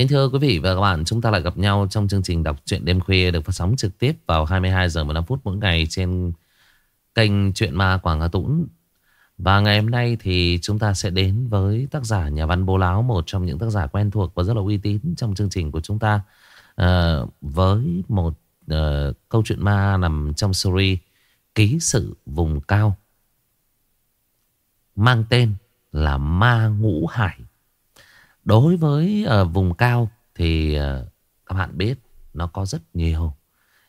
Kính thưa quý vị và các bạn, chúng ta lại gặp nhau trong chương trình đọc truyện đêm khuya được phát sóng trực tiếp vào 22 giờ 15 phút mỗi ngày trên kênh Truyện Ma Quảng Hà Tũng. Và ngày hôm nay thì chúng ta sẽ đến với tác giả nhà văn Bố Láo, một trong những tác giả quen thuộc và rất là uy tín trong chương trình của chúng ta. À, với một uh, câu chuyện ma nằm trong series Ký sự vùng cao. Mang tên là Ma Ngũ Hải. Đối với uh, vùng cao thì uh, các bạn biết nó có rất nhiều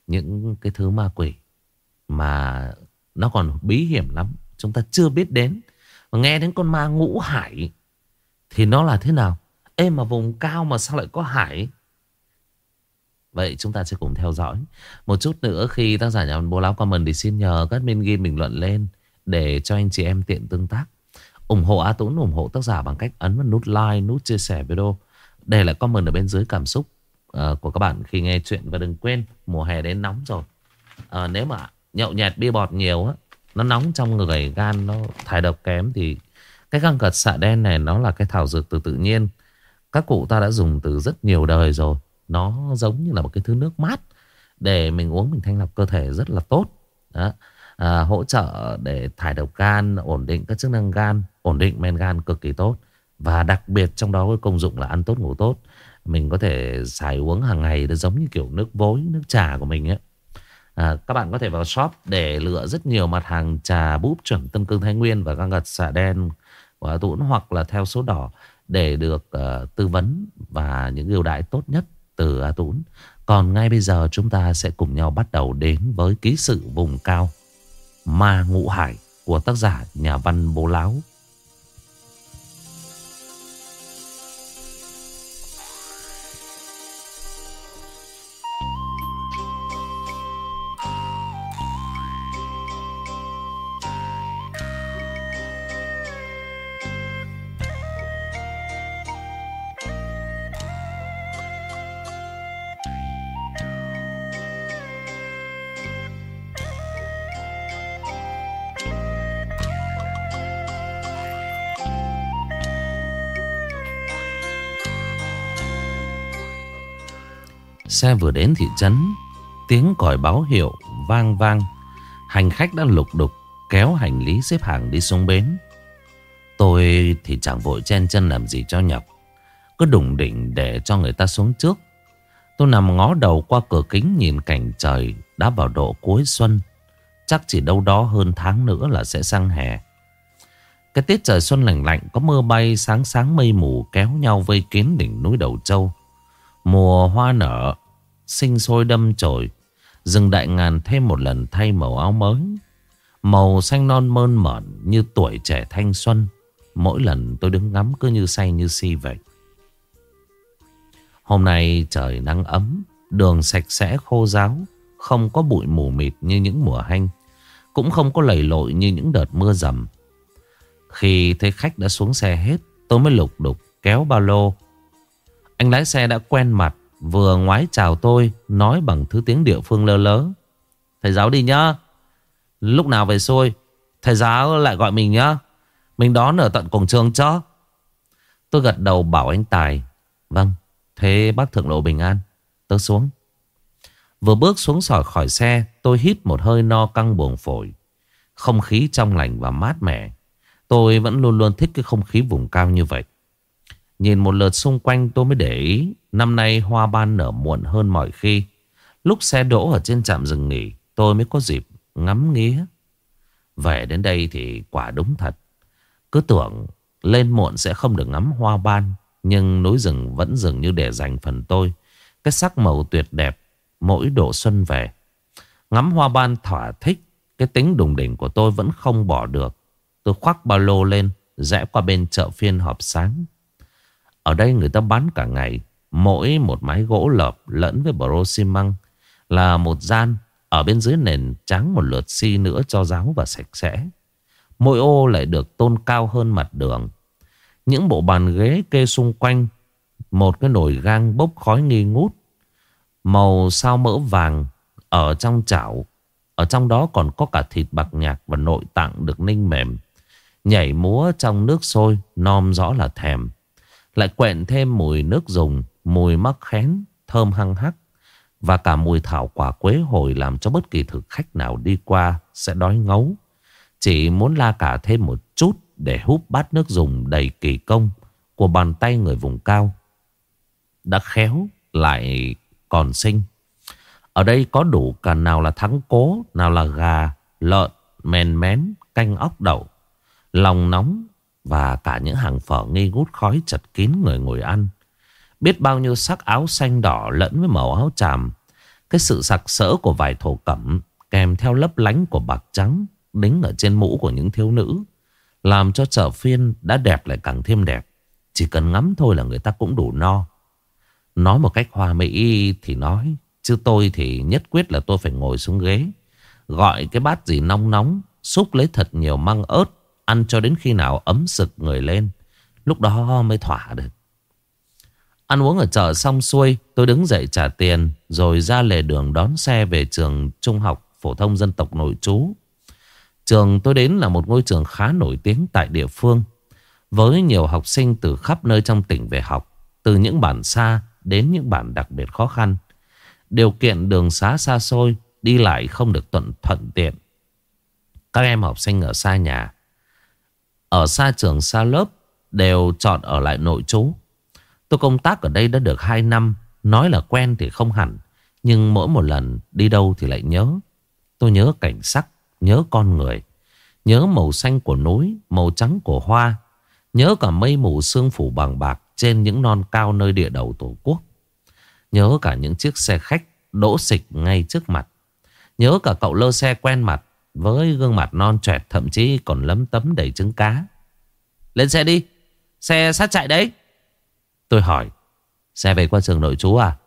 những cái thứ ma quỷ mà nó còn bí hiểm lắm. Chúng ta chưa biết đến. Mà nghe đến con ma ngũ hải thì nó là thế nào? Ê mà vùng cao mà sao lại có hải? Vậy chúng ta sẽ cùng theo dõi. Một chút nữa khi tác giả nhà bố láo comment thì xin nhờ các admin ghi bình luận lên để cho anh chị em tiện tương tác ủng hộ a tuấn ủng hộ tác giả bằng cách ấn vào nút like, nút chia sẻ video. Để lại comment ở bên dưới cảm xúc uh, của các bạn khi nghe chuyện. Và đừng quên mùa hè đến nóng rồi. Uh, nếu mà nhậu nhẹt bia bọt nhiều á, nó nóng trong người gan, nó thải độc kém thì cái găng gật xạ đen này nó là cái thảo dược từ tự nhiên. Các cụ ta đã dùng từ rất nhiều đời rồi. Nó giống như là một cái thứ nước mát để mình uống mình thanh lọc cơ thể rất là tốt. Đó à, hỗ trợ để thải độc gan, ổn định các chức năng gan, ổn định men gan cực kỳ tốt. Và đặc biệt trong đó có công dụng là ăn tốt ngủ tốt. Mình có thể xài uống hàng ngày nó giống như kiểu nước vối, nước trà của mình ấy. À, các bạn có thể vào shop để lựa rất nhiều mặt hàng trà búp chuẩn Tân Cương Thái Nguyên và găng gật xạ đen của A Tũng hoặc là theo số đỏ để được uh, tư vấn và những ưu đãi tốt nhất từ A Tún. Còn ngay bây giờ chúng ta sẽ cùng nhau bắt đầu đến với ký sự vùng cao. Ma Ngũ Hải của tác giả nhà văn Bố Láo. Xe vừa đến thị trấn Tiếng còi báo hiệu vang vang Hành khách đã lục đục Kéo hành lý xếp hàng đi xuống bến Tôi thì chẳng vội chen chân làm gì cho nhọc Cứ đùng đỉnh để cho người ta xuống trước Tôi nằm ngó đầu qua cửa kính nhìn cảnh trời đã vào độ cuối xuân. Chắc chỉ đâu đó hơn tháng nữa là sẽ sang hè. Cái tiết trời xuân lạnh lạnh có mưa bay sáng sáng mây mù kéo nhau vây kín đỉnh núi đầu châu. Mùa hoa nở, sinh sôi đâm chồi Rừng đại ngàn thêm một lần thay màu áo mới. Màu xanh non mơn mởn như tuổi trẻ thanh xuân. Mỗi lần tôi đứng ngắm cứ như say như si vậy. Hôm nay trời nắng ấm, đường sạch sẽ khô ráo, không có bụi mù mịt như những mùa hanh, cũng không có lầy lội như những đợt mưa rầm. Khi thấy khách đã xuống xe hết, tôi mới lục đục kéo ba lô. Anh lái xe đã quen mặt, vừa ngoái chào tôi, nói bằng thứ tiếng địa phương lơ lớ. Thầy giáo đi nhá. Lúc nào về xôi, thầy giáo lại gọi mình nhá. Mình đón ở tận cổng trường cho. Tôi gật đầu bảo anh Tài. Vâng, thế bác thượng lộ bình an. Tớ xuống. Vừa bước xuống sỏi khỏi xe, tôi hít một hơi no căng buồng phổi. Không khí trong lành và mát mẻ. Tôi vẫn luôn luôn thích cái không khí vùng cao như vậy. Nhìn một lượt xung quanh tôi mới để ý, Năm nay hoa ban nở muộn hơn mọi khi. Lúc xe đỗ ở trên trạm dừng nghỉ, Tôi mới có dịp ngắm nghía. Về đến đây thì quả đúng thật. Cứ tưởng lên muộn sẽ không được ngắm hoa ban, Nhưng núi rừng vẫn dường như để dành phần tôi. Cái sắc màu tuyệt đẹp Mỗi độ xuân về. Ngắm hoa ban thỏa thích, Cái tính đùng đỉnh của tôi vẫn không bỏ được. Tôi khoác ba lô lên, Rẽ qua bên chợ phiên họp sáng. Ở đây người ta bán cả ngày, Mỗi một mái gỗ lợp lẫn với bro xi măng Là một gian Ở bên dưới nền trắng một lượt xi nữa cho ráo và sạch sẽ. Mỗi ô lại được tôn cao hơn mặt đường. Những bộ bàn ghế kê xung quanh, Một cái nồi gang bốc khói nghi ngút. Màu sao mỡ vàng Ở trong chảo, Ở trong đó còn có cả thịt bạc nhạc Và nội tạng được ninh mềm. Nhảy múa trong nước sôi, Nom rõ là thèm. Lại quẹn thêm mùi nước dùng Mùi mắc khén Thơm hăng hắc Và cả mùi thảo quả quế hồi Làm cho bất kỳ thực khách nào đi qua Sẽ đói ngấu. Chỉ muốn la cả thêm một chút Để húp bát nước dùng đầy kỳ công Của bàn tay người vùng cao. Đã khéo Lại còn sinh Ở đây có đủ cả nào là thắng cố Nào là gà, lợn, mèn mén, canh ốc đậu. Lòng nóng và cả những hàng phở nghi ngút khói chật kín người ngồi ăn. Biết bao nhiêu sắc áo xanh đỏ lẫn với màu áo tràm. Cái sự sặc sỡ của vài thổ cẩm kèm theo lấp lánh của bạc trắng đính ở trên mũ của những thiếu nữ. Làm cho chợ phiên đã đẹp lại càng thêm đẹp. Chỉ cần ngắm thôi là người ta cũng đủ no. Nói một cách hoa mỹ thì nói. Chứ tôi thì nhất quyết là tôi phải ngồi xuống ghế. Gọi cái bát gì nóng nóng. Xúc lấy thật nhiều măng ớt Ăn cho đến khi nào ấm sực người lên, Lúc đó mới thỏa được. Ăn uống ở chợ xong xuôi, Tôi đứng dậy trả tiền, Rồi ra lề đường đón xe về trường trung học Phổ thông dân tộc nội trú. Trường tôi đến là một ngôi trường khá nổi tiếng tại địa phương, Với nhiều học sinh từ khắp nơi trong tỉnh về học, Từ những bản xa đến những bản đặc biệt khó khăn. Điều kiện đường xá xa xôi, Đi lại không được thuận thuận tiện. Các em học sinh ở xa nhà ở xa trường, xa lớp Đều chọn ở lại nội trú. Tôi công tác ở đây đã được 2 năm, Nói là quen thì không hẳn, Nhưng mỗi một lần đi đâu thì lại nhớ. Tôi nhớ cảnh sắc, Nhớ con người, Nhớ màu xanh của núi, Màu trắng của hoa, Nhớ cả mây mù sương phủ bằng bạc Trên những non cao nơi địa đầu tổ quốc. Nhớ cả những chiếc xe khách Đỗ xịch ngay trước mặt. Nhớ cả cậu lơ xe quen mặt với gương mặt non trẻ Thậm chí còn lấm tấm đầy trứng cá. Lên xe đi. Xe sát chạy đấy. Tôi hỏi, Xe về qua trường nội trú à?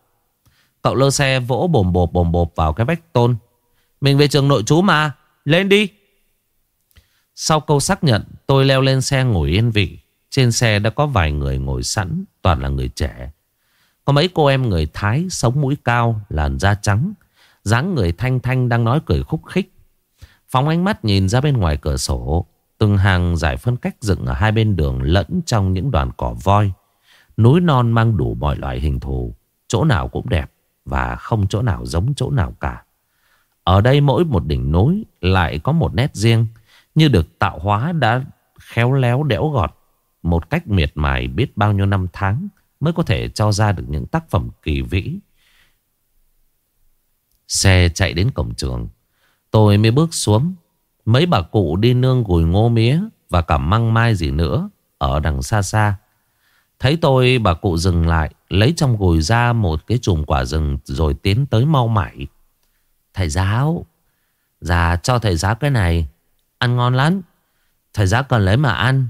Cậu lơ xe vỗ bồm bộp bồm bộp vào cái vách tôn. Mình về trường nội trú mà. Lên đi. Sau câu xác nhận, tôi leo lên xe ngồi yên vị. Trên xe đã có vài người ngồi sẵn, Toàn là người trẻ. Có mấy cô em người Thái Sống mũi cao, Làn da trắng, dáng người thanh thanh đang nói cười khúc khích. Phóng ánh mắt nhìn ra bên ngoài cửa sổ, Từng hàng giải phân cách dựng ở hai bên đường Lẫn trong những đoàn cỏ voi. Núi non mang đủ mọi loại hình thù, Chỗ nào cũng đẹp Và không chỗ nào giống chỗ nào cả. Ở đây mỗi một đỉnh núi Lại có một nét riêng, Như được tạo hóa đã khéo léo đẽo gọt, Một cách miệt mài biết bao nhiêu năm tháng Mới có thể cho ra được những tác phẩm kỳ vĩ. Xe chạy đến cổng trường Tôi mới bước xuống. Mấy bà cụ đi nương gùi ngô mía Và cả măng mai gì nữa Ở đằng xa xa. Thấy tôi, bà cụ dừng lại, Lấy trong gùi ra một cái chùm quả rừng Rồi tiến tới mau mải. Thầy giáo Dạ cho thầy giáo cái này, Ăn ngon lắm. Thầy giáo cần lấy mà ăn.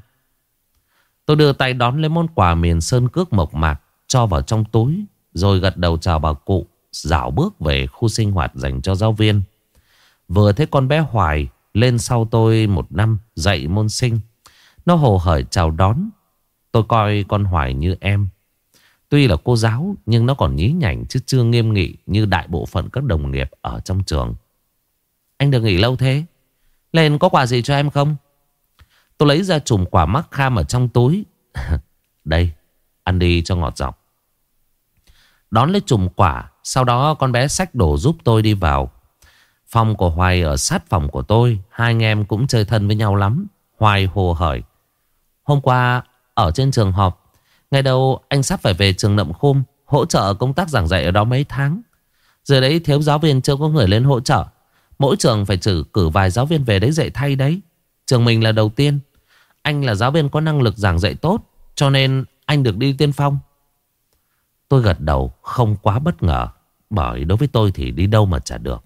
Tôi đưa tay đón lấy món quà miền sơn cước mộc mạc, Cho vào trong túi, Rồi gật đầu chào bà cụ, Dạo bước về khu sinh hoạt dành cho giáo viên. Vừa thấy con bé Hoài lên sau tôi một năm dạy môn sinh. Nó hồ hởi chào đón. Tôi coi con Hoài như em. Tuy là cô giáo nhưng nó còn nhí nhảnh chứ chưa nghiêm nghị như đại bộ phận các đồng nghiệp ở trong trường. Anh được nghỉ lâu thế? Lên có quà gì cho em không? Tôi lấy ra chùm quả mắc kham ở trong túi. Đây, ăn đi cho ngọt giọng. Đón lấy chùm quả, sau đó con bé xách đồ giúp tôi đi vào. Phòng của Hoài ở sát phòng của tôi, Hai anh em cũng chơi thân với nhau lắm, Hoài, hồ, hởi. Hôm qua, ở trên trường họp Ngày đầu anh sắp phải về trường Nậm Khum, Hỗ trợ công tác giảng dạy ở đó mấy tháng. Giờ đấy thiếu giáo viên chưa có người lên hỗ trợ. Mỗi trường phải trừ cử vài giáo viên về đấy dạy thay đấy. Trường mình là đầu tiên. Anh là giáo viên có năng lực giảng dạy tốt, Cho nên anh được đi tiên phong. Tôi gật đầu, không quá bất ngờ, Bởi đối với tôi thì đi đâu mà chả được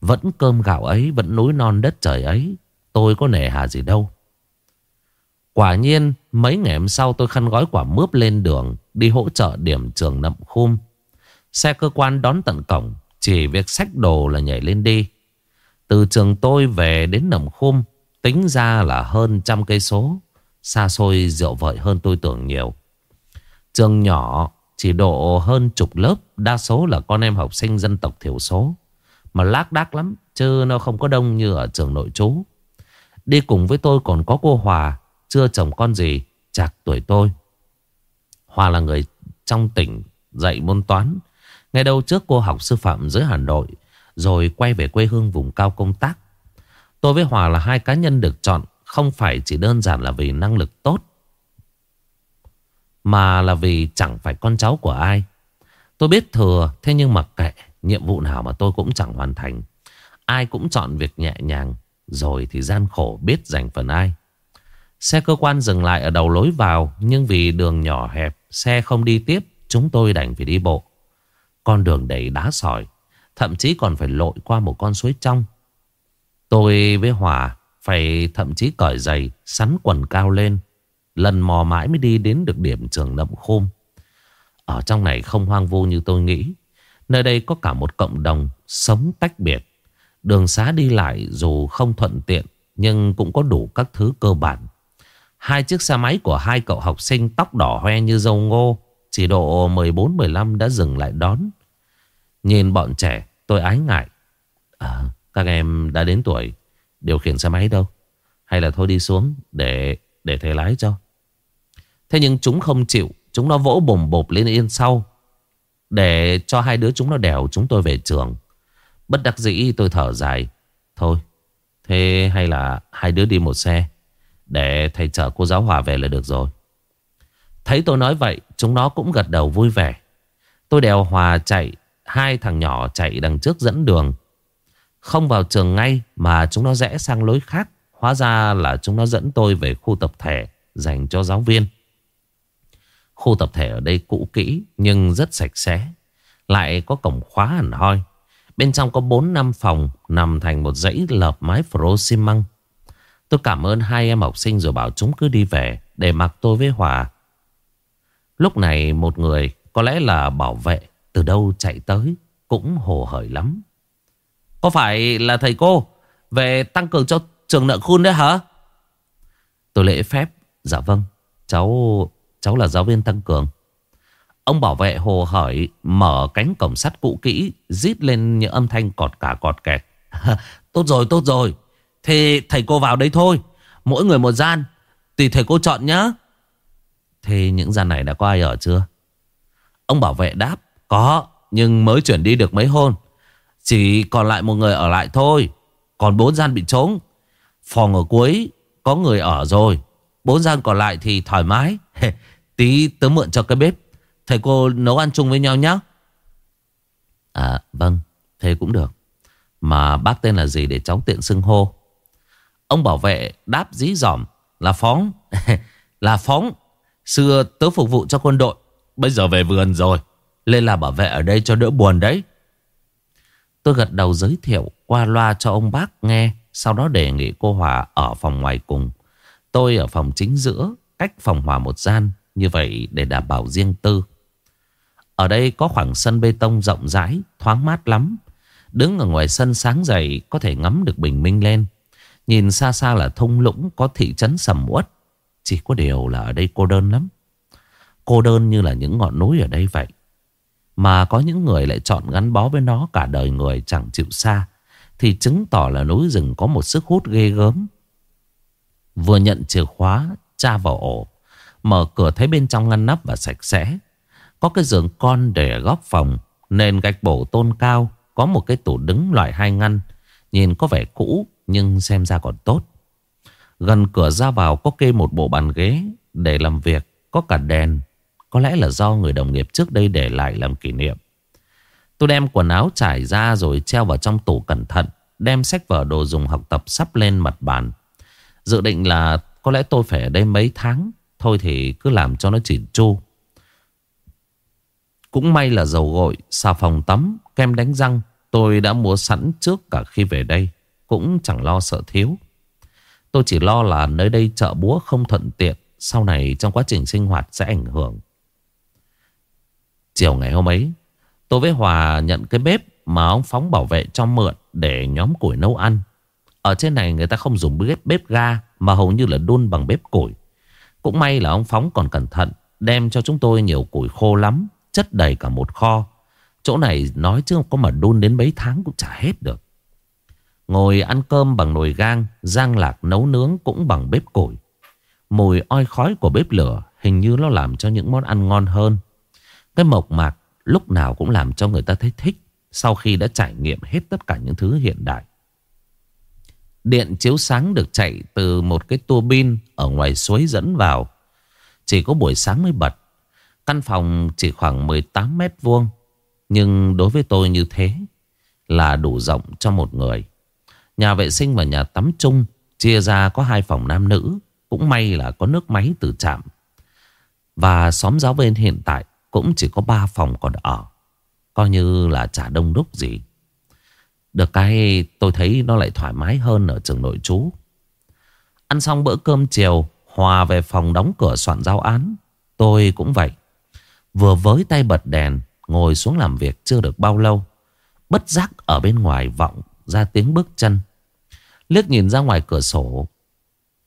vẫn cơm gạo ấy, Vẫn núi non đất trời ấy. Tôi có nề hà gì đâu. Quả nhiên, mấy ngày hôm sau tôi khăn gói quả mướp lên đường, Đi hỗ trợ điểm trường nậm khum. Xe cơ quan đón tận cổng, Chỉ việc xách đồ là nhảy lên đi. Từ trường tôi về đến nậm khum, Tính ra là hơn trăm cây số. Xa xôi rượu vợi hơn tôi tưởng nhiều. Trường nhỏ, chỉ độ hơn chục lớp, Đa số là con em học sinh dân tộc thiểu số mà lác đác lắm, Chứ nó không có đông như ở trường nội trú Đi cùng với tôi còn có cô Hòa, Chưa chồng con gì Chạc tuổi tôi Hòa là người trong tỉnh dạy môn toán. Ngày đầu trước cô học sư phạm dưới Hà Nội, rồi quay về quê hương vùng cao công tác. Tôi với Hòa là hai cá nhân được chọn, không phải chỉ đơn giản là vì năng lực tốt, mà là vì chẳng phải con cháu của ai. Tôi biết thừa, thế nhưng mặc kệ nhiệm vụ nào mà tôi cũng chẳng hoàn thành. Ai cũng chọn việc nhẹ nhàng, rồi thì gian khổ biết dành phần ai. Xe cơ quan dừng lại ở đầu lối vào, nhưng vì đường nhỏ hẹp, xe không đi tiếp, chúng tôi đành phải đi bộ. Con đường đầy đá sỏi, thậm chí còn phải lội qua một con suối trong. Tôi với Hòa phải thậm chí cởi giày, sắn quần cao lên, Lần mò mãi mới đi đến được điểm trường nậm khôm Ở trong này không hoang vu như tôi nghĩ Nơi đây có cả một cộng đồng sống tách biệt. Đường xá đi lại dù không thuận tiện Nhưng cũng có đủ các thứ cơ bản. Hai chiếc xe máy của hai cậu học sinh tóc đỏ hoe như dâu ngô Chỉ độ 14-15 đã dừng lại đón. Nhìn bọn trẻ tôi ái ngại. À, Các em đã đến tuổi điều khiển xe máy đâu? Hay là thôi đi xuống để để thầy lái cho? Thế nhưng chúng không chịu Chúng nó vỗ bồm bộp lên yên sau. Để cho hai đứa chúng nó đèo chúng tôi về trường. Bất đắc dĩ tôi thở dài. Thôi, Thế hay là hai đứa đi một xe, Để thầy chở cô giáo Hòa về là được rồi. Thấy tôi nói vậy, Chúng nó cũng gật đầu vui vẻ. Tôi đèo Hòa chạy, Hai thằng nhỏ chạy đằng trước dẫn đường. Không vào trường ngay Mà chúng nó rẽ sang lối khác, Hóa ra là chúng nó dẫn tôi về khu tập thể Dành cho giáo viên. Khu tập thể ở đây cũ kỹ nhưng rất sạch sẽ. Lại có cổng khóa hẳn hoi. Bên trong có 4 năm phòng nằm thành một dãy lợp mái phro xi măng. Tôi cảm ơn hai em học sinh rồi bảo chúng cứ đi về để mặc tôi với Hòa. Lúc này một người, có lẽ là bảo vệ, từ đâu chạy tới, cũng hồ hởi lắm. Có phải là thầy cô về tăng cường cho trường nợ khun đấy hả? Tôi lễ phép. Dạ vâng. Cháu Cháu là giáo viên tăng cường. Ông bảo vệ hồ hởi Mở cánh cổng sắt cũ kỹ, Rít lên những âm thanh cọt cả cọt kẹt. Tốt rồi tốt rồi. Thì thầy cô vào đây thôi. Mỗi người một gian. Tùy thầy cô chọn nhá. Thế những gian này đã có ai ở chưa? Ông bảo vệ đáp, Có, nhưng mới chuyển đi được mấy hôn Chỉ còn lại một người ở lại thôi. Còn bốn gian bị trống. Phòng ở cuối, có người ở rồi. Bốn gian còn lại thì thoải mái. Tí tớ mượn cho cái bếp. Thầy cô nấu ăn chung với nhau nhé À vâng Thế cũng được. Mà bác tên là gì để cháu tiện xưng hô? Ông bảo vệ đáp dí dỏm, Là phóng. Là phóng. Xưa tớ phục vụ cho quân đội, Bây giờ về vườn rồi. Lên là bảo vệ ở đây cho đỡ buồn đấy. Tôi gật đầu giới thiệu qua loa cho ông bác nghe, Sau đó đề nghị cô Hòa ở phòng ngoài cùng. Tôi ở phòng chính giữa Cách phòng Hòa một gian Như vậy để đảm bảo riêng tư. Ở đây có khoảng sân bê tông rộng rãi, Thoáng mát lắm. Đứng ở ngoài sân sáng dậy Có thể ngắm được bình minh lên. Nhìn xa xa là thung lũng Có thị trấn sầm uất. Chỉ có điều là ở đây cô đơn lắm. Cô đơn như là những ngọn núi ở đây vậy. Mà có những người lại chọn gắn bó với nó Cả đời người chẳng chịu xa, Thì chứng tỏ là núi rừng có một sức hút ghê gớm. Vừa nhận chìa khóa tra vào ổ, Mở cửa thấy bên trong ngăn nắp và sạch sẽ. Có cái giường con để ở góc phòng, Nền gạch bổ tôn cao, Có một cái tủ đứng loại hai ngăn. Nhìn có vẻ cũ, Nhưng xem ra còn tốt. Gần cửa ra vào có kê một bộ bàn ghế Để làm việc, Có cả đèn. Có lẽ là do người đồng nghiệp trước đây để lại làm kỷ niệm. Tôi đem quần áo trải ra rồi treo vào trong tủ cẩn thận, Đem sách vở đồ dùng học tập sắp lên mặt bàn. Dự định là có lẽ tôi phải ở đây mấy tháng, Thôi thì cứ làm cho nó chỉn chu. Cũng may là dầu gội, Xà phòng tắm, Kem đánh răng, Tôi đã mua sẵn trước cả khi về đây, Cũng chẳng lo sợ thiếu. Tôi chỉ lo là nơi đây chợ búa không thuận tiện, Sau này trong quá trình sinh hoạt sẽ ảnh hưởng. Chiều ngày hôm ấy, Tôi với Hòa nhận cái bếp Mà ông Phóng bảo vệ cho mượn Để nhóm củi nấu ăn. Ở trên này người ta không dùng bếp bếp ga. Mà hầu như là đun bằng bếp củi cũng may là ông Phóng còn cẩn thận, Đem cho chúng tôi nhiều củi khô lắm, Chất đầy cả một kho Chỗ này nói chứ có mà đun đến mấy tháng cũng chả hết được Ngồi ăn cơm bằng nồi gang Giang lạc nấu nướng cũng bằng bếp củi Mùi oi khói của bếp lửa hình như nó làm cho những món ăn ngon hơn. Cái mộc mạc lúc nào cũng làm cho người ta thấy thích sau khi đã trải nghiệm hết tất cả những thứ hiện đại. Điện chiếu sáng được chạy từ một cái tua bin ở ngoài suối dẫn vào. Chỉ có buổi sáng mới bật. Căn phòng chỉ khoảng 18 mét vuông. Nhưng đối với tôi như thế là đủ rộng cho một người. Nhà vệ sinh và nhà tắm chung chia ra có hai phòng nam nữ. Cũng may là có nước máy từ trạm. Và xóm giáo viên hiện tại cũng chỉ có ba phòng còn ở. Coi như là chả đông đúc gì. Được cái tôi thấy nó lại thoải mái hơn ở trường nội trú. Ăn xong bữa cơm chiều, Hòa về phòng đóng cửa soạn giao án. Tôi cũng vậy. Vừa với tay bật đèn, ngồi xuống làm việc chưa được bao lâu. Bất giác ở bên ngoài vọng ra tiếng bước chân. Liếc nhìn ra ngoài cửa sổ,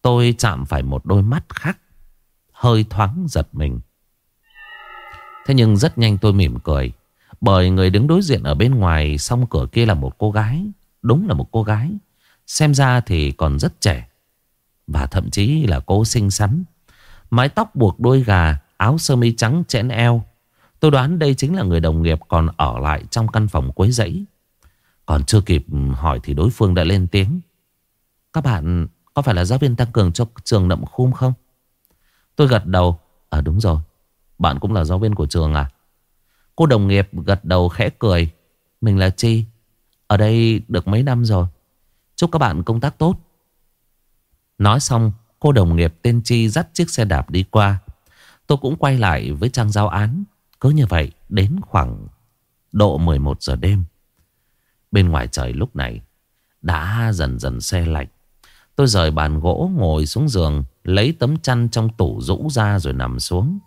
tôi chạm phải một đôi mắt khác. Hơi thoáng giật mình. Thế nhưng rất nhanh tôi mỉm cười. Bởi người đứng đối diện ở bên ngoài Song cửa kia là một cô gái Đúng là một cô gái Xem ra thì còn rất trẻ Và thậm chí là cô xinh xắn Mái tóc buộc đuôi gà, Áo sơ mi trắng chẽn eo Tôi đoán đây chính là người đồng nghiệp còn ở lại trong căn phòng quấy rẫy. Còn chưa kịp hỏi thì đối phương đã lên tiếng. Các bạn, có phải là giáo viên tăng cường cho trường Nậm Khum không? Tôi gật đầu. À đúng rồi. Bạn cũng là giáo viên của trường à? Cô đồng nghiệp gật đầu khẽ cười. Mình là Chi. Ở đây được mấy năm rồi. Chúc các bạn công tác tốt. Nói xong, cô đồng nghiệp tên Chi dắt chiếc xe đạp đi qua. Tôi cũng quay lại với trang giao án. Cứ như vậy, đến khoảng độ 11 giờ đêm. Bên ngoài trời lúc này đã dần dần xe lạnh. Tôi rời bàn gỗ ngồi xuống giường, lấy tấm chăn trong tủ rũ ra rồi nằm xuống.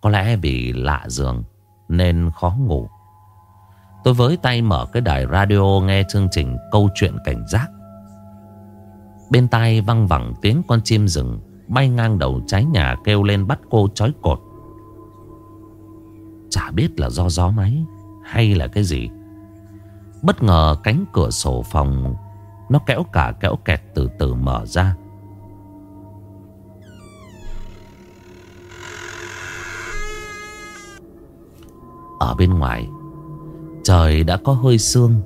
Có lẽ vì lạ giường nên khó ngủ. Tôi với tay mở cái đài radio nghe chương trình câu chuyện cảnh giác. Bên tai văng vẳng tiếng con chim rừng bay ngang đầu trái nhà kêu lên bắt cô trói cột. Chả biết là do gió máy hay là cái gì. Bất ngờ cánh cửa sổ phòng nó kéo cả kéo kẹt từ từ mở ra. Ở bên ngoài. Trời đã có hơi sương.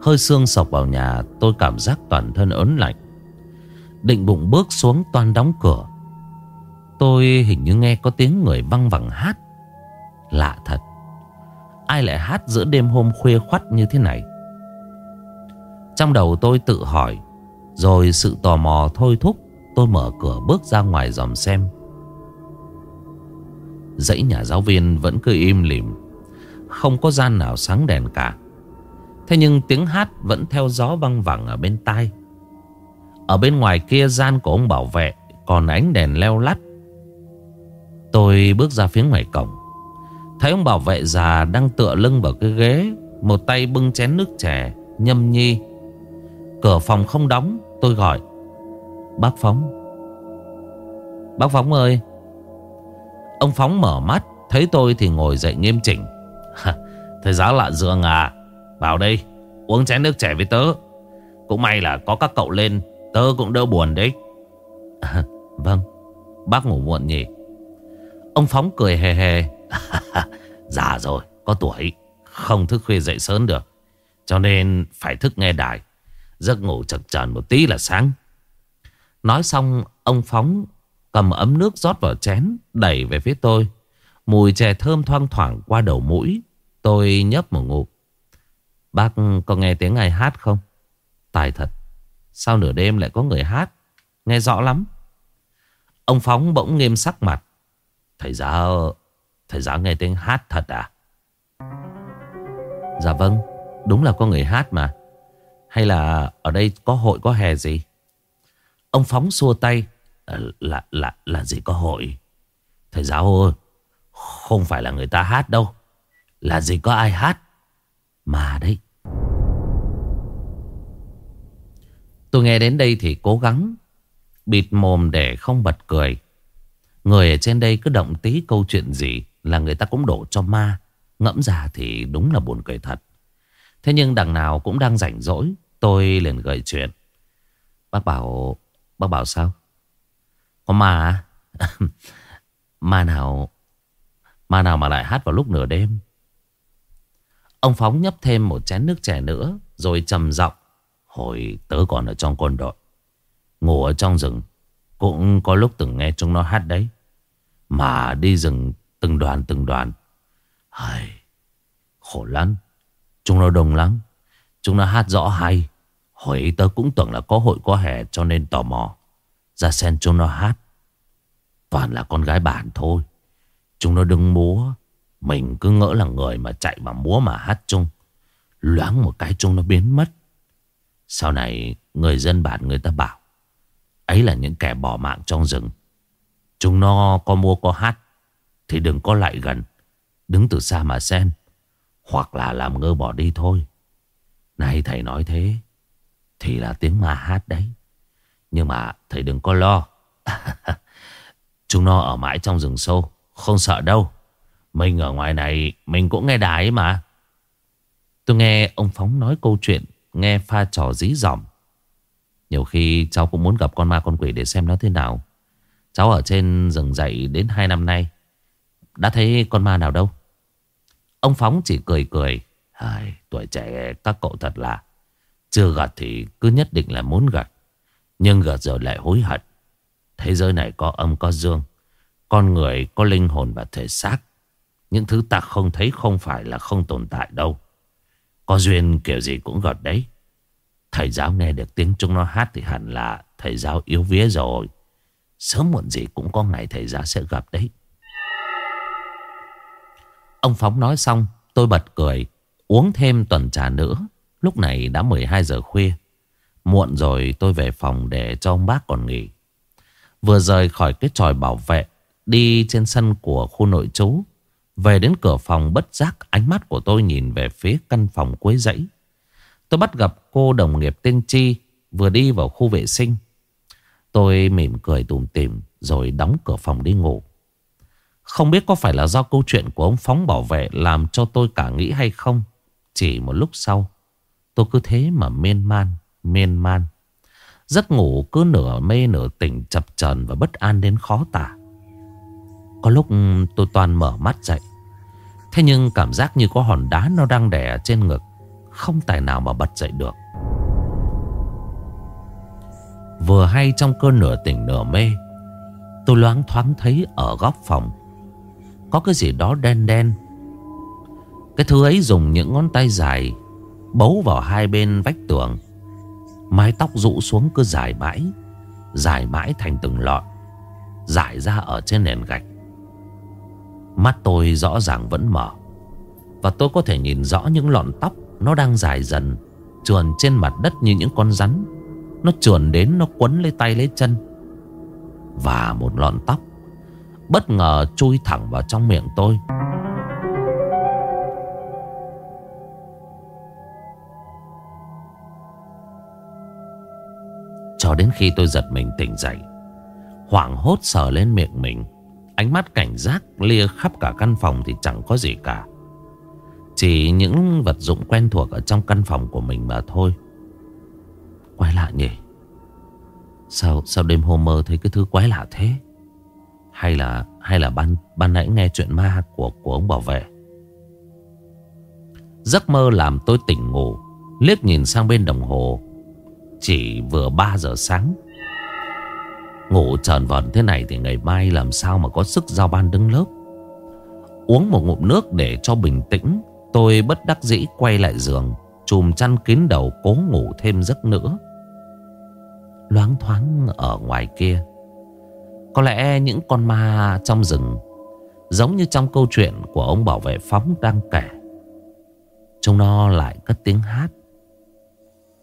Hơi sương sọc vào nhà, Tôi cảm giác toàn thân ớn lạnh. Định bụng bước xuống toàn đóng cửa. Tôi hình như nghe có tiếng người văng vẳng hát. Lạ thật. Ai lại hát giữa đêm hôm khuya khoắt như thế này? Trong đầu tôi tự hỏi, Rồi sự tò mò thôi thúc Tôi mở cửa bước ra ngoài dòm xem. Dãy nhà giáo viên vẫn cứ im lìm không có gian nào sáng đèn cả. Thế nhưng tiếng hát vẫn theo gió văng vẳng ở bên tai. Ở bên ngoài kia, gian của ông bảo vệ Còn ánh đèn leo lắt. Tôi bước ra phía ngoài cổng. Thấy ông bảo vệ già đang tựa lưng vào cái ghế, Một tay bưng chén nước chè, Nhâm nhi. Cửa phòng không đóng, Tôi gọi, Bác Phóng. Bác Phóng ơi. Ông Phóng mở mắt, Thấy tôi thì ngồi dậy nghiêm chỉnh. Thầy giáo lạ dường à. Vào đây, uống chén nước chè với tớ. Cũng may là có các cậu lên, Tớ cũng đỡ buồn đấy. Vâng Bác ngủ muộn nhỉ. Ông Phóng cười hề hề. Già rồi, có tuổi, Không thức khuya dậy sớm được. Cho nên phải thức nghe đài, Giấc ngủ chật chờn một tí là sáng. Nói xong, Ông Phóng cầm ấm nước rót vào chén, Đẩy về phía tôi. Mùi chè thơm thoang thoảng qua đầu mũi. Tôi nhấp một ngụm Bác có nghe tiếng ai hát không? Tài thật Sao nửa đêm lại có người hát Nghe rõ lắm Ông Phóng bỗng nghiêm sắc mặt Thầy giáo Thầy giáo nghe tiếng hát thật à? Dạ vâng Đúng là có người hát mà Hay là ở đây có hội có hè gì? Ông Phóng xua tay Là, là, là, là gì có hội? Thầy giáo ơi không phải là người ta hát đâu là gì có ai hát? Mà đấy. Tôi nghe đến đây thì cố gắng, Bịt mồm để không bật cười. Người ở trên đây cứ động tí câu chuyện gì Là người ta cũng đổ cho ma. Ngẫm ra thì đúng là buồn cười thật. Thế nhưng đằng nào cũng đang rảnh rỗi, Tôi liền gợi chuyện. Bác bảo Bác bảo sao? Có ma à Ma nào Ma nào mà lại hát vào lúc nửa đêm? Ông Phóng nhấp thêm một chén nước chè nữa Rồi trầm giọng Hồi tớ còn ở trong quân đội Ngủ ở trong rừng Cũng có lúc từng nghe chúng nó hát đấy Mà đi rừng từng đoàn từng đoàn. Hây, Khổ lắm Chúng nó đông lắm Chúng nó hát rõ hay. Hồi tớ cũng tưởng là có hội có hè cho nên tò mò Ra xem chúng nó hát. Toàn là con gái bản thôi Chúng nó đứng múa mình cứ ngỡ là người mà chạy vào múa mà hát chung. Loáng một cái chung nó biến mất. Sau này, người dân bản người ta bảo, Ấy là những kẻ bỏ mạng trong rừng. Chúng nó có mua có hát, Thì đừng có lại gần. Đứng từ xa mà xem, Hoặc là làm ngơ bỏ đi thôi. Này, thầy nói thế, Thì là tiếng ma hát đấy. Nhưng mà thầy đừng có lo. Chúng nó ở mãi trong rừng sâu, Không sợ đâu. Mình ở ngoài này Mình cũng nghe đài mà. Tôi nghe ông Phóng nói câu chuyện Nghe pha trò dí dỏm. Nhiều khi cháu cũng muốn gặp con ma con quỷ Để xem nó thế nào. Cháu ở trên rừng dậy đến 2 năm nay. Đã thấy con ma nào đâu? Ông Phóng chỉ cười cười. Ai, Tuổi trẻ các cậu thật là. Chưa gật thì cứ nhất định là muốn gật. Nhưng gật rồi lại hối hận. Thế giới này có âm có dương. Con người có linh hồn và thể xác. Những thứ ta không thấy không phải là không tồn tại đâu. Có duyên kiểu gì cũng gọt đấy. Thầy giáo nghe được tiếng chúng nó hát Thì hẳn là thầy giáo yếu vía rồi. Sớm muộn gì cũng có ngày thầy giáo sẽ gặp đấy. Ông Phóng nói xong, Tôi bật cười, Uống thêm tuần trà nữa. Lúc này đã 12 giờ khuya. Muộn rồi tôi về phòng để cho ông bác còn nghỉ. Vừa rời khỏi cái tròi bảo vệ, Đi trên sân của khu nội trú về đến cửa phòng, bất giác Ánh mắt của tôi nhìn về phía căn phòng cuối dãy Tôi bắt gặp cô đồng nghiệp tên Chi Vừa đi vào khu vệ sinh. Tôi mỉm cười tùm tìm Rồi đóng cửa phòng đi ngủ. Không biết có phải là do câu chuyện của ông Phóng bảo vệ Làm cho tôi cả nghĩ hay không, Chỉ một lúc sau, Tôi cứ thế mà miên man Miên man. Giấc ngủ cứ nửa mê nửa tỉnh chập chờn và bất an đến khó tả. Có lúc tôi toàn mở mắt dậy. Thế nhưng cảm giác như có hòn đá nó đang đè trên ngực. Không tài nào mà bật dậy được. Vừa hay trong cơn nửa tỉnh nửa mê. Tôi loáng thoáng thấy ở góc phòng. Có cái gì đó đen đen. Cái thứ ấy dùng những ngón tay dài bấu vào hai bên vách tường. Mái tóc rũ xuống cứ dài mãi Dài mãi thành từng lọn Dài ra ở trên nền gạch Mắt tôi rõ ràng vẫn mở. Và tôi có thể nhìn rõ những lọn tóc Nó đang dài dần, Trườn trên mặt đất như những con rắn. Nó trườn đến nó quấn lấy tay lấy chân. Và một lọn tóc Bất ngờ chui thẳng vào trong miệng tôi. Cho đến khi tôi giật mình tỉnh dậy, Hoảng hốt sờ lên miệng mình. Ánh mắt cảnh giác lia khắp cả căn phòng thì chẳng có gì cả. Chỉ những vật dụng quen thuộc ở trong căn phòng của mình mà thôi. Quái lạ nhỉ? Sao sao đêm hôm mơ thấy cái thứ quái lạ thế? Hay là hay là ban ban nãy nghe chuyện ma của của ông bảo vệ? Giấc mơ làm tôi tỉnh ngủ, Liếc nhìn sang bên đồng hồ. Chỉ vừa 3 giờ sáng Ngủ tròn vòn thế này thì ngày mai làm sao mà có sức giao ban đứng lớp? Uống một ngụm nước để cho bình tĩnh, Tôi bất đắc dĩ quay lại giường, Chùm chăn kín đầu cố ngủ thêm giấc nữa. Loáng thoáng ở ngoài kia, Có lẽ những con ma trong rừng, Giống như trong câu chuyện của ông bảo vệ phóng đang kể. Chúng nó lại cất tiếng hát.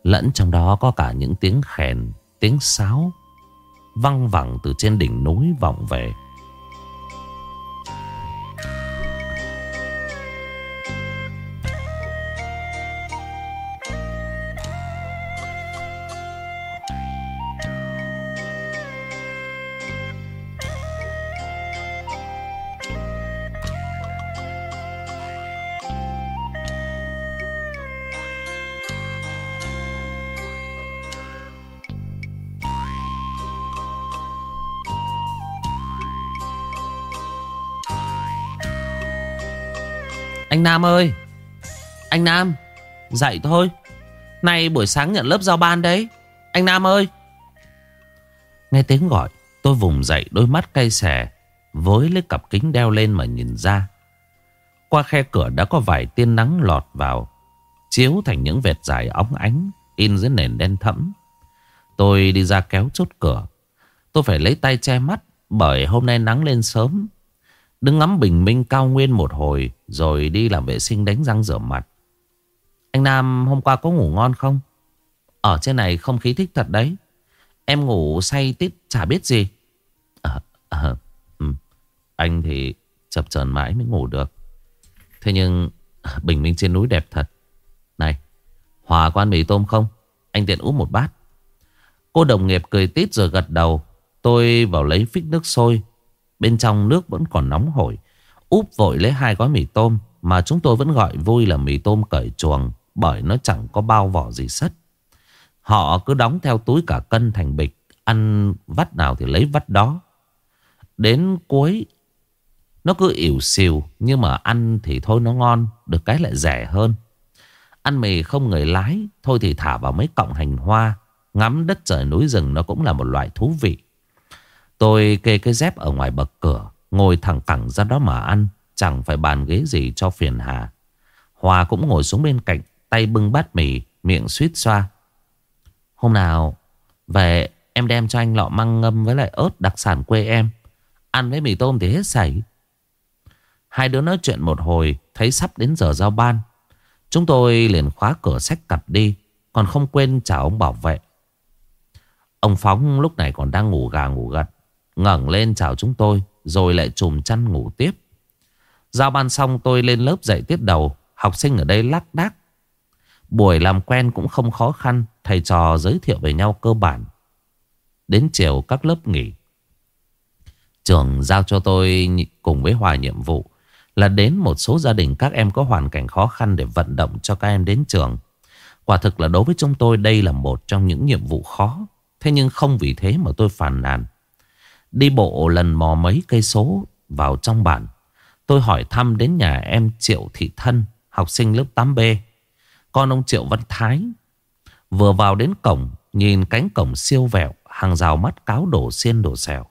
Lẫn trong đó có cả những tiếng khèn, Tiếng sáo Văng vẳng từ trên đỉnh núi vọng về. Anh Nam ơi. Anh Nam, Dậy thôi. Nay buổi sáng nhận lớp giao ban đấy. Anh Nam ơi. Nghe tiếng gọi, Tôi vùng dậy đôi mắt cay xè, Với lấy cặp kính đeo lên mà nhìn ra. Qua khe cửa đã có vài tiên nắng lọt vào, Chiếu thành những vệt dài óng ánh In dưới nền đen thẫm. Tôi đi ra kéo chốt cửa. Tôi phải lấy tay che mắt, Bởi hôm nay nắng lên sớm Đứng ngắm bình minh cao nguyên một hồi Rồi đi làm vệ sinh đánh răng rửa mặt. Anh Nam hôm qua có ngủ ngon không? Ở trên này không khí thích thật đấy. Em ngủ say tít chả biết gì. À, à, ừ. Anh thì chập chờn mãi mới ngủ được. Thế nhưng Bình minh trên núi đẹp thật. Này Hòa có ăn mì tôm không? Anh tiện úp một bát. Cô đồng nghiệp cười tít rồi gật đầu. Tôi vào lấy phích nước sôi Bên trong nước vẫn còn nóng hổi. Úp vội lấy hai gói mì tôm, Mà chúng tôi vẫn gọi vui là mì tôm cởi chuồng, Bởi nó chẳng có bao vỏ gì sắt Họ cứ đóng theo túi cả cân thành bịch, Ăn vắt nào thì lấy vắt đó. Đến cuối, Nó cứ ỉu xìu, Nhưng mà ăn thì thôi nó ngon, Được cái lại rẻ hơn. Ăn mì không người lái, Thôi thì thả vào mấy cọng hành hoa. Ngắm đất trời núi rừng nó cũng là một loại thú vị. Tôi kê cái dép ở ngoài bậc cửa, Ngồi thẳng cẳng ra đó mà ăn, Chẳng phải bàn ghế gì cho phiền hà Hòa cũng ngồi xuống bên cạnh, Tay bưng bát mì, Miệng suýt xoa Hôm nào, về, em đem cho anh lọ măng ngâm với lại ớt đặc sản quê em. Ăn với mì tôm thì hết sảy. Hai đứa nói chuyện một hồi, thấy sắp đến giờ giao ban. Chúng tôi liền khóa cửa sách cặp đi. Còn không quên chào ông bảo vệ. Ông Phóng lúc này còn đang ngủ gà ngủ gật ngẩng lên chào chúng tôi, rồi lại chùm chăn ngủ tiếp. Giao ban xong, tôi lên lớp dạy tiết đầu. Học sinh ở đây lác đác. Buổi làm quen cũng không khó khăn, Thầy trò giới thiệu về nhau cơ bản. Đến chiều, các lớp nghỉ. Trường giao cho tôi cùng với Hòa nhiệm vụ Là đến một số gia đình các em có hoàn cảnh khó khăn Để vận động cho các em đến trường. Quả thực là đối với chúng tôi, đây là một trong những nhiệm vụ khó. Thế nhưng không vì thế mà tôi phàn nàn. Đi bộ lần mò mấy cây số vào trong bản. Tôi hỏi thăm đến nhà em Triệu Thị Thân, Học sinh lớp 8B con ông Triệu Văn Thái. Vừa vào đến cổng, Nhìn cánh cổng siêu vẹo, Hàng rào mắt cáo đổ xiên đổ xẻo.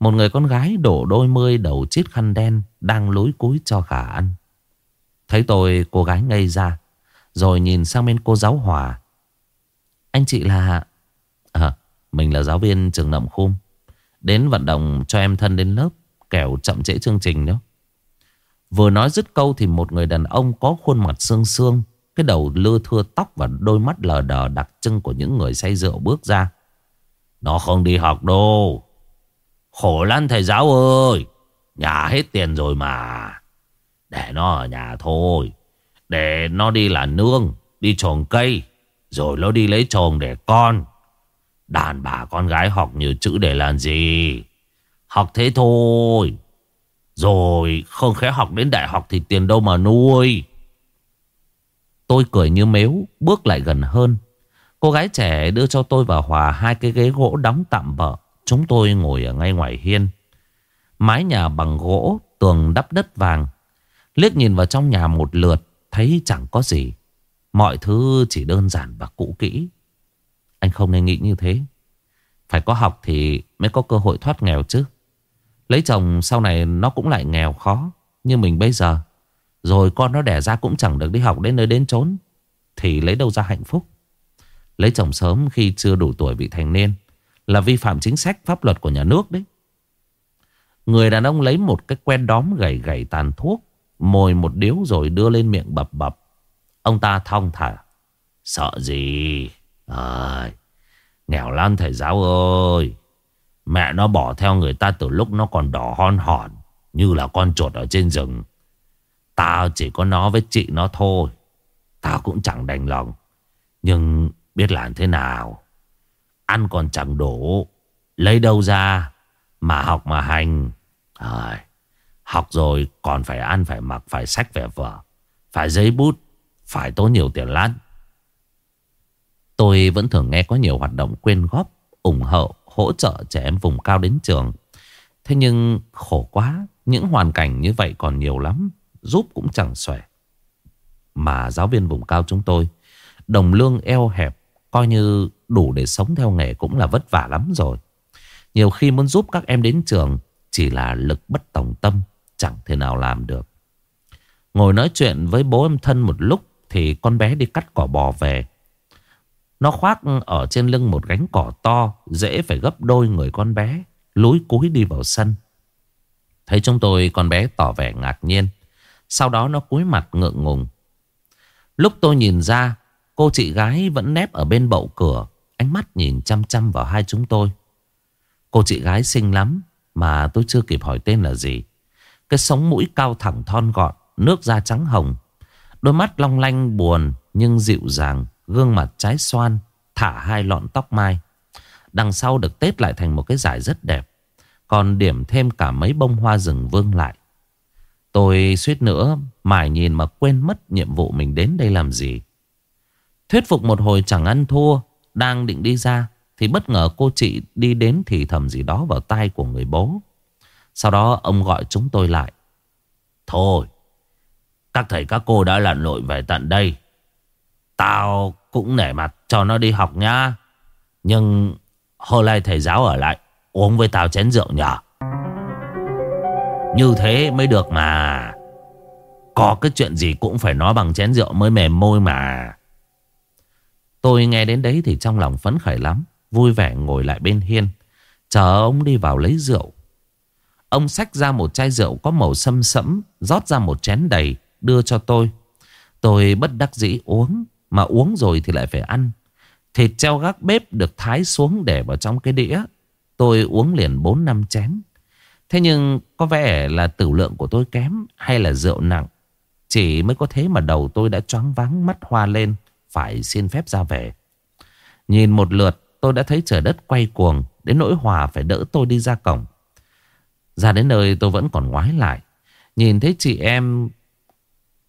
Một người con gái đổ đôi mươi đầu chiếc khăn đen Đang lối cúi cho gà ăn. Thấy tôi, cô gái ngây ra, Rồi nhìn sang bên cô giáo Hòa. Anh chị là À mình là giáo viên trường Nậm Khum. Đến vận động cho em thân đến lớp, Kẻo chậm trễ chương trình nhé. Vừa nói dứt câu thì một người đàn ông có khuôn mặt xương xương, cái đầu lưa thưa tóc và đôi mắt lờ đờ đặc trưng của những người say rượu bước ra. Nó không đi học đâu. Khổ lắm thầy giáo ơi. Nhà hết tiền rồi mà. Để nó ở nhà thôi. Để nó đi là nương. Đi trồng cây. Rồi nó đi lấy chồng để con. Đàn bà con gái học như chữ để làm gì. Học thế thôi. Rồi, không khẽ học đến đại học thì tiền đâu mà nuôi. Tôi cười như mếu, Bước lại gần hơn Cô gái trẻ đưa cho tôi và Hòa Hai cái ghế gỗ đóng tạm bỡ Chúng tôi ngồi ở ngay ngoài hiên Mái nhà bằng gỗ, Tường đắp đất vàng Liếc nhìn vào trong nhà một lượt, Thấy chẳng có gì Mọi thứ chỉ đơn giản và cũ kỹ anh không nên nghĩ như thế. Phải có học thì mới có cơ hội thoát nghèo chứ. Lấy chồng sau này nó cũng lại nghèo khó, Như mình bây giờ. Rồi con nó đẻ ra cũng chẳng được đi học đến nơi đến chốn, Thì lấy đâu ra hạnh phúc? Lấy chồng sớm khi chưa đủ tuổi vị thành niên Là vi phạm chính sách pháp luật của nhà nước đấy. Người đàn ông lấy một cái quen đóm gầy gầy tàn thuốc, Mồi một điếu rồi đưa lên miệng bập bập. Ông ta thong thả, Sợ gì? À, Nghèo lắm thầy giáo ơi. Mẹ nó bỏ theo người ta từ lúc nó còn đỏ hon hòn Như là con chuột ở trên rừng. Tao chỉ có nó với chị nó thôi Tao cũng chẳng đành lòng. Nhưng biết làm thế nào? Ăn còn chẳng đủ Lấy đâu ra Mà học mà hành. À, Học rồi còn phải ăn phải mặc Phải sách vẽ vở Phải giấy bút Phải tốn nhiều tiền lắm. Tôi vẫn thường nghe có nhiều hoạt động quyên góp ủng hộ, hỗ trợ trẻ em vùng cao đến trường. Thế nhưng khổ quá, những hoàn cảnh như vậy còn nhiều lắm. giúp cũng chẳng xòe. Mà giáo viên vùng cao chúng tôi, đồng lương eo hẹp, coi như đủ để sống theo nghề cũng là vất vả lắm rồi. Nhiều khi muốn giúp các em đến trường chỉ là lực bất tòng tâm, chẳng thể nào làm được. Ngồi nói chuyện với bố em thân một lúc thì con bé đi cắt cỏ bò về. Nó khoác ở trên lưng một gánh cỏ to, dễ phải gấp đôi người con bé, lúi cúi đi vào sân. Thấy chúng tôi con bé tỏ vẻ ngạc nhiên. Sau đó nó cúi mặt ngượng ngùng. Lúc tôi nhìn ra, cô chị gái vẫn nép ở bên bậu cửa, ánh mắt nhìn chăm chăm vào hai chúng tôi. Cô chị gái xinh lắm, mà tôi chưa kịp hỏi tên là gì. Cái sống mũi cao thẳng thon gọn, nước da trắng hồng. Đôi mắt long lanh buồn nhưng dịu dàng, gương mặt trái xoan, thả hai lọn tóc mai. Đằng sau được tết lại thành một cái giải rất đẹp. Còn điểm thêm cả mấy bông hoa rừng vương lại. Tôi suýt nữa mải nhìn mà quên mất nhiệm vụ mình đến đây làm gì. Thuyết phục một hồi chẳng ăn thua, đang định đi ra. Thì bất ngờ cô chị đi đến thì thầm gì đó vào tai của người bố. Sau đó ông gọi chúng tôi lại. Thôi, các thầy các cô đã lặn lội về tận đây. Tao cũng nể mặt cho nó đi học nha. Nhưng hôm nay thầy giáo ở lại, uống với tao chén rượu nhờ. Như thế mới được mà. Có cái chuyện gì cũng phải nói bằng chén rượu mới mềm môi mà. Tôi nghe đến đấy thì trong lòng phấn khởi lắm. Vui vẻ ngồi lại bên hiên, Chờ ông đi vào lấy rượu Ông xách ra một chai rượu có màu sâm sẫm, rót ra một chén đầy, đưa cho tôi Tôi bất đắc dĩ uống mà uống rồi thì lại phải ăn. Thịt treo gác bếp được thái xuống để vào trong cái đĩa. Tôi uống liền 4 năm chén. Thế nhưng có vẻ là tử lượng của tôi kém Hay là rượu nặng. Chỉ mới có thế mà đầu tôi đã choáng váng, mắt hoa lên, Phải xin phép ra về. Nhìn một lượt, Tôi đã thấy trời đất quay cuồng, Đến nỗi Hòa phải đỡ tôi đi ra cổng. Ra đến nơi tôi vẫn còn ngoái lại. Nhìn thấy chị em,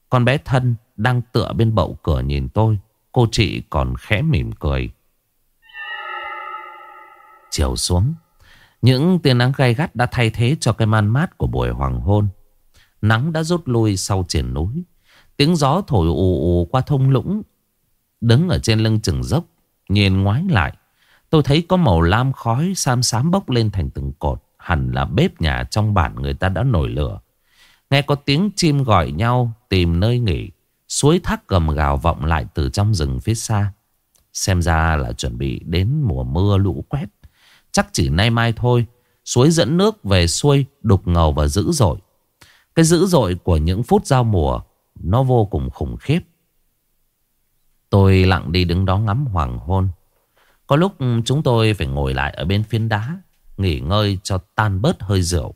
Con bé thân đang tựa bên bậu cửa nhìn tôi Cô chị còn khẽ mỉm cười Chiều xuống, Những tia nắng gay gắt đã thay thế cho cái man mát của buổi hoàng hôn Nắng đã rút lui sau triển núi Tiếng gió thổi ù ù qua thông lũng, Đứng ở trên lưng chừng dốc, Nhìn ngoái lại Tôi thấy có màu lam khói xám xám bốc lên thành từng cột. Hẳn là bếp nhà trong bản người ta đã nổi lửa. Nghe có tiếng chim gọi nhau tìm nơi nghỉ. Suối thác gầm gào vọng lại từ trong rừng phía xa. Xem ra là chuẩn bị đến mùa mưa lũ quét. Chắc chỉ nay mai thôi. Suối dẫn nước về xuôi, đục ngầu và dữ dội. Cái dữ dội của những phút giao mùa, nó vô cùng khủng khiếp. Tôi lặng đi đứng đó ngắm hoàng hôn. Có lúc chúng tôi phải ngồi lại ở bên phiến đá, Nghỉ ngơi cho tan bớt hơi rượu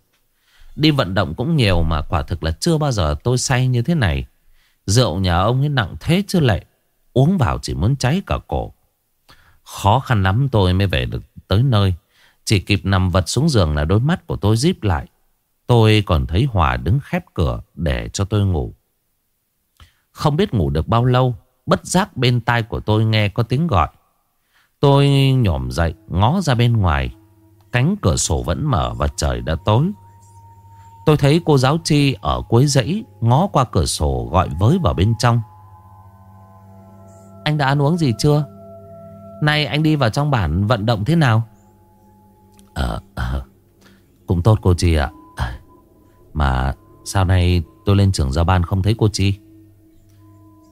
Đi vận động cũng nhiều mà quả thực là chưa bao giờ tôi say như thế này Rượu nhà ông ấy nặng thế chứ lệ Uống vào chỉ muốn cháy cả cổ. Khó khăn lắm tôi mới về được tới nơi. Chỉ kịp nằm vật xuống giường là đôi mắt của tôi díp lại. Tôi còn thấy Hòa đứng khép cửa để cho tôi ngủ. Không biết ngủ được bao lâu, Bất giác bên tai của tôi nghe có tiếng gọi. Tôi nhổm dậy, ngó ra bên ngoài. Cánh cửa sổ vẫn mở và trời đã tối. Tôi thấy cô giáo Chi ở cuối dãy Ngó qua cửa sổ gọi với vào bên trong Anh đã ăn uống gì chưa? Nay anh đi vào trong bản vận động thế nào? Ờ, à, cũng tốt cô Chi ạ à, Mà sao nay tôi lên trường giao ban không thấy cô Chi?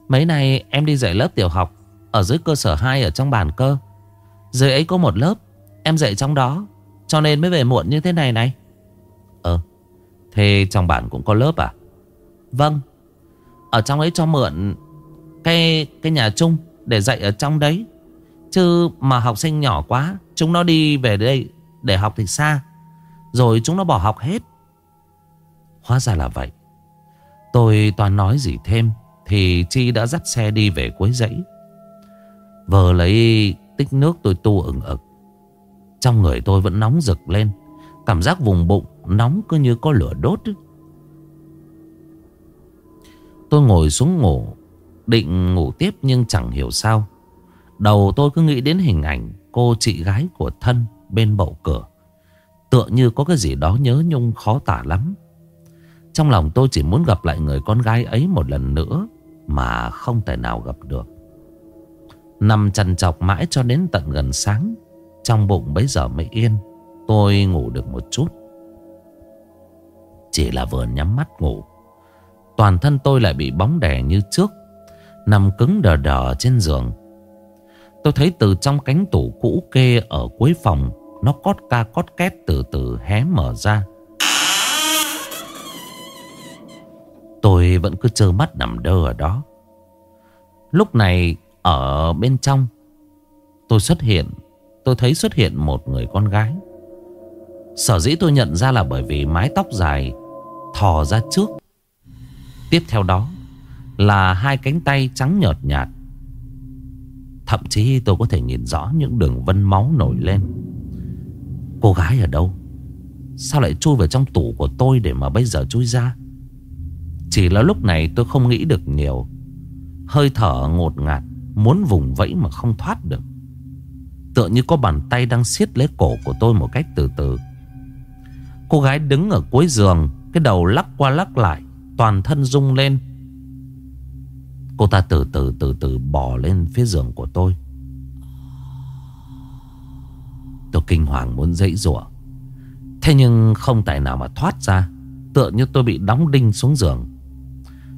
Mấy này em đi dạy lớp tiểu học Ở dưới cơ sở 2 ở trong bản cơ dưới ấy có một lớp Em dạy trong đó Cho nên mới về muộn như thế này này Ờ Thế trong bản cũng có lớp à? Vâng. Ở trong ấy cho mượn Cái cái nhà chung Để dạy ở trong đấy. Chứ mà học sinh nhỏ quá, Chúng nó đi về đây để học thì xa. Rồi chúng nó bỏ học hết. Hóa ra là vậy. Tôi toàn nói gì thêm Thì Chi đã dắt xe đi về cuối dãy. Vờ lấy tích nước tôi tu ửng ực. Trong người tôi vẫn nóng rực lên. Cảm giác vùng bụng nóng cứ như có lửa đốt. Tôi ngồi xuống ngủ. Định ngủ tiếp nhưng chẳng hiểu sao. Đầu tôi cứ nghĩ đến hình ảnh cô chị gái của thân bên bậu cửa. Tựa như có cái gì đó nhớ nhung khó tả lắm. Trong lòng tôi chỉ muốn gặp lại người con gái ấy một lần nữa Mà không thể nào gặp được Nằm chằn chọc mãi cho đến tận gần sáng, Trong bụng bấy giờ mới yên Tôi ngủ được một chút. Chỉ là vừa nhắm mắt ngủ, Toàn thân tôi lại bị bóng đè như trước, Nằm cứng đờ đờ trên giường. Tôi thấy từ trong cánh tủ cũ kê ở cuối phòng, Nó cót ca cót két từ từ hé mở ra. Tôi vẫn cứ trơ mắt nằm đơ ở đó. Lúc này, ở bên trong, Tôi xuất hiện, Tôi thấy xuất hiện một người con gái. Sở dĩ tôi nhận ra là bởi vì mái tóc dài Thò ra trước. Tiếp theo đó Là hai cánh tay trắng nhợt nhạt. Thậm chí tôi có thể nhìn rõ những đường vân máu nổi lên. Cô gái ở đâu? Sao lại chui vào trong tủ của tôi để mà bây giờ chui ra? Chỉ là lúc này tôi không nghĩ được nhiều. Hơi thở ngột ngạt, Muốn vùng vẫy mà không thoát được. Tựa như có bàn tay đang siết lấy cổ của tôi một cách từ từ. Cô gái đứng ở cuối giường, Cái đầu lắc qua lắc lại, Toàn thân rung lên. Cô ta từ từ từ từ bò lên phía giường của tôi. Tôi kinh hoàng muốn dãy rủa. Thế nhưng không tài nào mà thoát ra, Tựa như tôi bị đóng đinh xuống giường.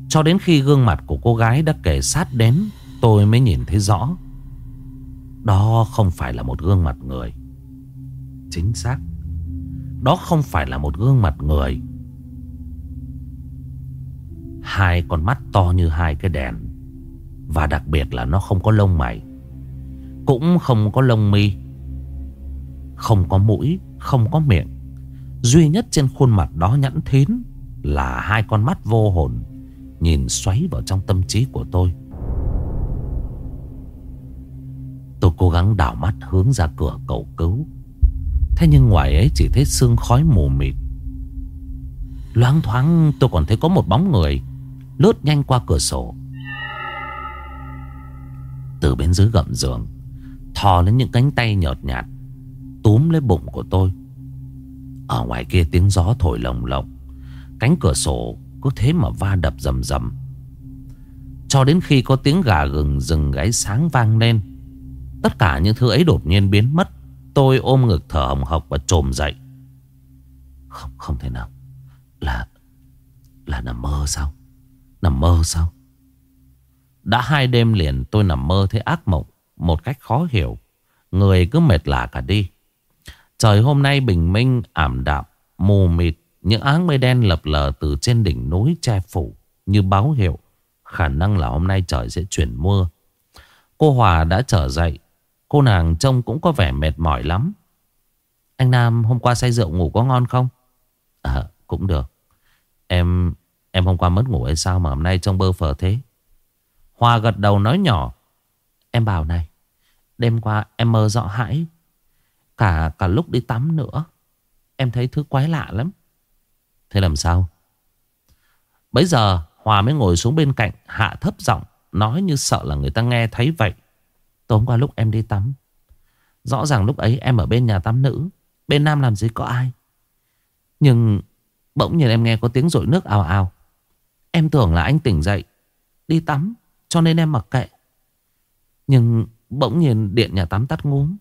Cho đến khi gương mặt của cô gái đã kề sát đến, Tôi mới nhìn thấy rõ. Đó không phải là một gương mặt người. Chính xác. Đó không phải là một gương mặt người. Hai con mắt to như hai cái đèn. Và đặc biệt là nó không có lông mày. Cũng không có lông mi. Không có mũi, Không có miệng. Duy nhất trên khuôn mặt đó nhẵn thín Là hai con mắt vô hồn Nhìn xoáy vào trong tâm trí của tôi. Tôi cố gắng đảo mắt hướng ra cửa cầu cứu. Thế nhưng ngoài ấy chỉ thấy sương khói mù mịt. Loáng thoáng tôi còn thấy có một bóng người Lướt nhanh qua cửa sổ. Từ bên dưới gầm giường, Thò lên những cánh tay nhợt nhạt, Túm lấy bụng của tôi. Ở ngoài kia tiếng gió thổi lồng lộng, Cánh cửa sổ cứ thế mà va đập rầm rầm. Cho đến khi có tiếng gà gừng rừng gáy sáng vang lên, Tất cả những thứ ấy đột nhiên biến mất. Tôi ôm ngực thở hồng hộc và trồm dậy. Không, không thể nào. Là Là nằm mơ sao? Nằm mơ sao? Đã hai đêm liền tôi nằm mơ thấy ác mộng Một cách khó hiểu. Người cứ mệt lạ cả đi. Trời hôm nay bình minh ảm đạm Mù mịt. Những áng mây đen lập lờ từ trên đỉnh núi che phủ Như báo hiệu Khả năng là hôm nay trời sẽ chuyển mưa. Cô Hòa đã trở dậy Cô nàng trông cũng có vẻ mệt mỏi lắm. Anh Nam, hôm qua say rượu ngủ có ngon không? À cũng được. Em Em hôm qua mất ngủ hay sao mà hôm nay trông bơ phờ thế? Hòa gật đầu nói nhỏ. Em bảo này, Đêm qua em mơ rõ hãi. Cả cả lúc đi tắm nữa, Em thấy thứ quái lạ lắm. Thế làm sao? Bây giờ, Hòa mới ngồi xuống bên cạnh, Hạ thấp giọng, Nói như sợ là người ta nghe thấy vậy. Tối hôm qua lúc em đi tắm. Rõ ràng lúc ấy em ở bên nhà tắm nữ, Bên nam làm gì có ai. Nhưng bỗng nhiên em nghe có tiếng rội nước ào ào. Em tưởng là anh tỉnh dậy, Đi tắm, cho nên em mặc kệ. Nhưng bỗng nhiên điện nhà tắm tắt ngúm.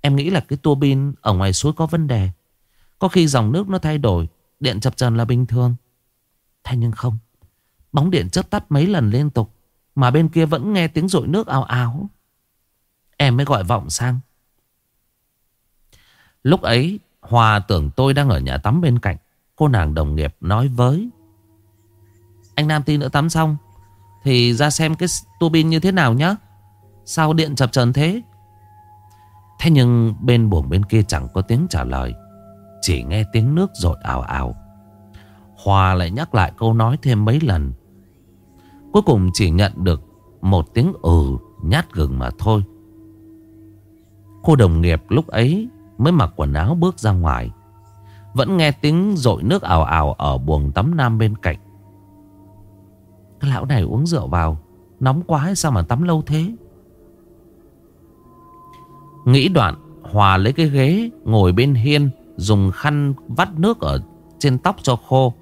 Em nghĩ là cái tua bin ở ngoài suối có vấn đề. Có khi dòng nước nó thay đổi, Điện chập chờn là bình thường. Thế nhưng không, Bóng điện chớp tắt mấy lần liên tục, Mà bên kia vẫn nghe tiếng rội nước ào ào. Em mới gọi vọng sang. Lúc ấy Hòa tưởng tôi đang ở nhà tắm bên cạnh. Cô nàng đồng nghiệp nói với. Anh Nam tí nữa tắm xong, Thì ra xem cái tua bin như thế nào nhá. Sao điện chập trần thế? Thế nhưng bên buồng bên kia chẳng có tiếng trả lời. Chỉ nghe tiếng nước rột ảo ảo Hòa lại nhắc lại câu nói thêm mấy lần. Cuối cùng chỉ nhận được Một tiếng ừ nhát gừng mà thôi. Cô đồng nghiệp lúc ấy Mới mặc quần áo bước ra ngoài. Vẫn nghe tiếng rội nước ảo ảo Ở buồng tắm nam bên cạnh. Cái lão này uống rượu vào, Nóng quá hay sao mà tắm lâu thế? Nghĩ đoạn, Hòa lấy cái ghế, Ngồi bên hiên, Dùng khăn vắt nước ở trên tóc cho khô.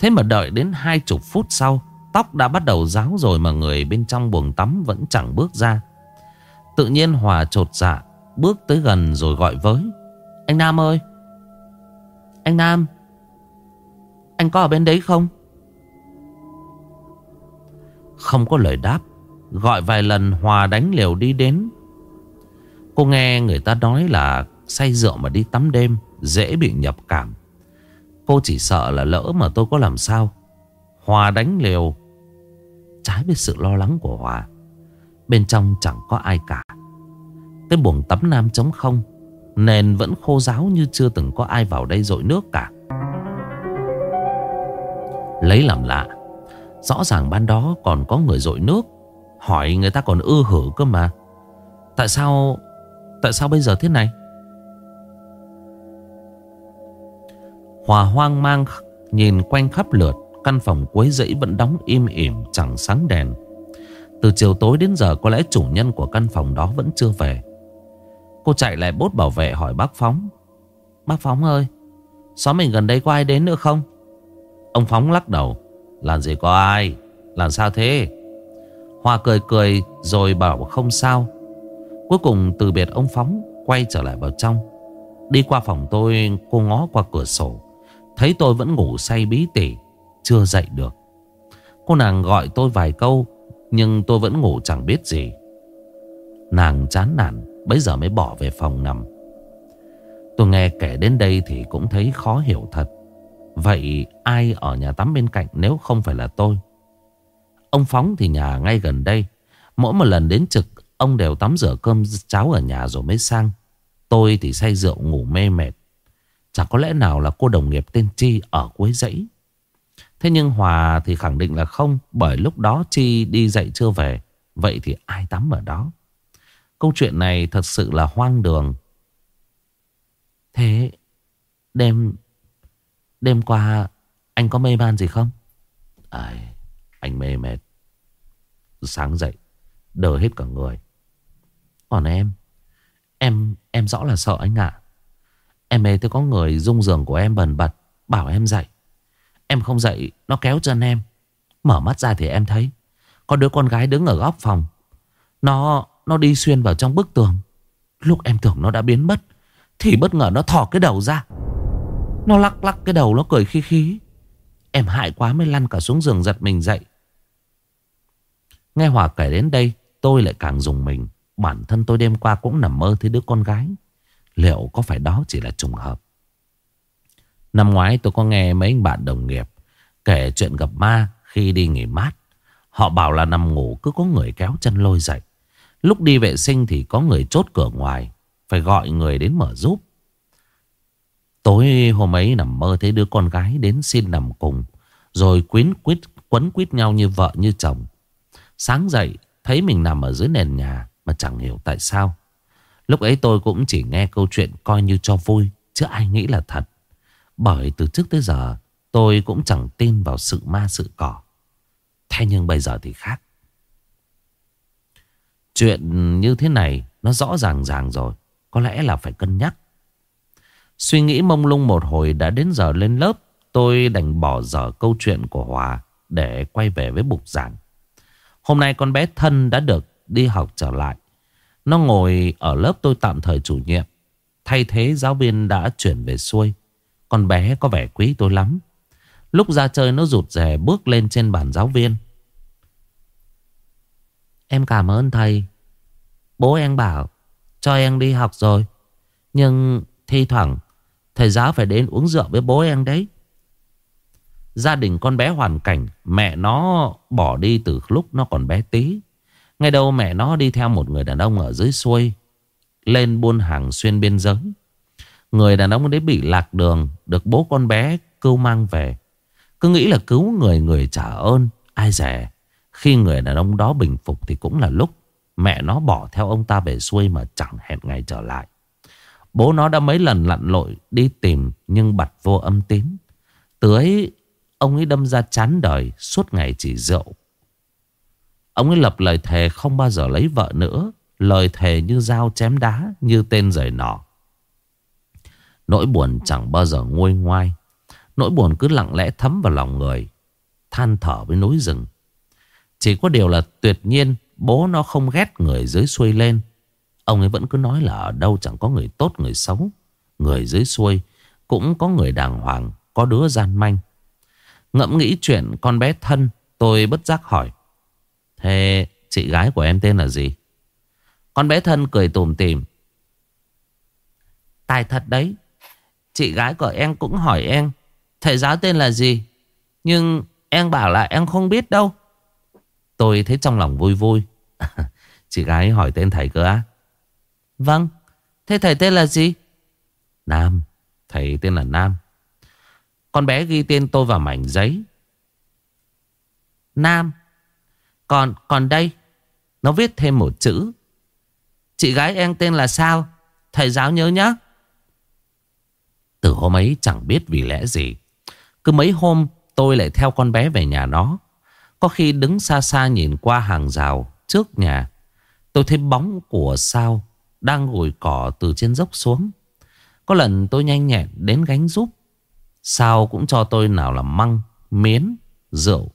Thế mà đợi đến hai chục phút sau, Tóc đã bắt đầu ráo rồi mà người bên trong buồng tắm vẫn chẳng bước ra. Tự nhiên Hòa trột dạ Bước tới gần rồi gọi với. Anh Nam ơi. Anh Nam. Anh có ở bên đấy không? Không có lời đáp. Gọi vài lần Hòa đánh liều đi đến. Cô nghe người ta nói là Say rượu mà đi tắm đêm, Dễ bị nhập cảm. Cô chỉ sợ là lỡ mà tôi có làm sao. Hòa đánh liều. Trái với sự lo lắng của Hòa. Bên trong chẳng có ai cả. Cái buồng tắm nam trống không. Nền vẫn khô ráo như chưa từng có ai vào đây dội nước cả. Lấy làm lạ, Rõ ràng ban đó còn có người dội nước. Hỏi người ta còn ư hử cơ mà. Tại sao Tại sao bây giờ thế này? Hòa hoang mang Nhìn quanh khắp lượt, Căn phòng cuối dãy vẫn đóng im ỉm Chẳng sáng đèn. Từ chiều tối đến giờ có lẽ chủ nhân của căn phòng đó vẫn chưa về. Cô chạy lại bốt bảo vệ hỏi bác Phóng. Bác Phóng ơi, Xóm mình gần đây có ai đến nữa không? Ông Phóng lắc đầu. Làm gì có ai? Làm sao thế? Hòa cười cười rồi bảo không sao. Cuối cùng từ biệt ông Phóng, Quay trở lại vào trong. Đi qua phòng tôi, cô ngó qua cửa sổ. Thấy tôi vẫn ngủ say bí tỉ, Chưa dậy được. Cô nàng gọi tôi vài câu, Nhưng tôi vẫn ngủ chẳng biết gì. Nàng chán nản. Bây giờ mới bỏ về phòng nằm. Tôi nghe kể đến đây thì cũng thấy khó hiểu thật. Vậy ai ở nhà tắm bên cạnh nếu không phải là tôi? Ông Phóng thì nhà ngay gần đây. Mỗi một lần đến trực, Ông đều tắm rửa cơm cháo ở nhà rồi mới sang. Tôi thì say rượu ngủ mê mệt. Chẳng có lẽ nào là cô đồng nghiệp tên Chi ở cuối dãy. Thế nhưng Hòa thì khẳng định là không, Bởi lúc đó Chi đi dậy chưa về. Vậy thì ai tắm ở đó? Câu chuyện này thật sự là hoang đường. Thế Đêm Đêm qua Anh có mê man gì không? À, Anh mê mệt. Sáng dậy Đờ hết cả người. Còn em Em em rõ là sợ anh ạ. Em mê tôi có người dung giường của em bần bật Bảo em dậy. Em không dậy nó kéo chân em. Mở mắt ra thì em thấy Có đứa con gái đứng ở góc phòng. Nó nó đi xuyên vào trong bức tường. Lúc em tưởng nó đã biến mất, Thì bất ngờ nó thò cái đầu ra. Nó lắc lắc cái đầu, nó cười khí khí. Em hại quá mới lăn cả xuống giường giật mình dậy. Nghe Hòa kể đến đây, Tôi lại càng dùng mình. Bản thân tôi đêm qua cũng nằm mơ thấy đứa con gái. Liệu có phải đó chỉ là trùng hợp? Năm ngoái tôi có nghe mấy anh bạn đồng nghiệp Kể chuyện gặp ma khi đi nghỉ mát. Họ bảo là nằm ngủ cứ có người kéo chân lôi dậy. Lúc đi vệ sinh thì có người chốt cửa ngoài, Phải gọi người đến mở giúp. Tối hôm ấy nằm mơ thấy đứa con gái đến xin nằm cùng, Rồi quyến quýt, quấn quýt nhau như vợ như chồng. Sáng dậy, thấy mình nằm ở dưới nền nhà Mà chẳng hiểu tại sao. Lúc ấy tôi cũng chỉ nghe câu chuyện coi như cho vui, Chứ ai nghĩ là thật. Bởi từ trước tới giờ, Tôi cũng chẳng tin vào sự ma sự cỏ. Thế nhưng bây giờ thì khác. Chuyện như thế này Nó rõ ràng ràng rồi. Có lẽ là phải cân nhắc. Suy nghĩ mông lung một hồi đã đến giờ lên lớp, Tôi đành bỏ dở câu chuyện của Hòa Để quay về với bục giảng. Hôm nay con bé thân đã được đi học trở lại. Nó ngồi ở lớp tôi tạm thời chủ nhiệm. Thay thế giáo viên đã chuyển về xuôi. Con bé có vẻ quý tôi lắm. Lúc ra chơi nó rụt rè bước lên trên bàn giáo viên. Em cảm ơn thầy. Bố em bảo, Cho em đi học rồi. Nhưng thi thoảng, Thầy giáo phải đến uống rượu với bố em đấy. Gia đình con bé hoàn cảnh, Mẹ nó bỏ đi từ lúc nó còn bé tí. Ngay đầu mẹ nó đi theo một người đàn ông ở dưới xuôi, Lên buôn hàng xuyên biên giới. Người đàn ông đấy bị lạc đường, Được bố con bé cứu mang về. Cứ nghĩ là cứu người người trả ơn, Ai rẻ. Khi người đàn ông đó bình phục thì cũng là lúc Mẹ nó bỏ theo ông ta về xuôi mà chẳng hẹn ngày trở lại. Bố nó đã mấy lần lặn lội đi tìm Nhưng bật vô âm tín. Từ ấy, Ông ấy đâm ra chán đời, Suốt ngày chỉ rượu. Ông ấy lập lời thề không bao giờ lấy vợ nữa, Lời thề như dao chém đá Như tên rời nỏ. Nỗi buồn chẳng bao giờ nguôi ngoai. Nỗi buồn cứ lặng lẽ thấm vào lòng người, Than thở với núi rừng. Chỉ có điều là tuyệt nhiên Bố nó không ghét người dưới xuôi lên. Ông ấy vẫn cứ nói là ở đâu chẳng có người tốt, người xấu. Người dưới xuôi Cũng có người đàng hoàng, Có đứa gian manh. Ngẫm nghĩ chuyện con bé thân, Tôi bất giác hỏi, Thế chị gái của em tên là gì? Con bé thân cười tùm tìm, Tài thật đấy, Chị gái của em cũng hỏi em, Thầy giáo tên là gì? Nhưng em bảo là em không biết đâu. Tôi thấy trong lòng vui vui. Chị gái hỏi tên thầy cơ á. Vâng Thế thầy tên là gì? Nam, Thầy tên là Nam. Con bé ghi tên tôi vào mảnh giấy. Nam, Còn còn đây. Nó viết thêm một chữ. Chị gái em tên là sao? Thầy giáo nhớ nhá. Từ hôm ấy chẳng biết vì lẽ gì. Cứ mấy hôm tôi lại theo con bé về nhà nó. Có khi đứng xa xa nhìn qua hàng rào trước nhà Tôi thấy bóng của sao đang gùi cỏ từ trên dốc xuống. Có lần tôi nhanh nhẹn đến gánh giúp. Sao cũng cho tôi nào là măng, miến, rượu.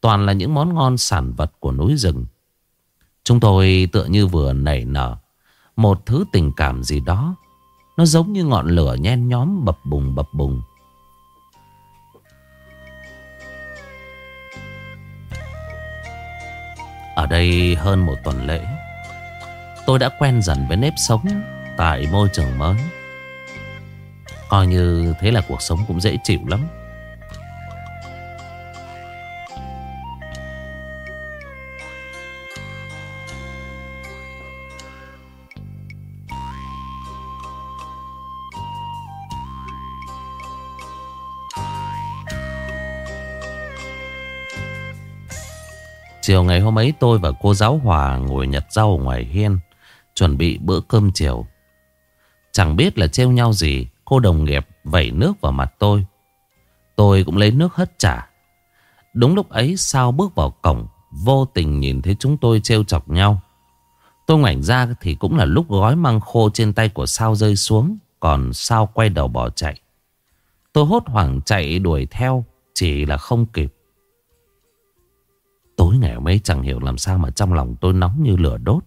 Toàn là những món ngon sản vật của núi rừng. Chúng tôi tựa như vừa nảy nở. Một thứ tình cảm gì đó. Nó giống như ngọn lửa nhen nhóm bập bùng bập bùng. Ở đây hơn một tuần lễ, Tôi đã quen dần với nếp sống Tại môi trường mới. Coi như thế là cuộc sống cũng dễ chịu lắm. Chiều ngày hôm ấy, tôi và cô giáo Hòa ngồi nhặt rau ngoài hiên, Chuẩn bị bữa cơm chiều. Chẳng biết là trêu nhau gì, Cô đồng nghiệp vẩy nước vào mặt tôi. Tôi cũng lấy nước hất trả. Đúng lúc ấy, Sao bước vào cổng, Vô tình nhìn thấy chúng tôi trêu chọc nhau. Tôi ngoảnh ra thì cũng là lúc gói măng khô trên tay của Sao rơi xuống, Còn Sao quay đầu bỏ chạy. Tôi hốt hoảng chạy đuổi theo, Chỉ là không kịp. Tối ngày hôm ấy chẳng hiểu làm sao mà trong lòng tôi nóng như lửa đốt.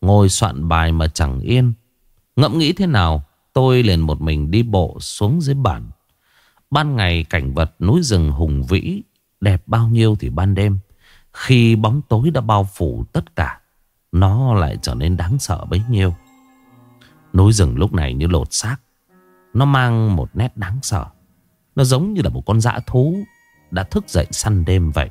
Ngồi soạn bài mà chẳng yên. Ngẫm nghĩ thế nào, Tôi liền một mình đi bộ xuống dưới bản Ban ngày cảnh vật núi rừng hùng vĩ, Đẹp bao nhiêu thì ban đêm. Khi bóng tối đã bao phủ tất cả, Nó lại trở nên đáng sợ bấy nhiêu. Núi rừng lúc này như lột xác. Nó mang một nét đáng sợ. Nó giống như là một con dã thú Đã thức dậy săn đêm vậy.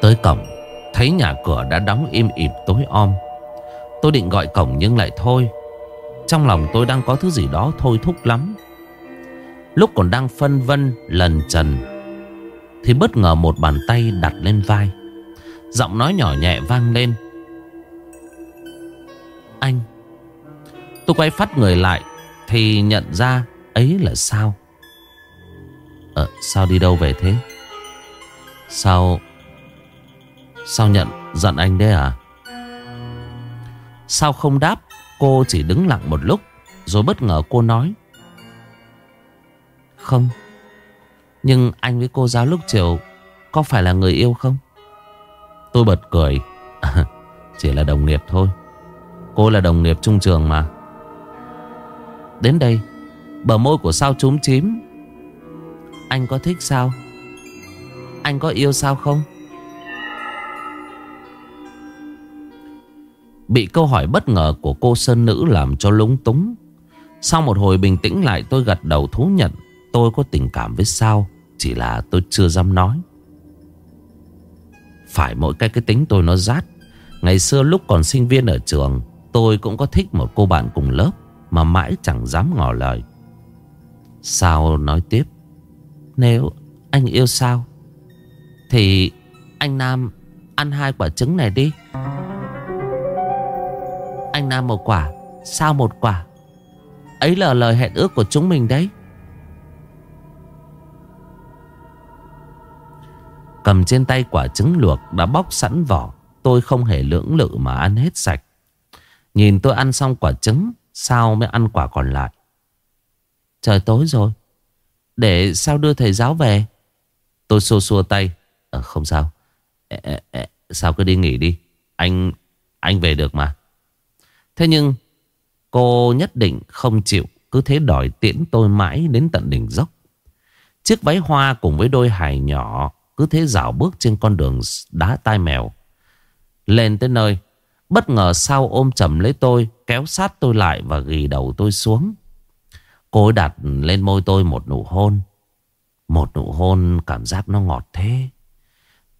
Tới cổng, Thấy nhà cửa đã đóng im ỉm tối om. Tôi định gọi cổng nhưng lại thôi. Trong lòng tôi đang có thứ gì đó thôi thúc lắm. Lúc còn đang phân vân, lần trần, Thì bất ngờ một bàn tay đặt lên vai. Giọng nói nhỏ nhẹ vang lên. Anh, Tôi quay phát người lại Thì nhận ra ấy là sao? Ờ sao đi đâu về thế? Sao Sao nhận giận anh đấy à? Sao không đáp? Cô chỉ đứng lặng một lúc, Rồi bất ngờ cô nói. Không, Nhưng anh với cô giáo lúc chiều, Có phải là người yêu không? Tôi bật cười. Chỉ là đồng nghiệp thôi. Cô là đồng nghiệp trung trường mà. Đến đây, Bờ môi của sao trúng chím. Anh có thích sao? Anh có yêu sao không? Bị câu hỏi bất ngờ của cô sơn nữ làm cho lúng túng. Sau một hồi bình tĩnh lại, tôi gật đầu thú nhận, Tôi có tình cảm với Sao, Chỉ là tôi chưa dám nói. Phải, mỗi cái cái tính tôi nó rát. Ngày xưa lúc còn sinh viên ở trường, Tôi cũng có thích một cô bạn cùng lớp, Mà mãi chẳng dám ngỏ lời. Sao nói tiếp? Nếu anh yêu Sao? Thì anh Nam ăn hai quả trứng này đi anh Nam một quả Sao một quả? Ấy là lời hẹn ước của chúng mình đấy. Cầm trên tay quả trứng luộc đã bóc sẵn vỏ Tôi không hề lưỡng lự mà ăn hết sạch. Nhìn tôi ăn xong quả trứng Sao mới ăn quả còn lại? Trời tối rồi Để sao đưa thầy giáo về? Tôi xua xua tay. À, Không sao. À, à, Sao cứ đi nghỉ đi? Anh anh về được mà. Thế nhưng, cô nhất định không chịu, Cứ thế đòi tiễn tôi mãi đến tận đỉnh dốc. Chiếc váy hoa cùng với đôi hài nhỏ Cứ thế dạo bước trên con đường đá tai mèo. Lên tới nơi, Bất ngờ sau ôm chầm lấy tôi, Kéo sát tôi lại và ghi đầu tôi xuống. Cô đặt lên môi tôi một nụ hôn. Một nụ hôn cảm giác nó ngọt thế.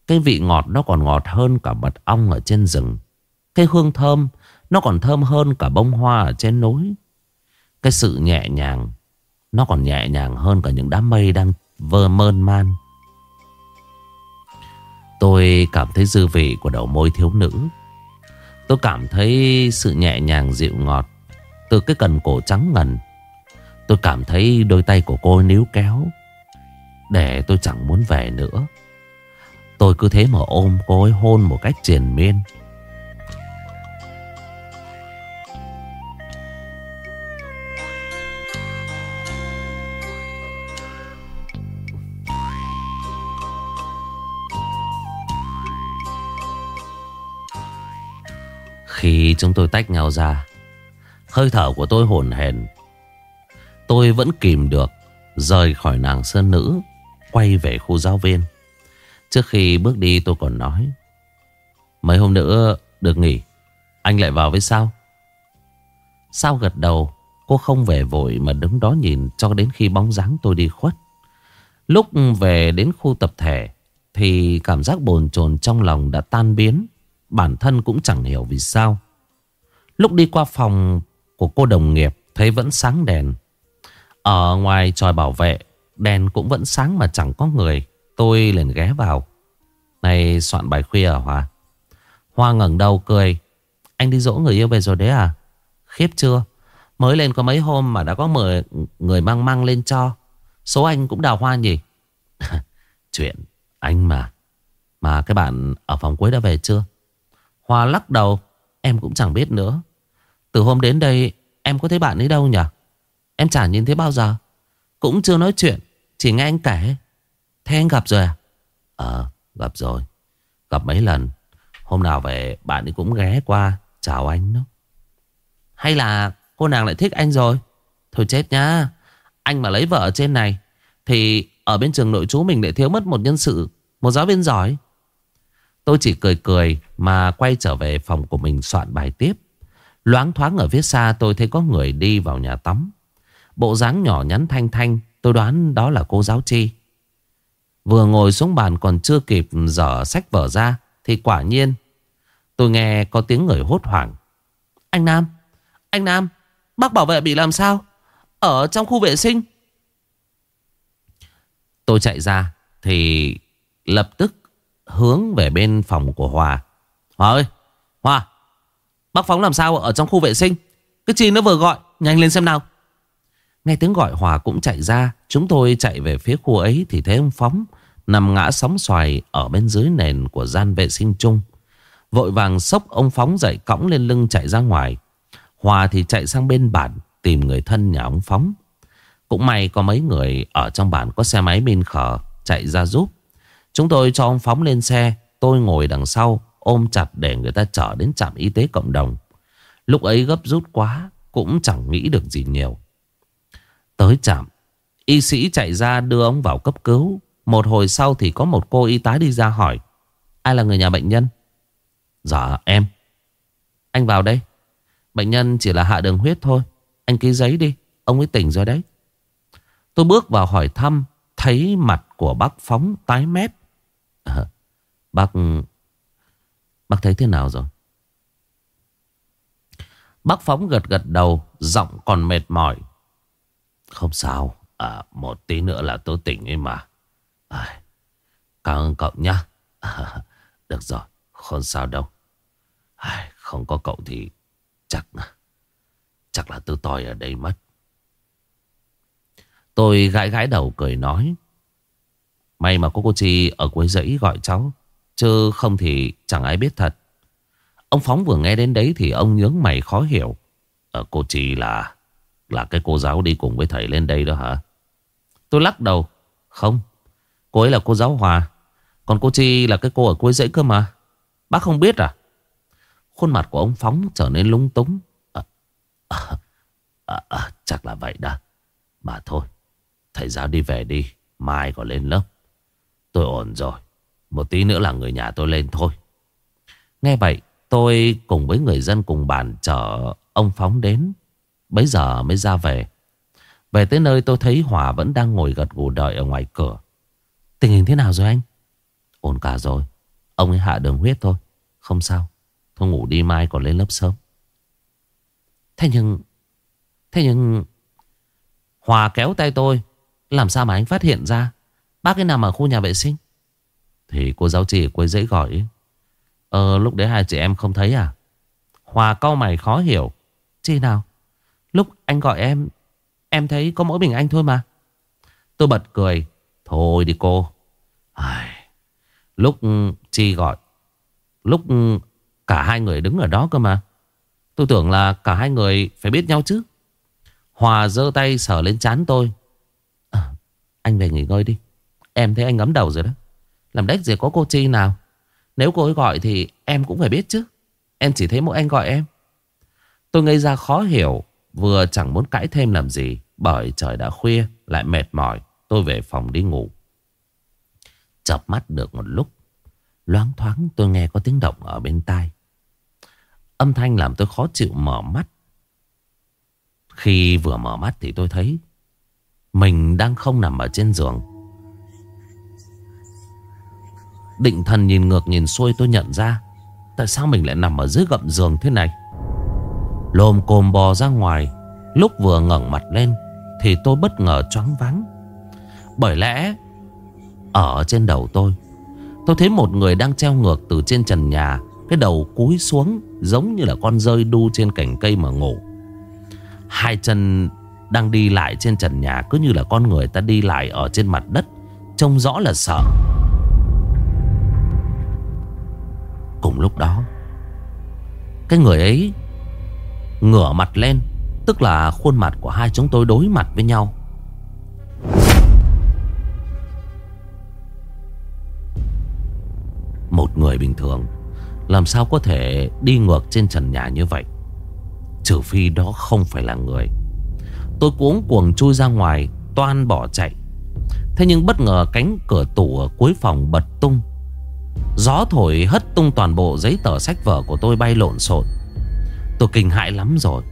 Cái vị ngọt nó còn ngọt hơn cả mật ong ở trên rừng. Cái hương thơm nó còn thơm hơn cả bông hoa ở trên núi. Cái sự nhẹ nhàng, Nó còn nhẹ nhàng hơn cả những đám mây đang vơ mơn man. Tôi cảm thấy dư vị của đầu môi thiếu nữ. Tôi cảm thấy sự nhẹ nhàng dịu ngọt Từ cái cần cổ trắng ngần. Tôi cảm thấy đôi tay của cô níu kéo, Để tôi chẳng muốn về nữa. Tôi cứ thế mà ôm cô ấy hôn một cách triền miên. Khi chúng tôi tách nhau ra. Hơi thở của tôi hồn hển. Tôi vẫn kìm được, Rời khỏi nàng sơn nữ, Quay về khu giáo viên. Trước khi bước đi tôi còn nói, Mấy hôm nữa được nghỉ, Anh lại vào với sao? Sao gật đầu, Cô không về vội mà đứng đó nhìn Cho đến khi bóng dáng tôi đi khuất. Lúc về đến khu tập thể Thì cảm giác bồn chồn trong lòng đã tan biến. Bản thân cũng chẳng hiểu vì sao. Lúc đi qua phòng của cô đồng nghiệp, Thấy vẫn sáng đèn. Ở ngoài tròi bảo vệ, Đèn cũng vẫn sáng mà chẳng có người. Tôi liền ghé vào. Này, soạn bài khuya à Hoa Hoa ngẩng đầu cười. Anh đi dỗ người yêu về rồi đấy à? Khiếp chưa? Mới lên có mấy hôm mà đã có mời người mang mang lên cho. Số anh cũng đào hoa nhỉ? Chuyện anh mà. Mà cái bạn ở phòng cuối đã về chưa? Hoa lắc đầu, Em cũng chẳng biết nữa. Từ hôm đến đây, em có thấy bạn ấy đâu nhỉ? Em chả nhìn thấy bao giờ. Cũng chưa nói chuyện, Chỉ nghe anh kể. Thế anh gặp rồi à? Ờ gặp rồi. Gặp mấy lần. Hôm nào về, bạn ấy cũng ghé qua, Chào anh đó. Hay là cô nàng lại thích anh rồi? Thôi chết nhá. Anh mà lấy vợ ở trên này, Thì ở bên trường nội chú mình lại thiếu mất một nhân sự, Một giáo viên giỏi. Tôi chỉ cười cười mà quay trở về phòng của mình soạn bài tiếp. Loáng thoáng ở phía xa tôi thấy có người đi vào nhà tắm. Bộ dáng nhỏ nhắn thanh thanh, tôi đoán đó là cô giáo chi. Vừa ngồi xuống bàn còn chưa kịp dở sách vở ra, thì quả nhiên tôi nghe có tiếng người hốt hoảng. Anh Nam, anh Nam, bác bảo vệ bị làm sao? Ở trong khu vệ sinh. Tôi chạy ra thì lập tức hướng về bên phòng của Hòa. Hòa ơi, Hòa, bác Phóng làm sao ở trong khu vệ sinh? Cái chi nó vừa gọi, nhanh lên xem nào. Nghe tiếng gọi Hòa cũng chạy ra, chúng tôi chạy về phía khu ấy thì thấy ông Phóng nằm ngã sóng xoài ở bên dưới nền của gian vệ sinh chung. Vội vàng sốc ông Phóng dậy cõng lên lưng chạy ra ngoài. Hòa thì chạy sang bên bản tìm người thân nhà ông Phóng. Cũng may có mấy người ở trong bản có xe máy bên khở chạy ra giúp. Chúng tôi cho ông Phóng lên xe, Tôi ngồi đằng sau, Ôm chặt để người ta chở đến trạm y tế cộng đồng. Lúc ấy gấp rút quá, Cũng chẳng nghĩ được gì nhiều. Tới trạm, Y sĩ chạy ra đưa ông vào cấp cứu. Một hồi sau thì có một cô y tá đi ra hỏi, Ai là người nhà bệnh nhân? Dạ em. Anh vào đây. Bệnh nhân chỉ là hạ đường huyết thôi. Anh ký giấy đi, Ông ấy tỉnh rồi đấy. Tôi bước vào hỏi thăm, Thấy mặt của bác Phóng tái mét. À, bác... Bác thấy thế nào rồi? Bác Phóng gật gật đầu, giọng còn mệt mỏi. Không sao, à, một tí nữa là tôi tỉnh ấy mà. À, cảm ơn cậu nhá. À, được rồi, không sao đâu. À, không có cậu thì chắc chắc là tôi tòi ở đây mất. Tôi gãi gãi đầu cười nói. May mà có cô Chi ở cuối dãy gọi cháu Chứ không thì chẳng ai biết thật Ông Phóng vừa nghe đến đấy thì ông nhướng mày khó hiểu. ở cô Chi là là cái cô giáo đi cùng với thầy lên đây đó hả? Tôi lắc đầu. Không, cô ấy là cô giáo Hòa. Còn cô Chi là cái cô ở cuối dãy cơ mà. Bác không biết à? Khuôn mặt của ông Phóng trở nên lung túng. À, à, à, à, chắc là vậy đó. Mà thôi, thầy giáo đi về đi. Mai còn lên lớp. Tôi ổn rồi. Một tí nữa là người nhà tôi lên thôi. Nghe vậy, tôi cùng với người dân cùng bàn chở ông Phóng đến. Bấy giờ mới ra về. Về tới nơi tôi thấy Hòa vẫn đang ngồi gật gù đợi ở ngoài cửa. Tình hình thế nào rồi anh? Ổn cả rồi. Ông ấy hạ đường huyết thôi. Không sao. Thôi ngủ đi mai còn lên lớp sớm. Thế nhưng... Thế nhưng... Hòa kéo tay tôi. Làm sao mà anh phát hiện ra? Bác ấy nằm ở khu nhà vệ sinh. Thì cô giáo chị quấy dãy gọi. Ờ lúc đấy hai chị em không thấy à? Hòa cau mày khó hiểu. Chi nào? Lúc anh gọi em Em thấy có mỗi mình anh thôi mà Tôi bật cười Thôi đi cô Ai... Lúc Chi gọi Lúc cả hai người đứng ở đó cơ mà Tôi tưởng là cả hai người phải biết nhau chứ Hòa giơ tay sờ lên chán tôi à, Anh về nghỉ ngơi đi Em thấy anh ngấm đầu rồi đó. Làm đếch gì có cô Chi nào? Nếu cô ấy gọi thì em cũng phải biết chứ. Em chỉ thấy mỗi anh gọi em. Tôi ngây ra khó hiểu, Vừa chẳng muốn cãi thêm làm gì, Bởi trời đã khuya, Lại mệt mỏi, Tôi về phòng đi ngủ. Chập mắt được một lúc, Loáng thoáng tôi nghe có tiếng động ở bên tai. Âm thanh làm tôi khó chịu mở mắt. Khi vừa mở mắt thì tôi thấy Mình đang không nằm ở trên giường. Định thần nhìn ngược nhìn xuôi tôi nhận ra, Tại sao mình lại nằm ở dưới gậm giường thế này? Lồm cồm bò ra ngoài, Lúc vừa ngẩng mặt lên Thì tôi bất ngờ choáng váng. Bởi lẽ, Ở trên đầu tôi Tôi thấy một người đang treo ngược từ trên trần nhà, Cái đầu cúi xuống Giống như là con rơi đu trên cành cây mà ngủ. Hai chân đang đi lại trên trần nhà Cứ như là con người ta đi lại ở trên mặt đất, Trông rõ là sợ. Cùng lúc đó. Cái người ấy Ngửa mặt lên, Tức là khuôn mặt của hai chúng tôi đối mặt với nhau. Một người bình thường, Làm sao có thể đi ngược trên trần nhà như vậy? Trừ phi đó không phải là người. Tôi cuống cuồng chui ra ngoài, Toan bỏ chạy. Thế nhưng bất ngờ cánh cửa tủ ở cuối phòng bật tung. Gió thổi hất tung toàn bộ giấy tờ sách vở của tôi bay lộn xộn. Tôi kinh hãi lắm rồi.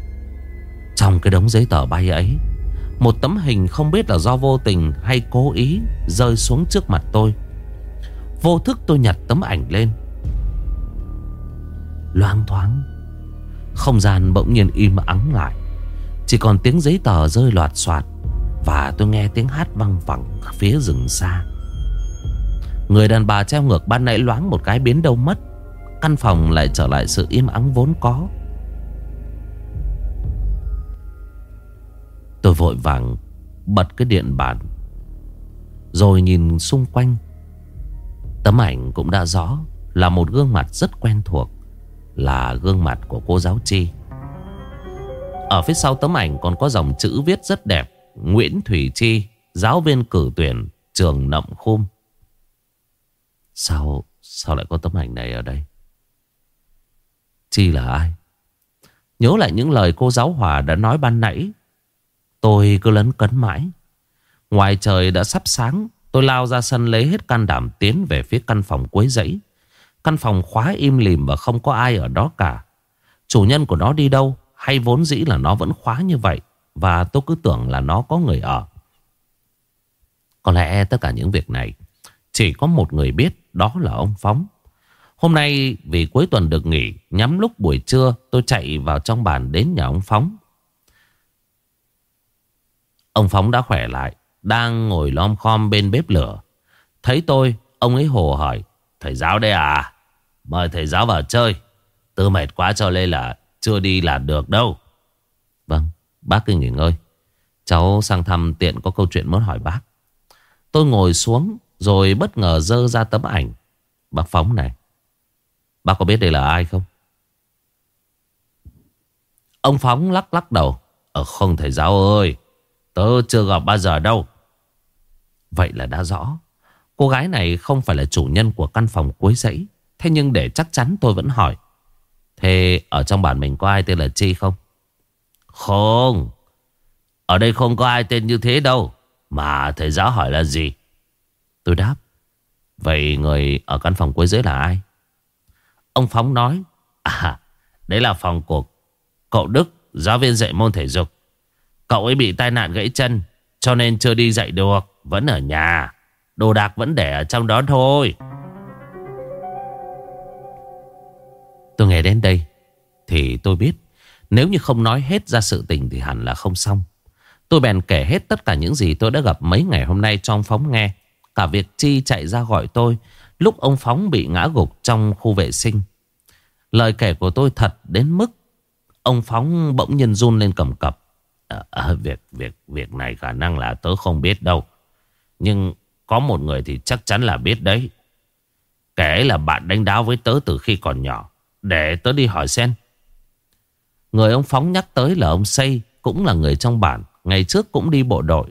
Trong cái đống giấy tờ bay ấy, Một tấm hình không biết là do vô tình hay cố ý Rơi xuống trước mặt tôi. Vô thức tôi nhặt tấm ảnh lên. Loang thoáng, Không gian bỗng nhiên im ắng lại. Chỉ còn tiếng giấy tờ rơi loạt soạt Và tôi nghe tiếng hát văng vẳng phía rừng xa. Người đàn bà treo ngược ban nãy loáng một cái biến đâu mất. Căn phòng lại trở lại sự im ắng vốn có. Tôi vội vàng bật cái điện bàn, Rồi nhìn xung quanh. Tấm ảnh cũng đã rõ Là một gương mặt rất quen thuộc, Là gương mặt của cô giáo Chi. Ở phía sau tấm ảnh còn có dòng chữ viết rất đẹp, Nguyễn Thủy Chi, Giáo viên cử tuyển, trường Nậm Khum. Sao Sao lại có tấm ảnh này ở đây? Chi là ai? Nhớ lại những lời cô giáo Hòa đã nói ban nãy. Tôi cứ lấn cấn mãi. Ngoài trời đã sắp sáng, Tôi lao ra sân lấy hết can đảm tiến về phía căn phòng cuối dãy Căn phòng khóa im lìm và không có ai ở đó cả. Chủ nhân của nó đi đâu, Hay vốn dĩ là nó vẫn khóa như vậy, Và tôi cứ tưởng là nó có người ở. Có lẽ tất cả những việc này Chỉ có một người biết. Đó là ông Phóng. Hôm nay vì cuối tuần được nghỉ, Nhắm lúc buổi trưa tôi chạy vào trong bàn đến nhà ông Phóng. Ông Phóng đã khỏe lại, Đang ngồi lom khom bên bếp lửa. Thấy tôi, Ông ấy hồ hỏi, Thầy giáo đây à? Mời thầy giáo vào chơi. Tư mệt quá cho nên là Chưa đi là được đâu. Vâng bác cứ nghỉ ngơi. Cháu sang thăm tiện có câu chuyện muốn hỏi bác. Tôi ngồi xuống rồi bất ngờ dơ ra tấm ảnh Bác Phóng này Bác có biết đây là ai không Ông Phóng lắc lắc đầu. Ờ không thầy giáo ơi. Tớ chưa gặp bao giờ đâu. Vậy là đã rõ. Cô gái này không phải là chủ nhân của căn phòng cuối dãy. Thế nhưng để chắc chắn tôi vẫn hỏi. Thế ở trong bản mình có ai tên là Chi không? Không. Ở đây không có ai tên như thế đâu. Mà thầy giáo hỏi là gì? Tôi đáp. Vậy người ở căn phòng cuối dưới là ai? Ông Phóng nói. À, đấy là phòng của cậu Đức, giáo viên dạy môn thể dục. Cậu ấy bị tai nạn gãy chân, cho nên chưa đi dạy được, vẫn ở nhà. Đồ đạc vẫn để ở trong đó thôi. Tôi nghe đến đây, thì tôi biết nếu như không nói hết ra sự tình thì hẳn là không xong. Tôi bèn kể hết tất cả những gì tôi đã gặp mấy ngày hôm nay trong phóng nghe. Cả việc Chi chạy ra gọi tôi lúc ông Phóng bị ngã gục trong khu vệ sinh. Lời kể của tôi thật đến mức ông Phóng bỗng nhiên run lên cầm cập. À, à, việc việc việc này khả năng là tớ không biết đâu. Nhưng có một người thì chắc chắn là biết đấy. Kể là bạn đánh đáo với tớ từ khi còn nhỏ. Để tớ đi hỏi xem. Người ông Phóng nhắc tới là ông Xây cũng là người trong bản. Ngày trước cũng đi bộ đội.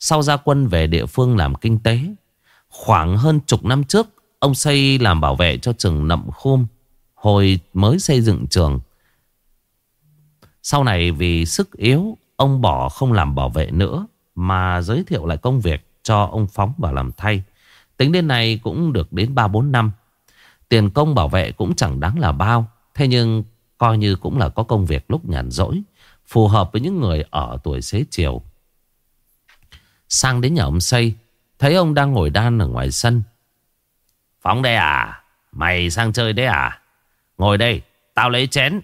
Sau ra quân về địa phương làm kinh tế. Khoảng hơn chục năm trước, ông Xây làm bảo vệ cho trường Nậm Khum. Hồi mới xây dựng trường. Sau này vì sức yếu, ông bỏ không làm bảo vệ nữa. Mà giới thiệu lại công việc cho ông Phóng vào làm thay. Tính đến nay cũng được đến 3-4 năm. Tiền công bảo vệ cũng chẳng đáng là bao. Thế nhưng coi như cũng là có công việc lúc nhàn rỗi. Phù hợp với những người ở tuổi xế chiều. Sang đến nhà ông Xây. Thấy ông đang ngồi đan ở ngoài sân. Phóng đây à? Mày sang chơi đấy à? Ngồi đây, tao lấy chén.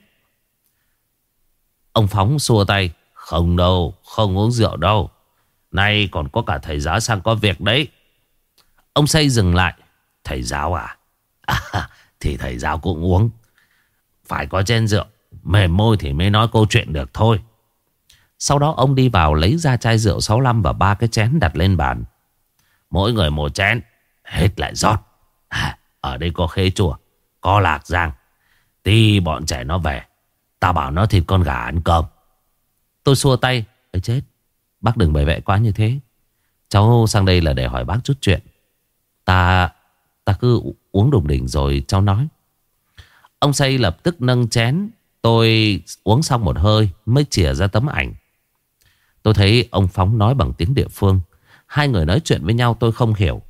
Ông Phóng xua tay. Không đâu, không uống rượu đâu. Nay còn có cả thầy giáo sang có việc đấy. Ông xây dừng lại. Thầy giáo à? à thì thầy giáo cũng uống. Phải có chén rượu. Mềm môi thì mới nói câu chuyện được thôi. Sau đó ông đi vào lấy ra chai rượu 65 và ba cái chén đặt lên bàn. Mỗi người một chén. Hết lại rót. À, ở đây có khế chùa. Có lạc giang. Tí bọn trẻ nó về. Tao bảo nó thịt con gà ăn cơm. Tôi xua tay. ấy chết. Bác đừng bày vẽ quá như thế. Cháu sang đây là để hỏi bác chút chuyện. Ta ta cứ uống đùng đỉnh rồi cháu nói. Ông xây lập tức nâng chén. Tôi uống xong một hơi mới chìa ra tấm ảnh. Tôi thấy ông Phóng nói bằng tiếng địa phương. Hai người nói chuyện với nhau tôi không hiểu.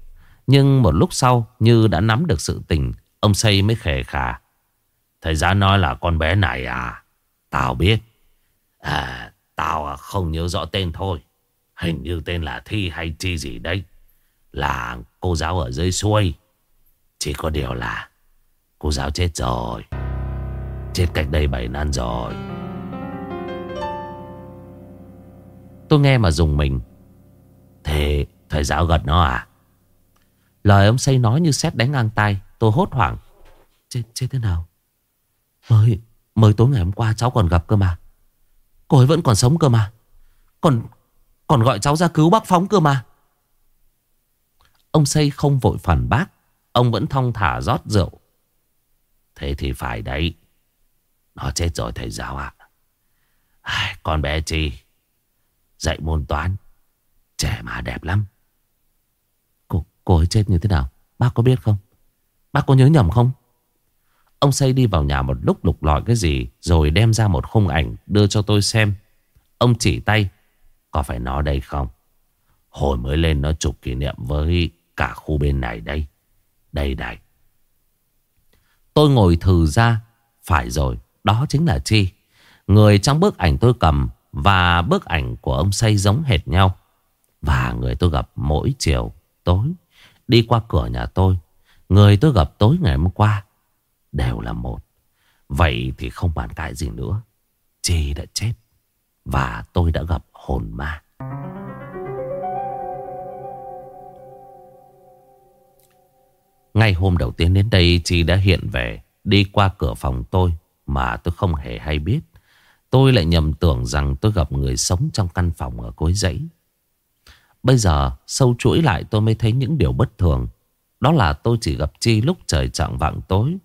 Nhưng một lúc sau như đã nắm được sự tình. Ông xây mới khề khà. Thầy giáo nói là con bé này à. Tao biết. À, tao à, không nhớ rõ tên thôi. Hình như tên là Thi hay Chi gì đấy Là cô giáo ở dưới xuôi. Chỉ có điều là cô giáo chết rồi. Chết cách đây 7 năm rồi. Tôi nghe mà dùng mình. Thế thầy giáo gật nó à? Lời ông xây nói như xét đánh ngang tay. Tôi hốt hoảng. Chết, chết thế nào? Mới, mới tối ngày hôm qua cháu còn gặp cơ mà. Cô ấy vẫn còn sống cơ mà. Còn, còn gọi cháu ra cứu bác Phóng cơ mà. Ông xây không vội phản bác. Ông vẫn thong thả rót rượu. Thế thì phải đấy. Nó chết rồi thầy giáo ạ. À. Con bé Chi dạy môn toán. Trẻ mà đẹp lắm. Cô, cô ấy chết như thế nào? Bác có biết không? Bác có nhớ nhầm không? Ông xây đi vào nhà một lúc lục lọi cái gì Rồi đem ra một khung ảnh đưa cho tôi xem Ông chỉ tay Có phải nó đây không Hồi mới lên nó chụp kỷ niệm với cả khu bên này đây Đây đây Tôi ngồi thử ra Phải rồi Đó chính là Chi Người trong bức ảnh tôi cầm Và bức ảnh của ông xây giống hệt nhau và người tôi gặp mỗi chiều tối, Đi qua cửa nhà tôi, Người tôi gặp tối ngày hôm qua Đều là một. Vậy thì không bàn cãi gì nữa. Chi đã chết Và tôi đã gặp hồn ma. Ngay hôm đầu tiên đến đây, Chi đã hiện về, Đi qua cửa phòng tôi Mà tôi không hề hay biết. Tôi lại nhầm tưởng rằng tôi gặp người sống trong căn phòng ở cuối dãy. Bây giờ sâu chuỗi lại tôi mới thấy những điều bất thường. Đó là tôi chỉ gặp Chi lúc trời trạng vạng tối.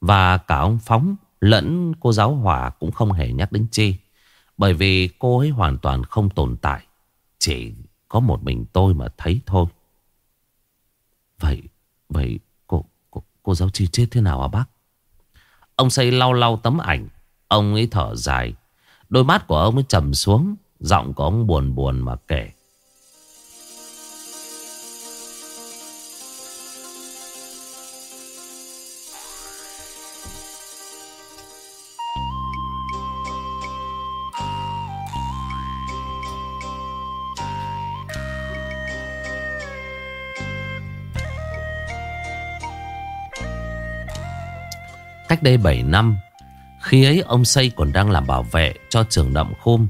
Và cả ông Phóng Lẫn cô giáo Hòa cũng không hề nhắc đến Chi. Bởi vì cô ấy hoàn toàn không tồn tại. Chỉ có một mình tôi mà thấy thôi. Vậy, vậy cô, cô, cô giáo Chi chết thế nào hả bác? Ông xây lau lau tấm ảnh. Ông ấy thở dài. Đôi mắt của ông ấy trầm xuống. Giọng của ông buồn buồn mà kể. Cách đây 7 năm, Khi ấy ông xây còn đang làm bảo vệ cho trường Đậm Khum.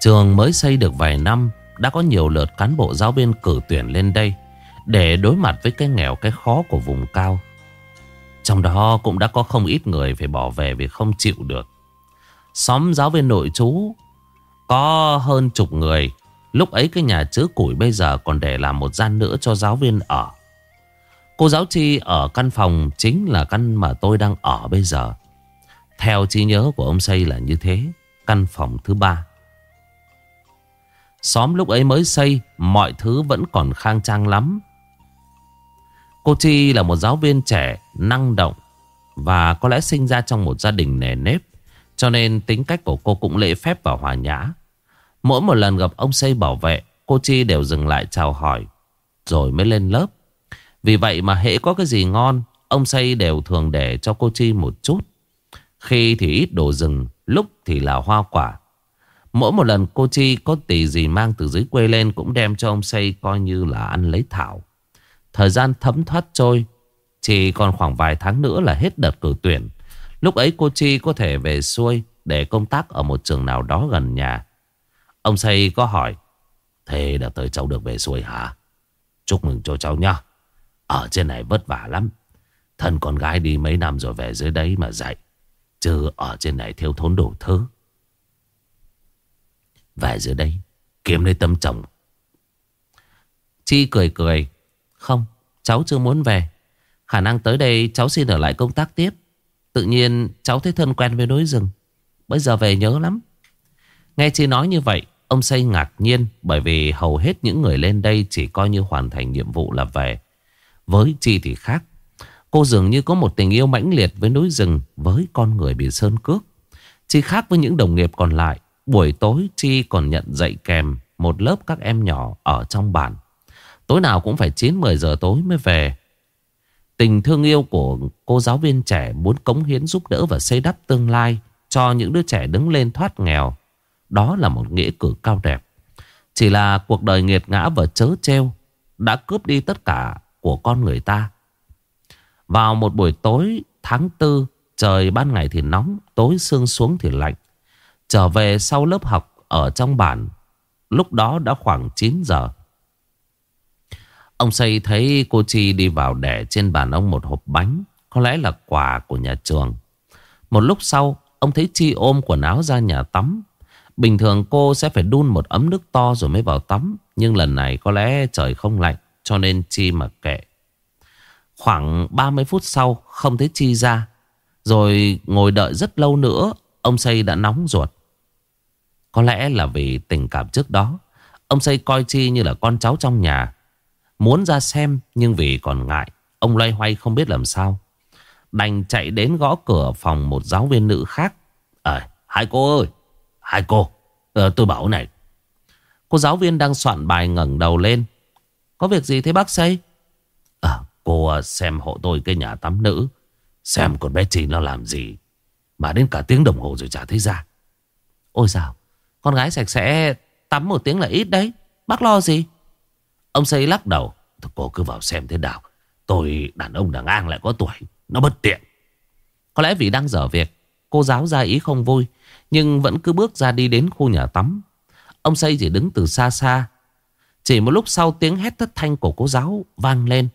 Trường mới xây được vài năm, Đã có nhiều lượt cán bộ giáo viên cử tuyển lên đây Để đối mặt với cái nghèo, cái khó của vùng cao. Trong đó cũng đã có không ít người phải bỏ về vì không chịu được. Xóm giáo viên nội trú, Có hơn chục người. Lúc ấy cái nhà chứa củi bây giờ còn để làm một gian nữa cho giáo viên ở. Cô giáo Chi ở căn phòng chính là căn mà tôi đang ở bây giờ. Theo trí nhớ của ông xây là như thế. Căn phòng thứ ba. Xóm lúc ấy mới xây, mọi thứ vẫn còn khang trang lắm. Cô Chi là một giáo viên trẻ, năng động và có lẽ sinh ra trong một gia đình nề nếp. Cho nên tính cách của cô cũng lễ phép và hòa nhã. Mỗi một lần gặp ông xây bảo vệ, cô Chi đều dừng lại chào hỏi, rồi mới lên lớp. Vì vậy mà hễ có cái gì ngon, Ông xây đều thường để cho cô Chi một chút. Khi thì ít đồ rừng, Lúc thì là hoa quả. Mỗi một lần cô Chi có tỷ gì mang từ dưới quê lên Cũng đem cho ông xây coi như là ăn lấy thảo. Thời gian thấm thoát trôi, Chỉ còn khoảng vài tháng nữa là hết đợt cử tuyển. Lúc ấy cô Chi có thể về xuôi Để công tác ở một trường nào đó gần nhà. Ông xây có hỏi, Thế đã tới cháu được về xuôi hả? Chúc mừng cho cháu nha ở trên này vất vả lắm. Thân con gái đi mấy năm rồi về dưới đấy mà dạy. Chứ ở trên này thiếu thốn đủ thứ Về dưới đây Kiếm lấy tâm chồng. Chi cười cười, Không, cháu chưa muốn về. Khả năng tới đây cháu xin ở lại công tác tiếp. Tự nhiên cháu thấy thân quen với núi rừng. Bây giờ về nhớ lắm. Nghe Chi nói như vậy, Ông xây ngạc nhiên Bởi vì hầu hết những người lên đây Chỉ coi như hoàn thành nhiệm vụ là về với Chi thì khác. Cô dường như có một tình yêu mãnh liệt với núi rừng, với con người bị sơn cước. Chi khác với những đồng nghiệp còn lại. Buổi tối Chi còn nhận dạy kèm một lớp các em nhỏ ở trong bản. Tối nào cũng phải 9-10 giờ tối mới về. Tình thương yêu của cô giáo viên trẻ muốn cống hiến giúp đỡ và xây đắp tương lai cho những đứa trẻ đứng lên thoát nghèo. Đó là một nghĩa cử cao đẹp. Chỉ là cuộc đời nghiệt ngã và chớ treo đã cướp đi tất cả của con người ta. Vào một buổi tối tháng tư, trời ban ngày thì nóng, tối sương xuống thì lạnh. Trở về sau lớp học ở trong bản, lúc đó đã khoảng 9 giờ. Ông xây thấy cô Chi đi vào để trên bàn ông một hộp bánh, có lẽ là quà của nhà trường. Một lúc sau, ông thấy Chi ôm quần áo ra nhà tắm. Bình thường cô sẽ phải đun một ấm nước to rồi mới vào tắm, nhưng lần này có lẽ trời không lạnh. Cho nên Chi mà kệ Khoảng 30 phút sau Không thấy Chi ra. Rồi ngồi đợi rất lâu nữa Ông Xây đã nóng ruột. Có lẽ là vì tình cảm trước đó Ông Xây coi Chi như là con cháu trong nhà. Muốn ra xem Nhưng vì còn ngại Ông loay hoay không biết làm sao. Đành chạy đến gõ cửa phòng một giáo viên nữ khác. À hai cô ơi Hai cô ờ, Tôi bảo này. Cô giáo viên đang soạn bài ngẩng đầu lên có việc gì thế bác xây? À, cô à, xem hộ tôi cái nhà tắm nữ. Xem con bé Chi nó làm gì. Mà đến cả tiếng đồng hồ rồi chả thấy ra. Ôi sao? Con gái sạch sẽ tắm một tiếng là ít đấy. Bác lo gì? Ông xây lắc đầu. Thôi cô cứ vào xem thế nào. Tôi đàn ông đàn an lại có tuổi. Nó bất tiện. Có lẽ vì đang dở việc. Cô giáo ra ý không vui. Nhưng vẫn cứ bước ra đi đến khu nhà tắm. Ông xây chỉ đứng từ xa xa chỉ một lúc sau tiếng hét thất thanh của cô giáo vang lên.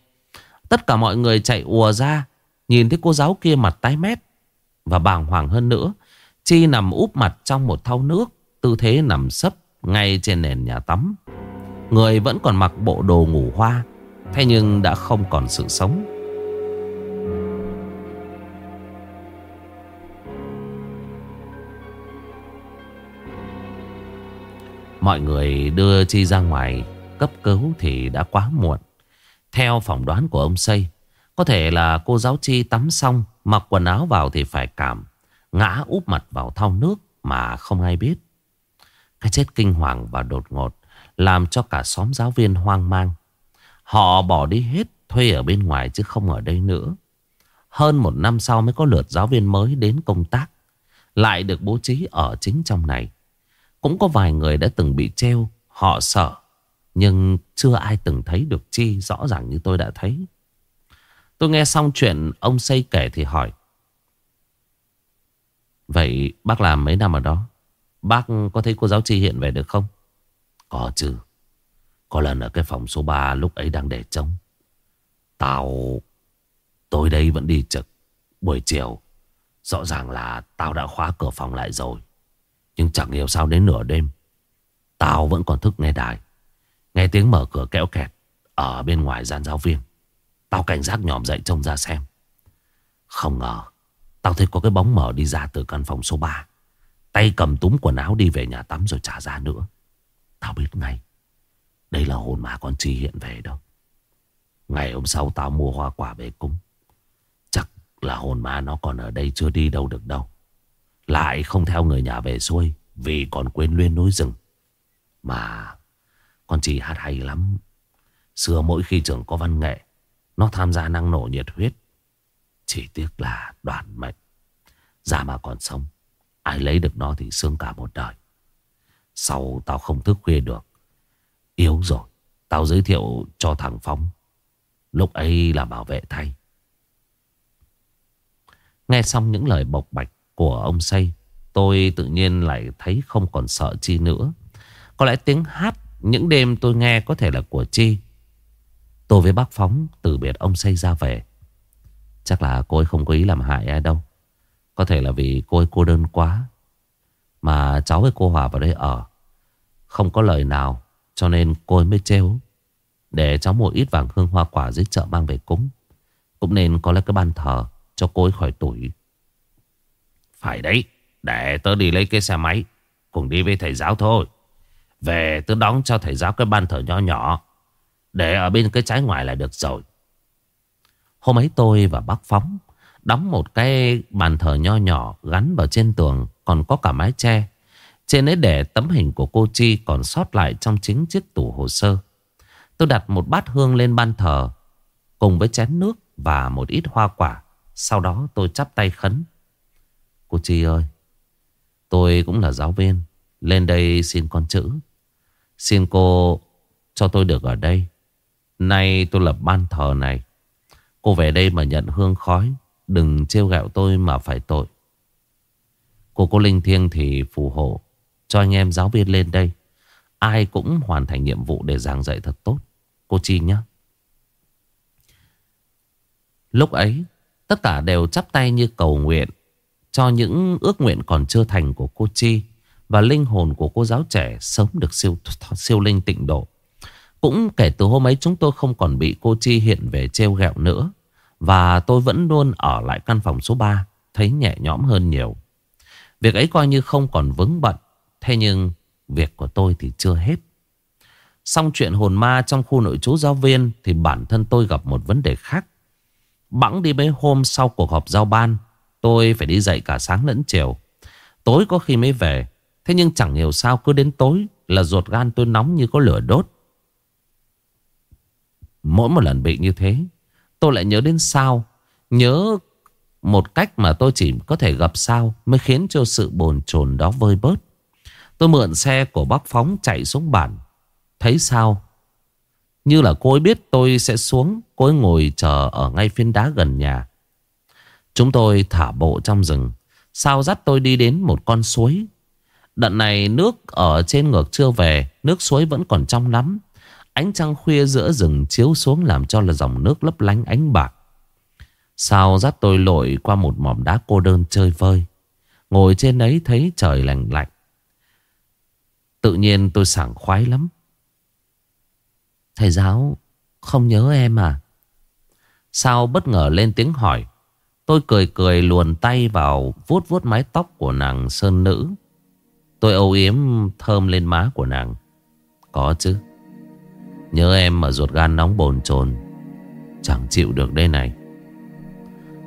Tất cả mọi người chạy ùa ra, nhìn thấy cô giáo kia mặt tái mét. Và bàng hoàng hơn nữa, Chi nằm úp mặt trong một thau nước, tư thế nằm sấp ngay trên nền nhà tắm. Người vẫn còn mặc bộ đồ ngủ hoa, thế nhưng đã không còn sự sống. Mọi người đưa Chi ra ngoài cấp cứu thì đã quá muộn. Theo phỏng đoán của ông Xây, có thể là cô giáo Chi tắm xong, mặc quần áo vào thì phải cảm, ngã úp mặt vào thau nước mà không ai biết. Cái chết kinh hoàng và đột ngột làm cho cả xóm giáo viên hoang mang. Họ bỏ đi hết thuê ở bên ngoài chứ không ở đây nữa. Hơn một năm sau mới có lượt giáo viên mới đến công tác. Lại được bố trí ở chính trong này. Cũng có vài người đã từng bị treo. Họ sợ. Nhưng chưa ai từng thấy được Chi rõ ràng như tôi đã thấy. Tôi nghe xong chuyện, ông xây kể thì hỏi. Vậy bác làm mấy năm ở đó? Bác có thấy cô giáo Chi hiện về được không? Có chứ. Có lần ở cái phòng số 3 lúc ấy đang để trống. Tao... Tôi đây vẫn đi trực. Buổi chiều. Rõ ràng là tao đã khóa cửa phòng lại rồi. Nhưng chẳng hiểu sao đến nửa đêm. Tao vẫn còn thức nghe đài. Nghe tiếng mở cửa kéo kẹt. Ở bên ngoài gian giáo viên. Tao cảnh giác nhòm dậy trông ra xem. Không ngờ. Tao thấy có cái bóng mở đi ra từ căn phòng số 3. Tay cầm túm quần áo đi về nhà tắm rồi trả ra nữa. Tao biết ngay. Đây là hồn ma con Chi hiện về đâu. Ngày hôm sau tao mua hoa quả về cúng. Chắc là hồn ma nó còn ở đây chưa đi đâu được đâu. Lại không theo người nhà về xuôi vì còn quên luyên núi rừng. Mà con Chi hát hay lắm. Xưa mỗi khi trường có văn nghệ, nó tham gia năng nổ nhiệt huyết. Chỉ tiếc là đoàn mệnh. già mà còn sống. Ai lấy được nó thì sương cả một đời. Sau tao không thức khuya được. Yếu rồi. Tao giới thiệu cho thằng Phong. Lúc ấy là bảo vệ thay. Nghe xong những lời bộc bạch của ông Xây. Tôi tự nhiên lại thấy không còn sợ Chi nữa. Có lẽ tiếng hát những đêm tôi nghe có thể là của Chi. Tôi với bác Phóng từ biệt ông Xây ra về. Chắc là cô ấy không có ý làm hại ai đâu. Có thể là vì cô ấy cô đơn quá. Mà cháu với cô Hòa vào đây ở. Không có lời nào. Cho nên cô ấy mới trêu. Để cháu mua ít vàng hương hoa quả dưới chợ mang về cúng. Cũng nên có lấy cái bàn thờ cho cô ấy khỏi tuổi. Phải đấy. Để tớ đi lấy cái xe máy. Cùng đi với thầy giáo thôi. Về tôi đóng cho thầy giáo cái ban thờ nhỏ nhỏ. Để ở bên cái trái ngoài là được rồi. Hôm ấy tôi và bác Phóng đóng một cái bàn thờ nho nhỏ gắn vào trên tường còn có cả mái che. Trên ấy để tấm hình của cô Chi còn sót lại trong chính chiếc tủ hồ sơ. Tôi đặt một bát hương lên ban thờ cùng với chén nước và một ít hoa quả. Sau đó tôi chắp tay khấn. Cô Chi ơi, tôi cũng là giáo viên. Lên đây xin con chữ. Xin cô cho tôi được ở đây. Nay tôi lập ban thờ này. Cô về đây mà nhận hương khói. Đừng trêu gạo tôi mà phải tội. Cô cô linh thiêng thì phù hộ cho anh em giáo viên lên đây. Ai cũng hoàn thành nhiệm vụ để giảng dạy thật tốt. Cô Chi nhé. Lúc ấy, tất cả đều chắp tay như cầu nguyện cho những ước nguyện còn chưa thành của cô Chi và linh hồn của cô giáo trẻ sớm được siêu, siêu linh tịnh độ. Cũng kể từ hôm ấy chúng tôi không còn bị cô Chi hiện về treo gẹo nữa. Và tôi vẫn luôn ở lại căn phòng số 3, thấy nhẹ nhõm hơn nhiều. Việc ấy coi như không còn vướng bận. Thế nhưng việc của tôi thì chưa hết. Xong chuyện hồn ma trong khu nội trú giáo viên thì bản thân tôi gặp một vấn đề khác. Bẵng đi mấy hôm sau cuộc họp giao ban, tôi phải đi dậy cả sáng lẫn chiều. Tối có khi mới về, thế nhưng chẳng hiểu sao cứ đến tối là ruột gan tôi nóng như có lửa đốt. Mỗi một lần bị như thế, tôi lại nhớ đến sao. Nhớ một cách mà tôi chỉ có thể gặp sao mới khiến cho sự bồn chồn đó vơi bớt. Tôi mượn xe của bác Phóng chạy xuống bản. Thấy sao? Như là cô ấy biết tôi sẽ xuống. Cô ấy ngồi chờ ở ngay phiên đá gần nhà. Chúng tôi thả bộ trong rừng. Sao dắt tôi đi đến một con suối. Đợt này nước ở trên ngược chưa về. Nước suối vẫn còn trong lắm. Ánh trăng khuya giữa rừng chiếu xuống làm cho là dòng nước lấp lánh ánh bạc. Sao dắt tôi lội qua một mỏm đá cô đơn chơi vơi. Ngồi trên ấy thấy trời lành lạnh. Tự nhiên tôi sảng khoái lắm. Thầy giáo, không nhớ em à? Sao bất ngờ lên tiếng hỏi. Tôi cười cười luồn tay vào vuốt vuốt mái tóc của nàng sơn nữ. Tôi âu yếm thơm lên má của nàng. Có chứ. Nhớ em mà ruột gan nóng bồn chồn, Chẳng chịu được đây này.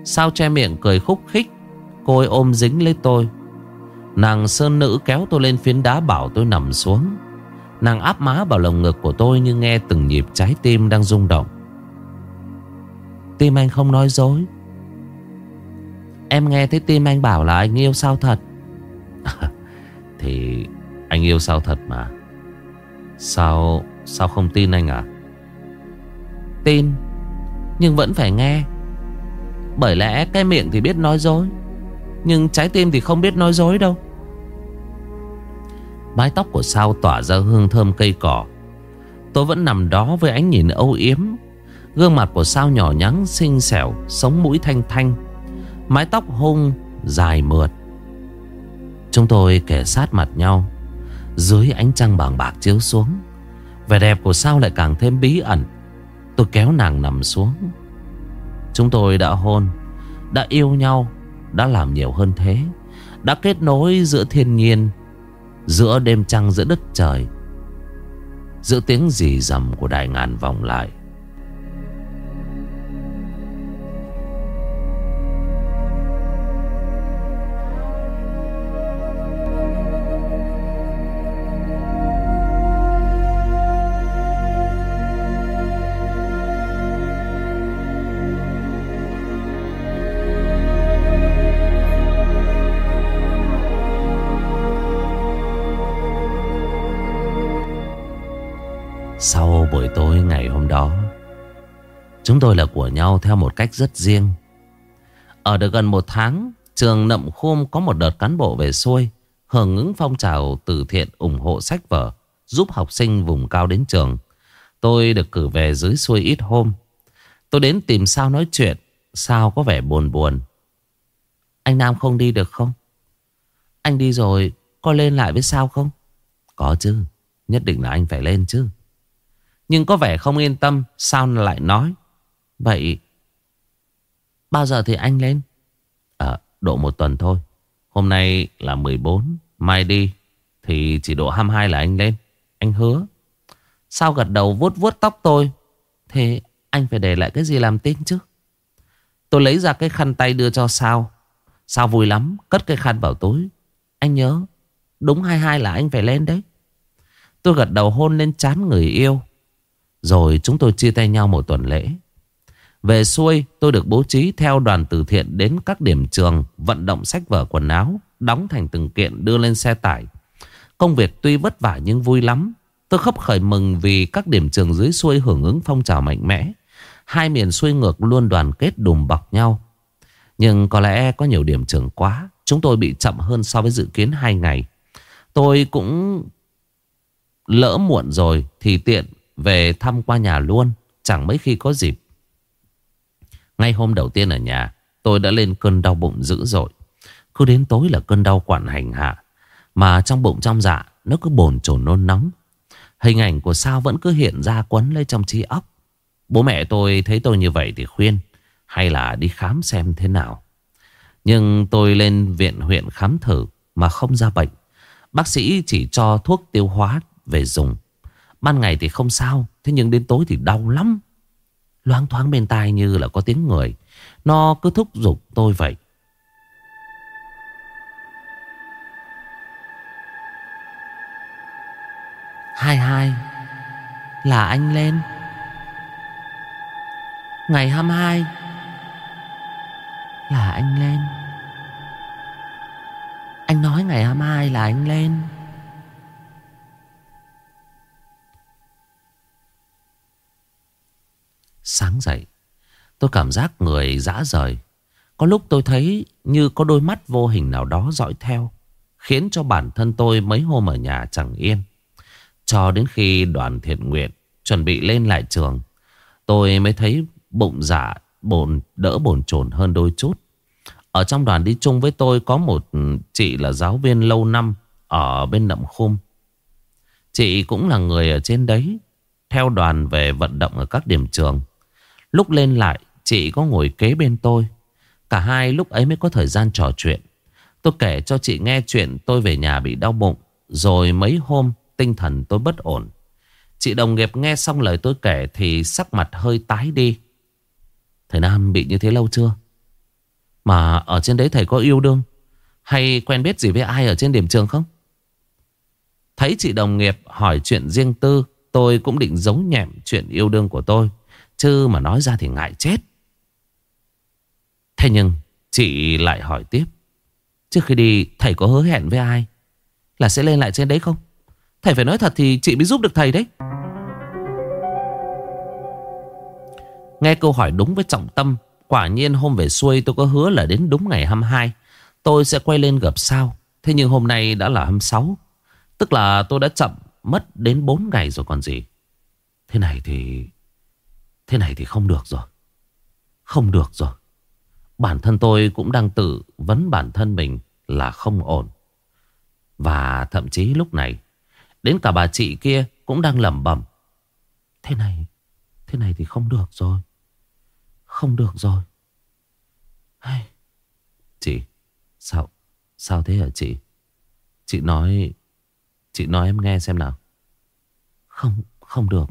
Sao che miệng cười khúc khích, Cô ấy ôm dính lấy tôi. Nàng sơn nữ kéo tôi lên phiến đá bảo tôi nằm xuống. Nàng áp má vào lồng ngực của tôi Như nghe từng nhịp trái tim đang rung động. Tim anh không nói dối. Em nghe thấy tim anh bảo là anh yêu sao thật? Thì anh yêu sao thật mà. Sao Sao không tin anh à? Tin, Nhưng vẫn phải nghe. Bởi lẽ cái miệng thì biết nói dối, Nhưng trái tim thì không biết nói dối đâu. Mái tóc của sao tỏa ra hương thơm cây cỏ. Tôi vẫn nằm đó với ánh nhìn âu yếm. Gương mặt của sao nhỏ nhắn, xinh xẻo, Sống mũi thanh thanh. Mái tóc hung, dài mượt. Chúng tôi kẻ sát mặt nhau, Dưới ánh trăng bàng bạc chiếu xuống. Vẻ đẹp của sao lại càng thêm bí ẩn. Tôi kéo nàng nằm xuống. Chúng tôi đã hôn, Đã yêu nhau, Đã làm nhiều hơn thế, Đã kết nối giữa thiên nhiên, Giữa đêm trăng, giữa đất trời. Giữa tiếng rì rầm của đại ngàn vòng lại Chúng tôi là của nhau theo một cách rất riêng. Ở được gần một tháng, Trường Nậm khôm có một đợt cán bộ về xuôi, Hưởng ứng phong trào từ thiện ủng hộ sách vở, Giúp học sinh vùng cao đến trường. Tôi được cử về dưới xuôi ít hôm. Tôi đến tìm Sao nói chuyện, Sao có vẻ buồn buồn. Anh Nam không đi được không? Anh đi rồi, Có lên lại với Sao không? Có chứ, Nhất định là anh phải lên chứ. Nhưng có vẻ không yên tâm, Sao lại nói. Vậy Bao giờ thì anh lên? À độ một tuần thôi. Hôm nay là 14 Mai đi Thì chỉ độ 22 là anh lên. Anh hứa. Sao gật đầu vuốt vuốt tóc tôi? Thế anh phải để lại cái gì làm tin chứ? Tôi lấy ra cái khăn tay đưa cho Sao. Sao vui lắm, Cất cái khăn vào túi. Anh nhớ, Đúng 22 là anh phải lên đấy. Tôi gật đầu hôn lên chán người yêu. Rồi chúng tôi chia tay nhau một tuần lễ. Về xuôi, tôi được bố trí theo đoàn từ thiện đến các điểm trường, Vận động sách vở quần áo, Đóng thành từng kiện, đưa lên xe tải. Công việc tuy vất vả nhưng vui lắm. Tôi khấp khởi mừng vì các điểm trường dưới xuôi hưởng ứng phong trào mạnh mẽ. Hai miền xuôi ngược luôn đoàn kết đùm bọc nhau. Nhưng có lẽ có nhiều điểm trường quá, Chúng tôi bị chậm hơn so với dự kiến hai ngày. Tôi cũng lỡ muộn rồi thì tiện về thăm qua nhà luôn, Chẳng mấy khi có dịp. Ngay hôm đầu tiên ở nhà, Tôi đã lên cơn đau bụng dữ dội. Cứ đến tối là cơn đau quản hành hạ, Mà trong bụng trong dạ Nó cứ bồn chồn nôn nóng. Hình ảnh của sao vẫn cứ hiện ra quấn lấy trong trí óc. Bố mẹ tôi thấy tôi như vậy thì khuyên, Hay là đi khám xem thế nào. Nhưng tôi lên viện huyện khám thử Mà không ra bệnh. Bác sĩ chỉ cho thuốc tiêu hóa về dùng. Ban ngày thì không sao, Thế nhưng đến tối thì đau lắm. Loáng thoáng bên tai như là có tiếng người. Nó cứ thúc giục tôi vậy. Hai hai, Là anh lên Ngày 22 Là anh lên Anh nói ngày 22 là anh lên Sáng dậy. Tôi cảm giác người dã rời. Có lúc tôi thấy như có đôi mắt vô hình nào đó dõi theo, Khiến cho bản thân tôi mấy hôm ở nhà chẳng yên. Cho đến khi đoàn thiện nguyện Chuẩn bị lên lại trường, Tôi mới thấy bụng dạ bồn, đỡ bồn chồn hơn đôi chút. Ở trong đoàn đi chung với tôi có một chị là giáo viên lâu năm Ở bên Nậm Khum. Chị cũng là người ở trên đấy, Theo đoàn về vận động ở các điểm trường. Lúc lên lại, chị có ngồi kế bên tôi. Cả hai lúc ấy mới có thời gian trò chuyện. Tôi kể cho chị nghe chuyện tôi về nhà bị đau bụng, Rồi mấy hôm tinh thần tôi bất ổn. Chị đồng nghiệp nghe xong lời tôi kể Thì sắc mặt hơi tái đi. Thầy Nam bị như thế lâu chưa? Mà ở trên đấy thầy có yêu đương? Hay quen biết gì với ai ở trên điểm trường không? Thấy chị đồng nghiệp hỏi chuyện riêng tư, Tôi cũng định giấu nhẹm chuyện yêu đương của tôi. Chứ mà nói ra thì ngại chết. Thế nhưng, chị lại hỏi tiếp. Trước khi đi, thầy có hứa hẹn với ai? Là sẽ lên lại trên đấy không? Thầy phải nói thật thì chị mới giúp được thầy đấy. Nghe câu hỏi đúng với trọng tâm, Quả nhiên hôm về xuôi tôi có hứa là đến đúng ngày 22 Tôi sẽ quay lên gặp sao. Thế nhưng hôm nay đã là 26 Tức là tôi đã chậm mất đến 4 ngày rồi còn gì. Thế này thì Thế này thì không được rồi. Không được rồi. Bản thân tôi cũng đang tự vấn bản thân mình là không ổn. Và thậm chí lúc này, Đến cả bà chị kia cũng đang lẩm bẩm. Thế này Thế này thì không được rồi. Không được rồi. Hay. Chị, Sao Sao thế hả chị? Chị nói Chị nói em nghe xem nào. Không Không được.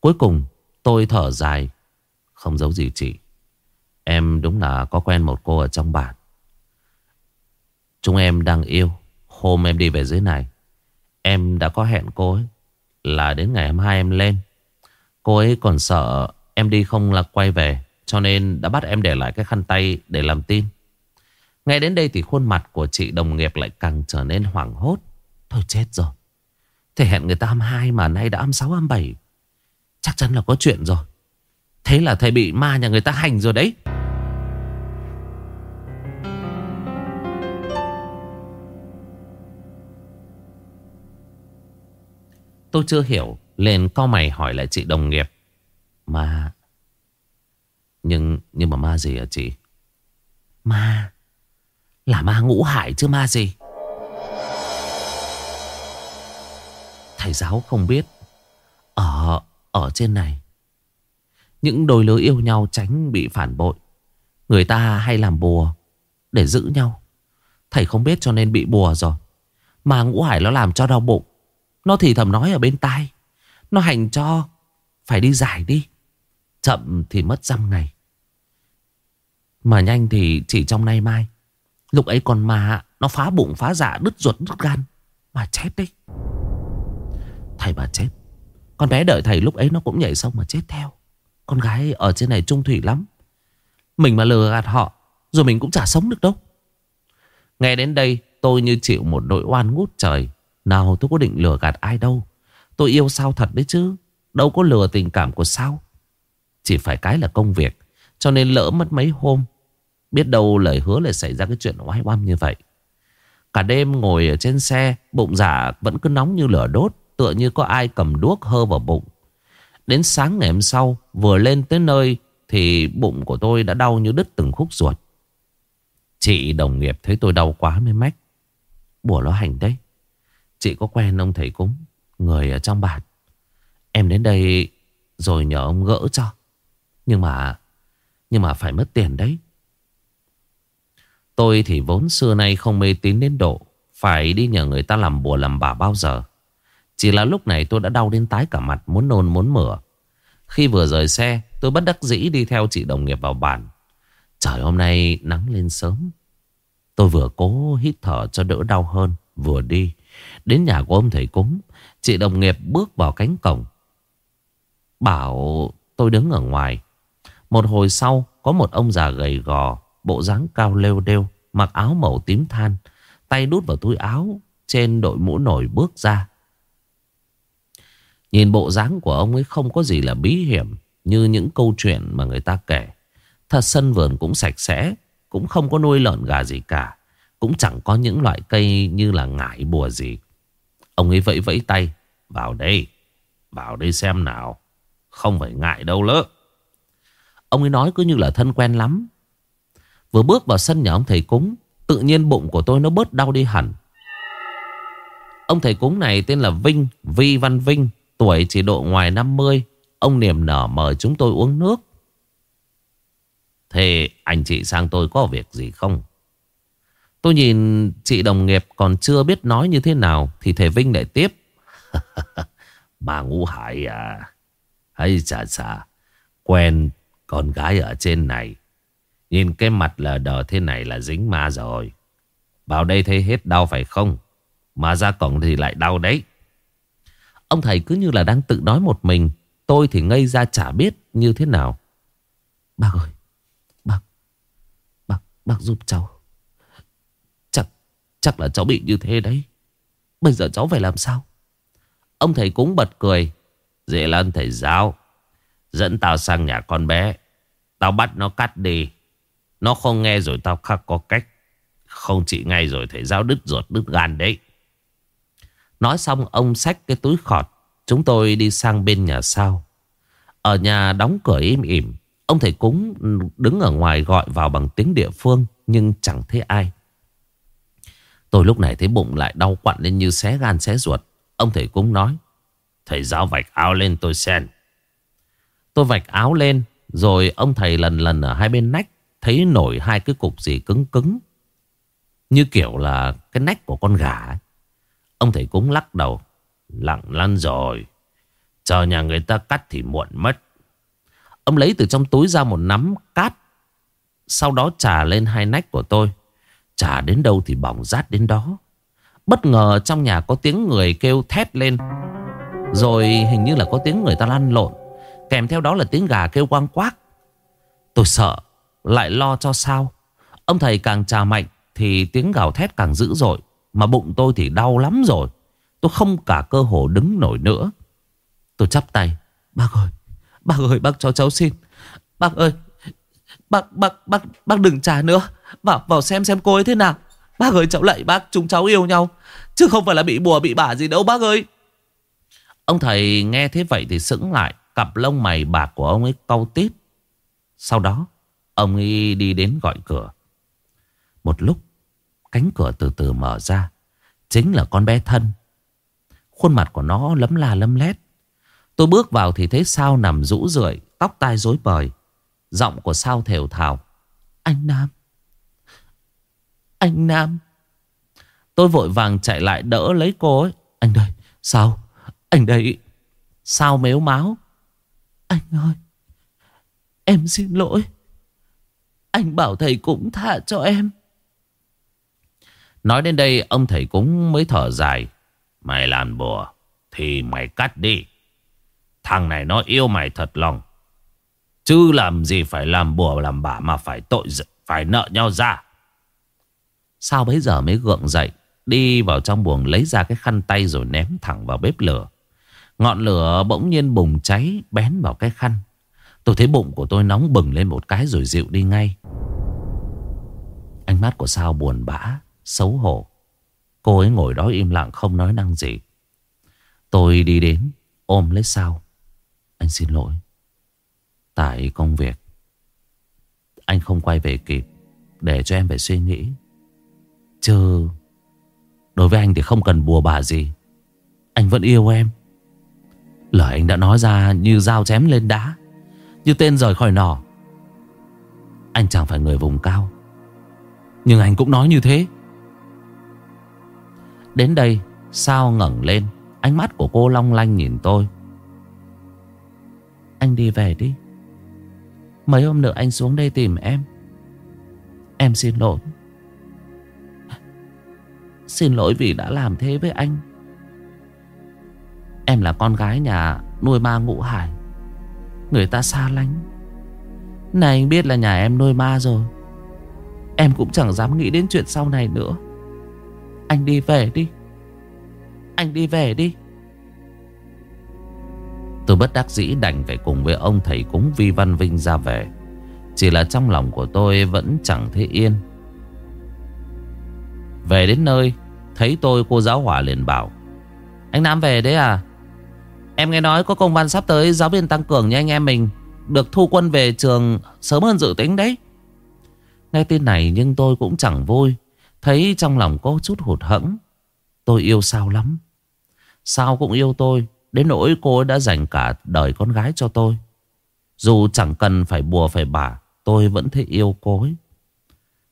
Cuối cùng, tôi thở dài. Không giấu gì chị. Em đúng là có quen một cô ở trong bản. Chúng em đang yêu. Hôm em đi về dưới này, Em đã có hẹn cô ấy. Là đến ngày 22 em lên. Cô ấy còn sợ em đi không là quay về, Cho nên đã bắt em để lại cái khăn tay để làm tin. Nghe đến đây thì khuôn mặt của chị đồng nghiệp lại càng trở nên hoảng hốt. Thôi chết rồi. Thể hẹn người ta 22 mà nay đã 26 27 Chắc chắn là có chuyện rồi. Thế là thầy bị ma nhà người ta hành rồi đấy. Tôi chưa hiểu, Lên cao mày hỏi lại chị đồng nghiệp. Ma. Nhưng nhưng mà ma gì hả chị? Ma. Là ma ngũ hải chứ ma gì? Thầy giáo không biết. Ở ở trên này. Những đôi lứa yêu nhau tránh bị phản bội. Người ta hay làm bùa Để giữ nhau. Thầy không biết cho nên bị bùa rồi. Mà ngũ hải nó làm cho đau bụng. Nó thì thầm nói ở bên tai. Nó hành cho Phải đi giải đi. Chậm thì mất dăm ngày Mà nhanh thì chỉ trong nay mai. Lúc ấy còn mà Nó phá bụng, phá dạ đứt ruột, đứt gan. Mà chết đấy Thầy bà chết. Con bé đợi thầy lúc ấy nó cũng nhảy xong mà chết theo. Con gái ở trên này trung thủy lắm. Mình mà lừa gạt họ, Rồi mình cũng chả sống được đâu. Nghe đến đây, tôi như chịu một nỗi oan ngút trời. Nào, tôi có định lừa gạt ai đâu. Tôi yêu sao thật đấy chứ. Đâu có lừa tình cảm của sao. Chỉ phải cái là công việc, Cho nên lỡ mất mấy hôm, Biết đâu lời hứa lại xảy ra cái chuyện oai oăm như vậy. Cả đêm ngồi ở trên xe, Bụng dạ vẫn cứ nóng như lửa đốt. Tựa như có ai cầm đuốc hơ vào bụng. Đến sáng ngày hôm sau, Vừa lên tới nơi Thì bụng của tôi đã đau như đứt từng khúc ruột. Chị đồng nghiệp thấy tôi đau quá mới mách. Bùa nó hành đấy. Chị có quen ông thầy cúng, Người ở trong bản. Em đến đây rồi nhờ ông gỡ cho. Nhưng mà Nhưng mà phải mất tiền đấy. Tôi thì vốn xưa nay không mê tín đến độ, Phải đi nhờ người ta làm bùa làm bà bao giờ. Chỉ là lúc này tôi đã đau đến tái cả mặt, Muốn nôn, muốn mửa. Khi vừa rời xe, Tôi bất đắc dĩ đi theo chị đồng nghiệp vào bản Trời, hôm nay nắng lên sớm. Tôi vừa cố hít thở cho đỡ đau hơn, Vừa đi. Đến nhà của ông thầy cúng, Chị đồng nghiệp bước vào cánh cổng. Bảo tôi đứng ở ngoài. Một hồi sau, Có một ông già gầy gò, Bộ dáng cao lêu đêu, Mặc áo màu tím than, Tay đút vào túi áo, Trên đội mũ nổi bước ra. Nhìn bộ dáng của ông ấy không có gì là bí hiểm Như những câu chuyện mà người ta kể Thật sân vườn cũng sạch sẽ, Cũng không có nuôi lợn gà gì cả, Cũng chẳng có những loại cây như là ngải bùa gì Ông ấy vẫy vẫy tay. Vào đây. Vào đây xem nào. Không phải ngại đâu lỡ. Ông ấy nói cứ như là thân quen lắm. Vừa bước vào sân nhà ông thầy cúng. Tự nhiên bụng của tôi nó bớt đau đi hẳn. Ông thầy cúng này tên là Vinh. Vi Văn Vinh. Tuổi chỉ độ ngoài 50. Ông niềm nở mời chúng tôi uống nước. Thế anh chị sang tôi có việc gì không? Tôi nhìn chị đồng nghiệp còn chưa biết nói như thế nào Thì thầy Vinh lại tiếp Bà ngũ hải à hay chà chà, Quen con gái ở trên này Nhìn cái mặt lờ đờ thế này là dính ma rồi Vào đây thấy hết đau phải không Mà ra cổng thì lại đau đấy Ông thầy cứ như là đang tự nói một mình. Tôi thì ngây ra chả biết như thế nào. Bác ơi Bác Bác, bác giúp cháu. Chắc Chắc là cháu bị như thế đấy. Bây giờ cháu phải làm sao? Ông thầy cũng bật cười. Dễ lan thầy giáo Dẫn tao sang nhà con bé. Tao bắt nó cắt đi. Nó không nghe rồi tao khắc có cách. Không chỉ ngay rồi thầy giáo đứt ruột đứt gan đấy. Nói xong ông xách cái túi khọt, Chúng tôi đi sang bên nhà sau. Ở nhà đóng cửa im ỉm, Ông thầy cúng đứng ở ngoài gọi vào bằng tiếng địa phương, Nhưng chẳng thấy ai. Tôi lúc này thấy bụng lại đau quặn lên như xé gan xé ruột. Ông thầy cúng nói, Thầy giáo vạch áo lên tôi xem. Tôi vạch áo lên, Rồi ông thầy lần lần ở hai bên nách, Thấy nổi hai cái cục gì cứng cứng. Như kiểu là cái nách của con gà ấy. Ông thầy cúng lắc đầu, Lặng lăn rồi. Chờ nhà người ta cắt thì muộn mất. Ông lấy từ trong túi ra một nắm cát, Sau đó trà lên hai nách của tôi. Trà đến đâu thì bỏng rát đến đó. Bất ngờ trong nhà có tiếng người kêu thét lên. Rồi hình như là có tiếng người ta lăn lộn. Kèm theo đó là tiếng gà kêu quang quác. Tôi sợ, Lại lo cho sao. Ông thầy càng trà mạnh Thì tiếng gào thét càng dữ dội. Mà bụng tôi thì đau lắm rồi. Tôi không cả cơ hồ đứng nổi nữa. Tôi chắp tay. Bác ơi Bác ơi, bác cho cháu xin. Bác ơi, Bác bác bác bác đừng trả nữa. Vào vào xem xem cô ấy thế nào. Bác ơi, cháu lạy bác, chúng cháu yêu nhau. Chứ không phải là bị bùa, bị bả gì đâu, bác ơi. Ông thầy nghe thế vậy thì sững lại. Cặp lông mày bạc của ông ấy cau tít. Sau đó, Ông ấy đi đến gọi cửa. Một lúc Cánh cửa từ từ mở ra. Chính là con bé thân. Khuôn mặt của nó lấm la lấm lét. Tôi bước vào thì thấy Sao nằm rũ rượi, Tóc tai rối bời. Giọng của Sao thều thào. Anh Nam. Anh Nam. Tôi vội vàng chạy lại đỡ lấy cô ấy. Anh đây Sao? Anh đây. Sao mếu máu. Anh ơi, Em xin lỗi. Anh bảo thầy cũng tha cho em. Nói đến đây, ông thầy cũng mới thở dài. Mày làm bùa, Thì mày cắt đi. Thằng này nó yêu mày thật lòng. Chứ làm gì phải làm bùa làm bả Mà phải tội Phải nợ nhau ra. Sao bấy giờ mới gượng dậy, Đi vào trong buồng lấy ra cái khăn tay Rồi ném thẳng vào bếp lửa. Ngọn lửa bỗng nhiên bùng cháy, Bén vào cái khăn. Tôi thấy bụng của tôi nóng bừng lên một cái Rồi dịu đi ngay. Ánh mắt của Sao buồn bã. Xấu hổ. Cô ấy ngồi đó im lặng không nói năng gì. Tôi đi đến, Ôm lấy Sao. Anh xin lỗi. Tại công việc, Anh không quay về kịp Để cho em phải suy nghĩ. Chứ Đối với anh thì không cần bùa bà gì. Anh vẫn yêu em. Lời anh đã nói ra như dao chém lên đá, Như tên rời khỏi nỏ. Anh chẳng phải người vùng cao. Nhưng anh cũng nói như thế. Đến đây, Sao ngẩng lên, Ánh mắt của cô long lanh nhìn tôi. Anh đi về đi. Mấy hôm nữa anh xuống đây tìm em. Em xin lỗi. Xin lỗi vì đã làm thế với anh. Em là con gái nhà nuôi ma ngũ hải. Người ta xa lánh. Này, anh biết là nhà em nuôi ma rồi. Em cũng chẳng dám nghĩ đến chuyện sau này nữa. Anh đi về đi. Anh đi về đi. Tôi bất đắc dĩ đành phải cùng với ông thầy cúng Vi Văn Vinh ra về. Chỉ là trong lòng của tôi vẫn chẳng thấy yên. Về đến nơi, Thấy tôi, cô giáo hỏa liền bảo, Anh Nam về đấy à? Em nghe nói có công văn sắp tới, giáo viên tăng cường nha anh em mình. Được thu quân về trường sớm hơn dự tính đấy. Nghe tin này, nhưng tôi cũng chẳng vui. Thấy trong lòng có chút hụt hẫng, Tôi yêu Sao lắm. Sao cũng yêu tôi, Đến nỗi cô ấy đã dành cả đời con gái cho tôi. Dù chẳng cần phải bùa phải bả, Tôi vẫn thấy yêu cô ấy.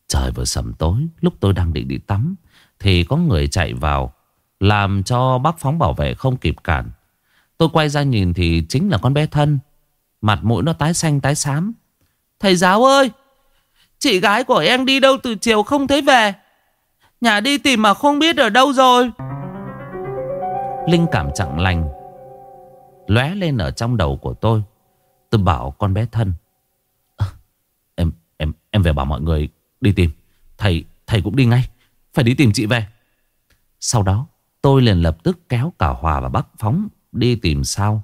Trời vừa sầm tối, Lúc tôi đang định đi tắm, Thì có người chạy vào, Làm cho bác phóng bảo vệ không kịp cản. Tôi quay ra nhìn thì chính là con bé thân. Mặt mũi nó tái xanh, tái xám. Thầy giáo ơi, Chị gái của em đi đâu từ chiều không thấy về? Nhà đi tìm mà không biết ở đâu rồi? Linh cảm chẳng lành lóe lên ở trong đầu của tôi. Tôi bảo con bé thân à, Em em em về bảo mọi người đi tìm. Thầy thầy cũng đi ngay Phải đi tìm chị về. Sau đó tôi liền lập tức kéo cả Hòa và Bắc Phóng đi tìm sao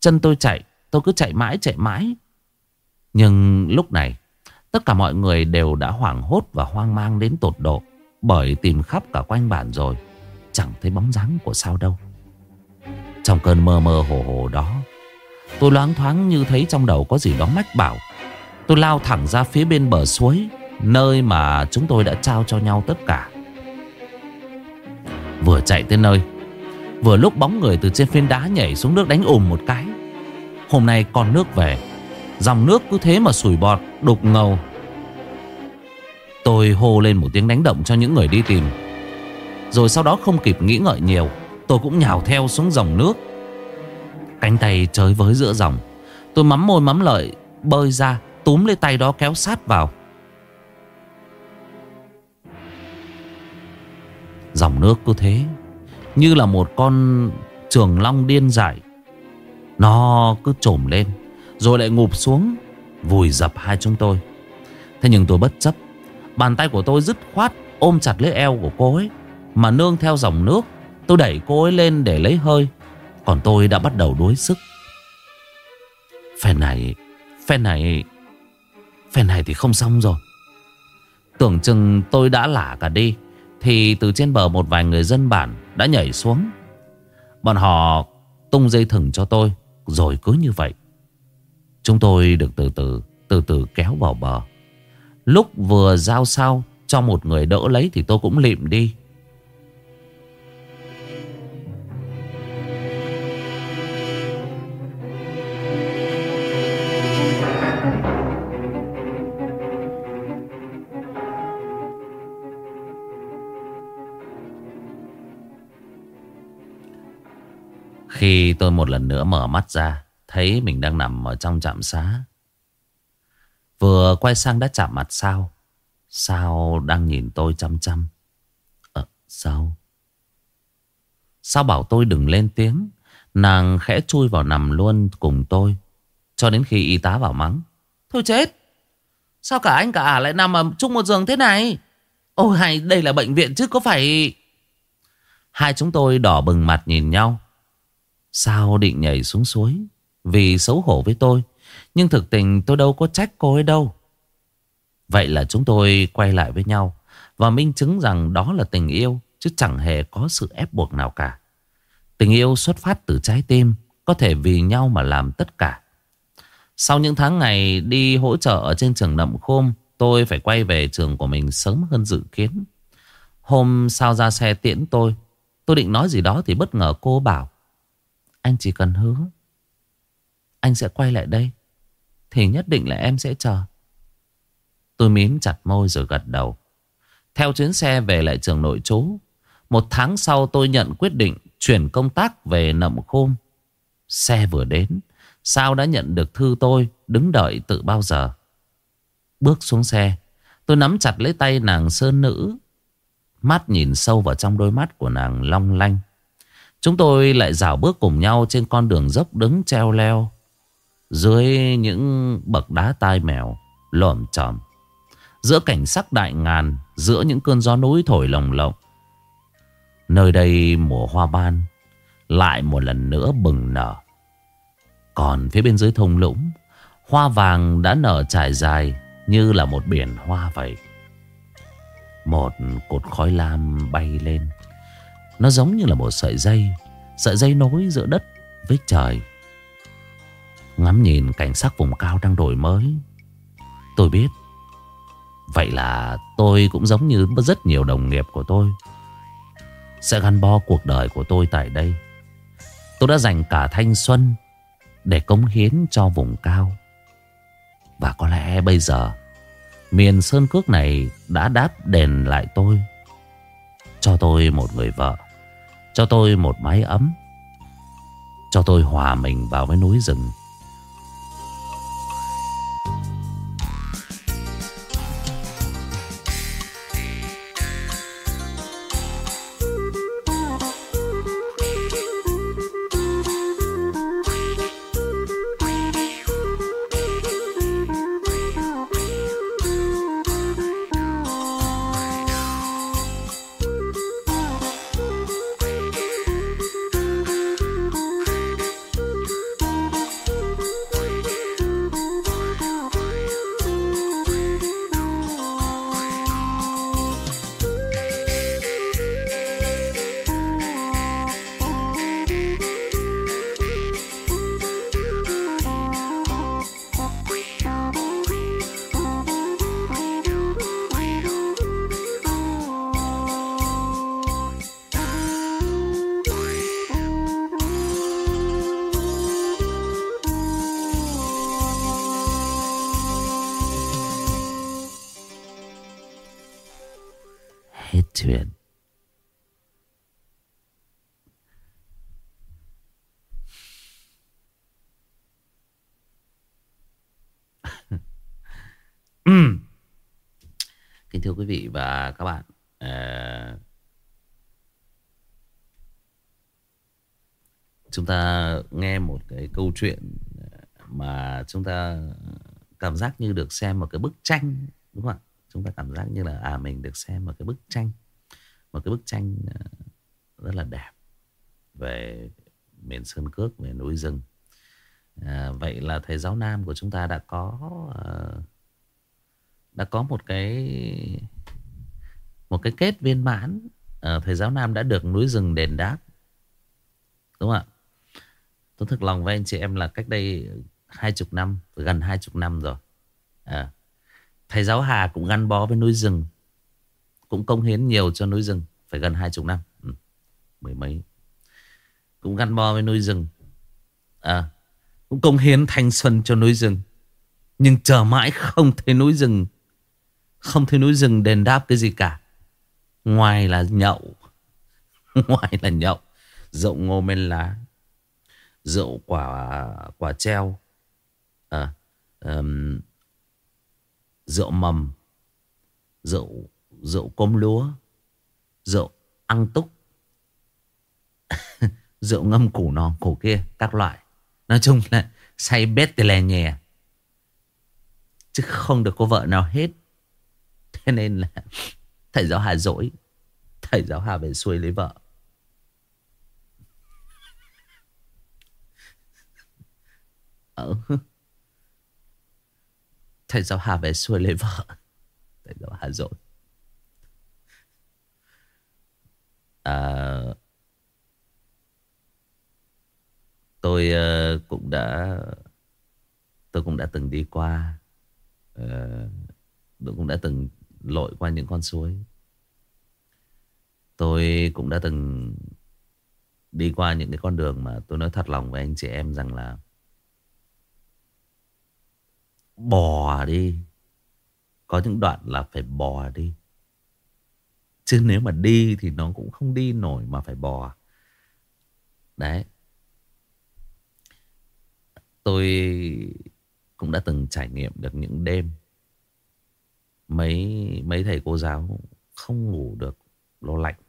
Chân tôi chạy Tôi cứ chạy mãi chạy mãi. Nhưng lúc này Tất cả mọi người đều đã hoảng hốt và hoang mang đến tột độ. Bởi tìm khắp cả quanh bản rồi, Chẳng thấy bóng dáng của sao đâu. Trong cơn mơ mơ hồ hồ đó, Tôi loáng thoáng như thấy trong đầu có gì đó mách bảo. Tôi lao thẳng ra phía bên bờ suối, Nơi mà chúng tôi đã trao cho nhau tất cả. Vừa chạy tới nơi, Vừa lúc bóng người từ trên phiên đá nhảy xuống nước đánh ùm một cái. Hôm nay con nước về, Dòng nước cứ thế mà sủi bọt, Đục ngầu. Tôi hô lên một tiếng đánh động cho những người đi tìm. Rồi sau đó không kịp nghĩ ngợi nhiều, Tôi cũng nhào theo xuống dòng nước. Cánh tay chơi với giữa dòng, Tôi mắm môi mắm lợi, Bơi ra, túm lấy tay đó kéo sát vào. Dòng nước cứ thế, Như là một con trường long điên dại. Nó cứ trồm lên, Rồi lại ngụp xuống, Vùi dập hai chúng tôi. Thế nhưng tôi bất chấp Bàn tay của tôi dứt khoát ôm chặt lấy eo của cô ấy, Mà nương theo dòng nước, Tôi đẩy cô ấy lên để lấy hơi. Còn tôi đã bắt đầu đuối sức. Phen này Phen này Phen này thì không xong rồi. Tưởng chừng tôi đã lả cả đi, Thì từ trên bờ một vài người dân bản Đã nhảy xuống. Bọn họ tung dây thừng cho tôi, Rồi cứ như vậy. Chúng tôi được từ từ Từ từ kéo vào bờ. Lúc vừa giao sao Cho một người đỡ lấy thì tôi cũng lịm đi. Khi tôi một lần nữa mở mắt ra, Thấy mình đang nằm ở trong trạm xá. Vừa quay sang đã chạm mặt sao. Sao đang nhìn tôi chăm chăm? Ờ sao? Sao bảo tôi đừng lên tiếng? Nàng khẽ chui vào nằm luôn cùng tôi. Cho đến khi y tá vào mắng. Thôi chết! Sao cả anh cả ả lại nằm ở chung một giường thế này? Ôi hay, đây là bệnh viện chứ, có phải Hai chúng tôi đỏ bừng mặt nhìn nhau. Sao định nhảy xuống suối? Vì xấu hổ với tôi. Nhưng thực tình tôi đâu có trách cô ấy đâu. Vậy là chúng tôi quay lại với nhau Và minh chứng rằng đó là tình yêu, Chứ chẳng hề có sự ép buộc nào cả. Tình yêu xuất phát từ trái tim, Có thể vì nhau mà làm tất cả. Sau những tháng ngày đi hỗ trợ ở trên trường Nậm Khôm, Tôi phải quay về trường của mình sớm hơn dự kiến. Hôm sau ra xe tiễn tôi Tôi định nói gì đó thì bất ngờ cô bảo, Anh chỉ cần hứa, Anh sẽ quay lại đây. Thì nhất định là em sẽ chờ. Tôi mím chặt môi rồi gật đầu. Theo chuyến xe về lại trường nội trú, Một tháng sau tôi nhận quyết định Chuyển công tác về Nậm Khôn Xe vừa đến, Sao đã nhận được thư tôi Đứng đợi tự bao giờ? Bước xuống xe, Tôi nắm chặt lấy tay nàng sơn nữ. Mắt nhìn sâu vào trong đôi mắt của nàng long lanh. Chúng tôi lại dạo bước cùng nhau trên con đường dốc đứng treo leo. Dưới những bậc đá tai mèo, lởm chởm. Giữa cảnh sắc đại ngàn, Giữa những cơn gió núi thổi lồng lộng. Nơi đây mùa hoa ban, Lại một lần nữa bừng nở. Còn phía bên dưới thung lũng, Hoa vàng đã nở trải dài Như là một biển hoa vậy. Một cột khói lam bay lên. Nó giống như là một sợi dây Sợi dây nối giữa đất với trời. Ngắm nhìn cảnh sắc vùng cao đang đổi mới. Tôi biết. Vậy là tôi cũng giống như rất nhiều đồng nghiệp của tôi. Sẽ gắn bó cuộc đời của tôi tại đây. Tôi đã dành cả thanh xuân Để cống hiến cho vùng cao. Và có lẽ bây giờ, Miền Sơn Cước này đã đáp đền lại tôi. Cho tôi một người vợ. Cho tôi một mái ấm. Cho tôi hòa mình vào với núi rừng. Và các bạn à, Chúng ta nghe một cái câu chuyện Mà chúng ta cảm giác như được xem một cái bức tranh Đúng không ạ? Chúng ta cảm giác như là à mình được xem một cái bức tranh Một cái bức tranh ờ, rất là đẹp Về miền Sơn Cước, về núi rừng à, Vậy là thầy giáo Nam của chúng ta đã có đã có một cái một cái kết viên mãn à, thầy giáo nam đã được núi rừng đền đáp. Đúng không ạ? Tôi thực lòng với anh chị em là cách đây hai chục năm gần hai chục năm rồi. À, thầy giáo hà cũng gắn bó với núi rừng cũng công hiến nhiều cho núi rừng phải gần hai chục năm. Ừ, mười mấy. Cũng gắn bó với núi rừng. À, cũng công hiến thanh xuân cho núi rừng. Nhưng chờ mãi không thấy núi rừng Không thấy núi rừng đền đáp cái gì cả. Ngoài là nhậu. Ngoài là nhậu. Rượu ngô men lá. Rượu quả quả treo. À, um, Rượu mầm. Rượu Rượu côm lúa. Rượu ăn túc. Rượu ngâm củ nọ củ kia Các loại. Nói chung là say bét thì lè nhè. Chứ không được có vợ nào hết. Thế nên là Thầy giáo Hà dỗi. Thầy giáo Hà về xuôi lấy vợ. Ờ. Thầy giáo Hà về xuôi lấy vợ. Thầy giáo Hà dỗi. À, Tôi uh, cũng đã Tôi cũng đã từng đi qua. Uh, Tôi cũng đã từng lội qua những con suối Tôi cũng đã từng đi qua những cái con đường mà tôi nói thật lòng với anh chị em rằng là bò đi. Có những đoạn là phải bò đi. Chứ nếu mà đi thì nó cũng không đi nổi mà phải bò. Đấy. Tôi cũng đã từng trải nghiệm được những đêm mấy mấy thầy cô giáo không ngủ được lo lạnh.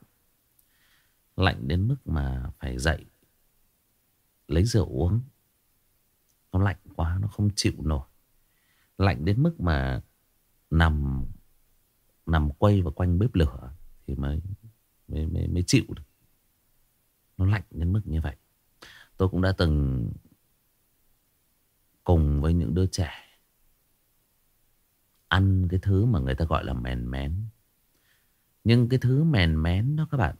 Lạnh đến mức mà phải dậy lấy rượu uống. Nó lạnh quá nó không chịu nổi. Lạnh đến mức mà nằm nằm quay vào quanh bếp lửa thì mới mới mới, mới chịu được. Nó lạnh đến mức như vậy. Tôi cũng đã từng cùng với những đứa trẻ ăn cái thứ mà người ta gọi là mèn mén. Nhưng cái thứ mèn mén đó các bạn,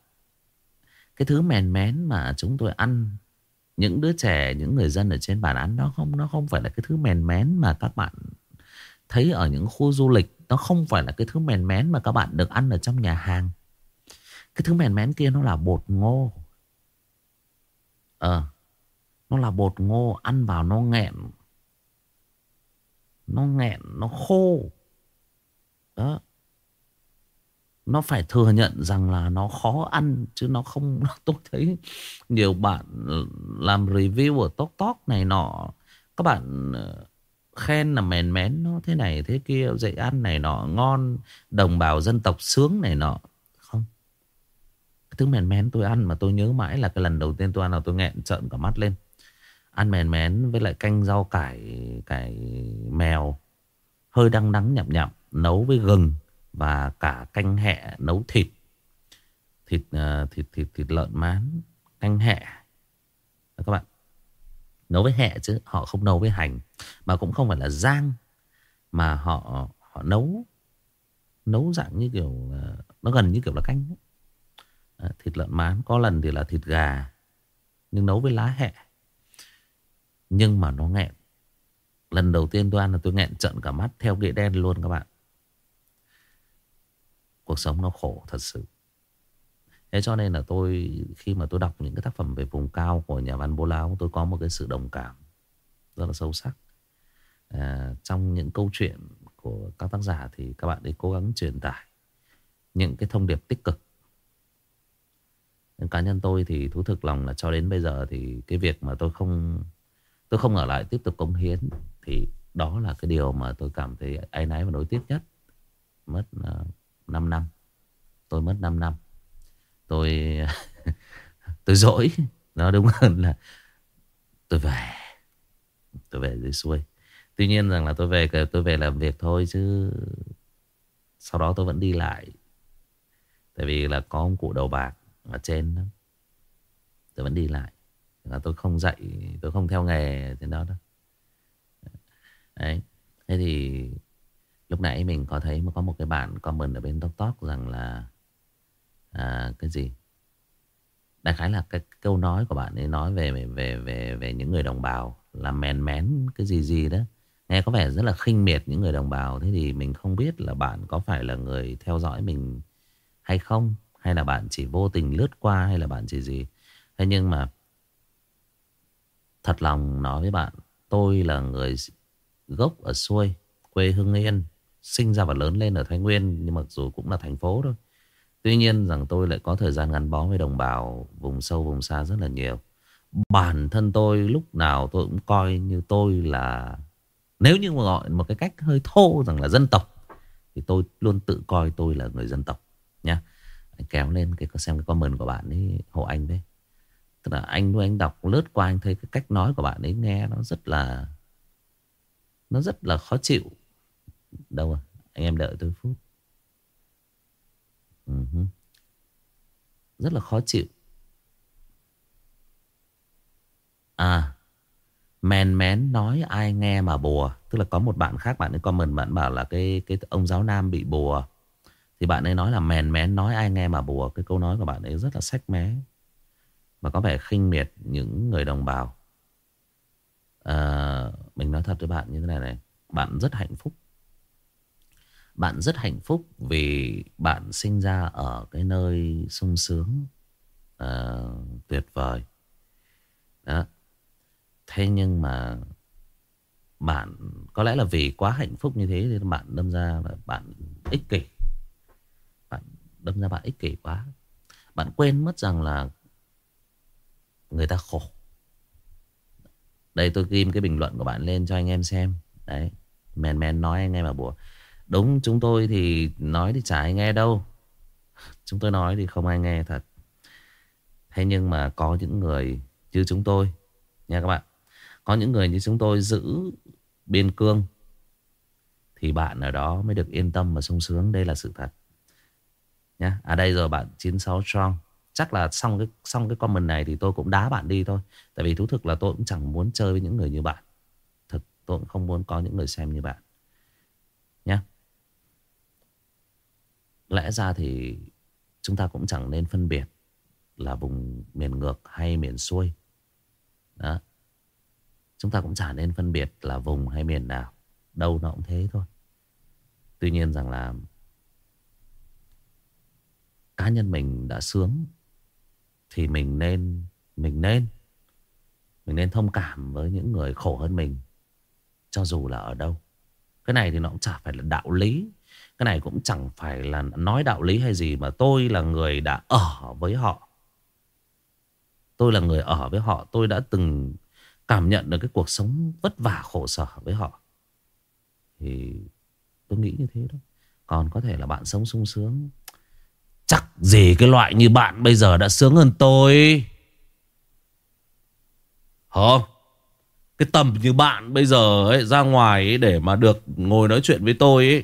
cái thứ mèn mén mà chúng tôi ăn, những đứa trẻ, những người dân ở trên bản án nó không, nó không phải là cái thứ mèn mén mà các bạn thấy ở những khu du lịch. Nó không phải là cái thứ mèn mén mà các bạn được ăn ở trong nhà hàng. Cái thứ mèn mén kia nó là bột ngô. Ờ, nó là bột ngô, ăn vào nó nghẹn. Nó nghẹn, nó khô. Đó. Nó phải thừa nhận rằng là nó khó ăn, chứ nó không tôi thấy. Nhiều bạn làm review ở tóc tóc này nọ, các bạn ờ, khen là mèn mén nó thế này thế kia dạy ăn này nọ, ngon, đồng bào dân tộc sướng này nọ. Không. Cái thứ mèn mén tôi ăn mà tôi nhớ mãi là cái lần đầu tiên tôi ăn là tôi nghẹn trợn cả mắt lên. Ăn mèn mén với lại canh rau cải cải mèo, hơi đắng đắng nhậm nhậm nấu với gừng và cả canh hẹ nấu thịt. Thịt uh, thịt thịt thịt lợn mán canh hẹ. Các bạn. Nấu với hẹ chứ họ không nấu với hành. Mà cũng không phải là rang mà họ họ nấu nấu dạng như kiểu uh, nó gần như kiểu là canh uh, thịt lợn mán có lần thì là thịt gà nhưng nấu với lá hẹ. Nhưng mà nó nghẹn. Lần đầu tiên tôi ăn là tôi nghẹn trận cả mắt theo nghĩa đen luôn các bạn. Cuộc sống nó khổ thật sự. Thế cho nên là tôi Khi mà tôi đọc những cái tác phẩm về vùng cao Của nhà văn Bố Lão, Tôi có một cái sự đồng cảm Rất là sâu sắc. À, Trong những câu chuyện của các tác giả Thì các bạn ấy cố gắng truyền tải Những cái thông điệp tích cực. Cá nhân tôi thì thú thực lòng là cho đến bây giờ Thì cái việc mà tôi không Tôi không ở lại tiếp tục cống hiến Thì đó là cái điều mà tôi cảm thấy áy náy và nối tiếc nhất. Mất uh, 5 năm. Tôi mất 5 năm. Tôi Tôi dỗi. Nó đúng hơn là Tôi về. Tôi về dưới xuôi. Tuy nhiên rằng là tôi về tôi về làm việc thôi chứ Sau đó tôi vẫn đi lại. Tại vì là có ông cụ đầu bạc Ở trên đó. Tôi vẫn đi lại. Là tôi không dạy, Tôi không theo nghề trên đó đâu Đấy. Thế thì Lúc nãy mình có thấy có một cái bạn comment ở bên tóc tóc rằng là à, cái gì? Đại khái là cái câu nói của bạn ấy nói về về về về những người đồng bào là mèn mén cái gì gì đó. Nghe có vẻ rất là khinh miệt những người đồng bào Thế thì mình không biết là bạn có phải là người theo dõi mình hay không Hay là bạn chỉ vô tình lướt qua hay là bạn chỉ gì Thế nhưng mà Thật lòng nói với bạn Tôi là người gốc ở xuôi Quê Hưng Yên sinh ra và lớn lên ở Thái Nguyên, nhưng mặc dù cũng là thành phố thôi. Tuy nhiên rằng tôi lại có thời gian gắn bó với đồng bào vùng sâu, vùng xa rất là nhiều. Bản thân tôi lúc nào tôi cũng coi như tôi là, nếu như mà gọi một cái cách hơi thô rằng là dân tộc, thì tôi luôn tự coi tôi là người dân tộc, nhá. Anh kéo lên cái, xem cái comment của bạn ấy hộ anh đấy. Tức là anh nuôi anh đọc lướt qua, anh thấy cái cách nói của bạn ấy nghe nó rất là, nó rất là khó chịu Đâu à? Anh em đợi tôi phút. Ừ uh -huh. Rất là khó chịu. À Mèn mén nói ai nghe mà bùa. Tức là có một bạn khác bạn ấy comment Bạn bảo là cái cái ông giáo nam bị bùa. Thì bạn ấy nói là mèn mén nói ai nghe mà bùa. Cái câu nói của bạn ấy rất là sách mé. Và có vẻ khinh miệt những người đồng bào. À, Mình nói thật với bạn như thế này này. Bạn rất hạnh phúc bạn rất hạnh phúc vì bạn sinh ra ở cái nơi sung sướng uh, tuyệt vời. Đó. Thế nhưng mà bạn có lẽ là vì quá hạnh phúc như thế nên bạn đâm ra là bạn ích kỷ. Bạn đâm ra bạn ích kỷ quá. Bạn quên mất rằng là người ta khổ. Đây tôi ghim cái bình luận của bạn lên cho anh em xem. Đấy. Mèn mèn nói anh em mà bùa. Đúng, chúng tôi thì nói thì chả ai nghe đâu. Chúng tôi nói thì không ai nghe thật. Thế nhưng mà có những người như chúng tôi, Nha các bạn. Có những người như chúng tôi giữ biên cương, Thì bạn ở đó mới được yên tâm và sung sướng. Đây là sự thật. Nha. À đây rồi, bạn 96 Strong. Chắc là xong cái xong cái comment này thì tôi cũng đá bạn đi thôi. Tại vì thú thực là tôi cũng chẳng muốn chơi với những người như bạn. Thực tôi cũng không muốn có những người xem như bạn. Nhá. Lẽ ra thì chúng ta cũng chẳng nên phân biệt là vùng miền ngược hay miền xuôi. Đó. Chúng ta cũng chả nên phân biệt là vùng hay miền nào. Đâu nó cũng thế thôi. Tuy nhiên rằng là cá nhân mình đã sướng thì mình nên mình nên mình nên thông cảm với những người khổ hơn mình, cho dù là ở đâu. Cái này thì nó cũng chả phải là đạo lý cái này cũng chẳng phải là nói đạo lý hay gì Mà tôi là người đã ở với họ. Tôi là người ở với họ Tôi đã từng cảm nhận được cái cuộc sống vất vả khổ sở với họ. Thì tôi nghĩ như thế đó Còn có thể là bạn sống sung sướng. Chắc gì cái loại như bạn bây giờ đã sướng hơn tôi? Hả? Cái tầm như bạn bây giờ ấy, ra ngoài ấy, để mà được ngồi nói chuyện với tôi ấy,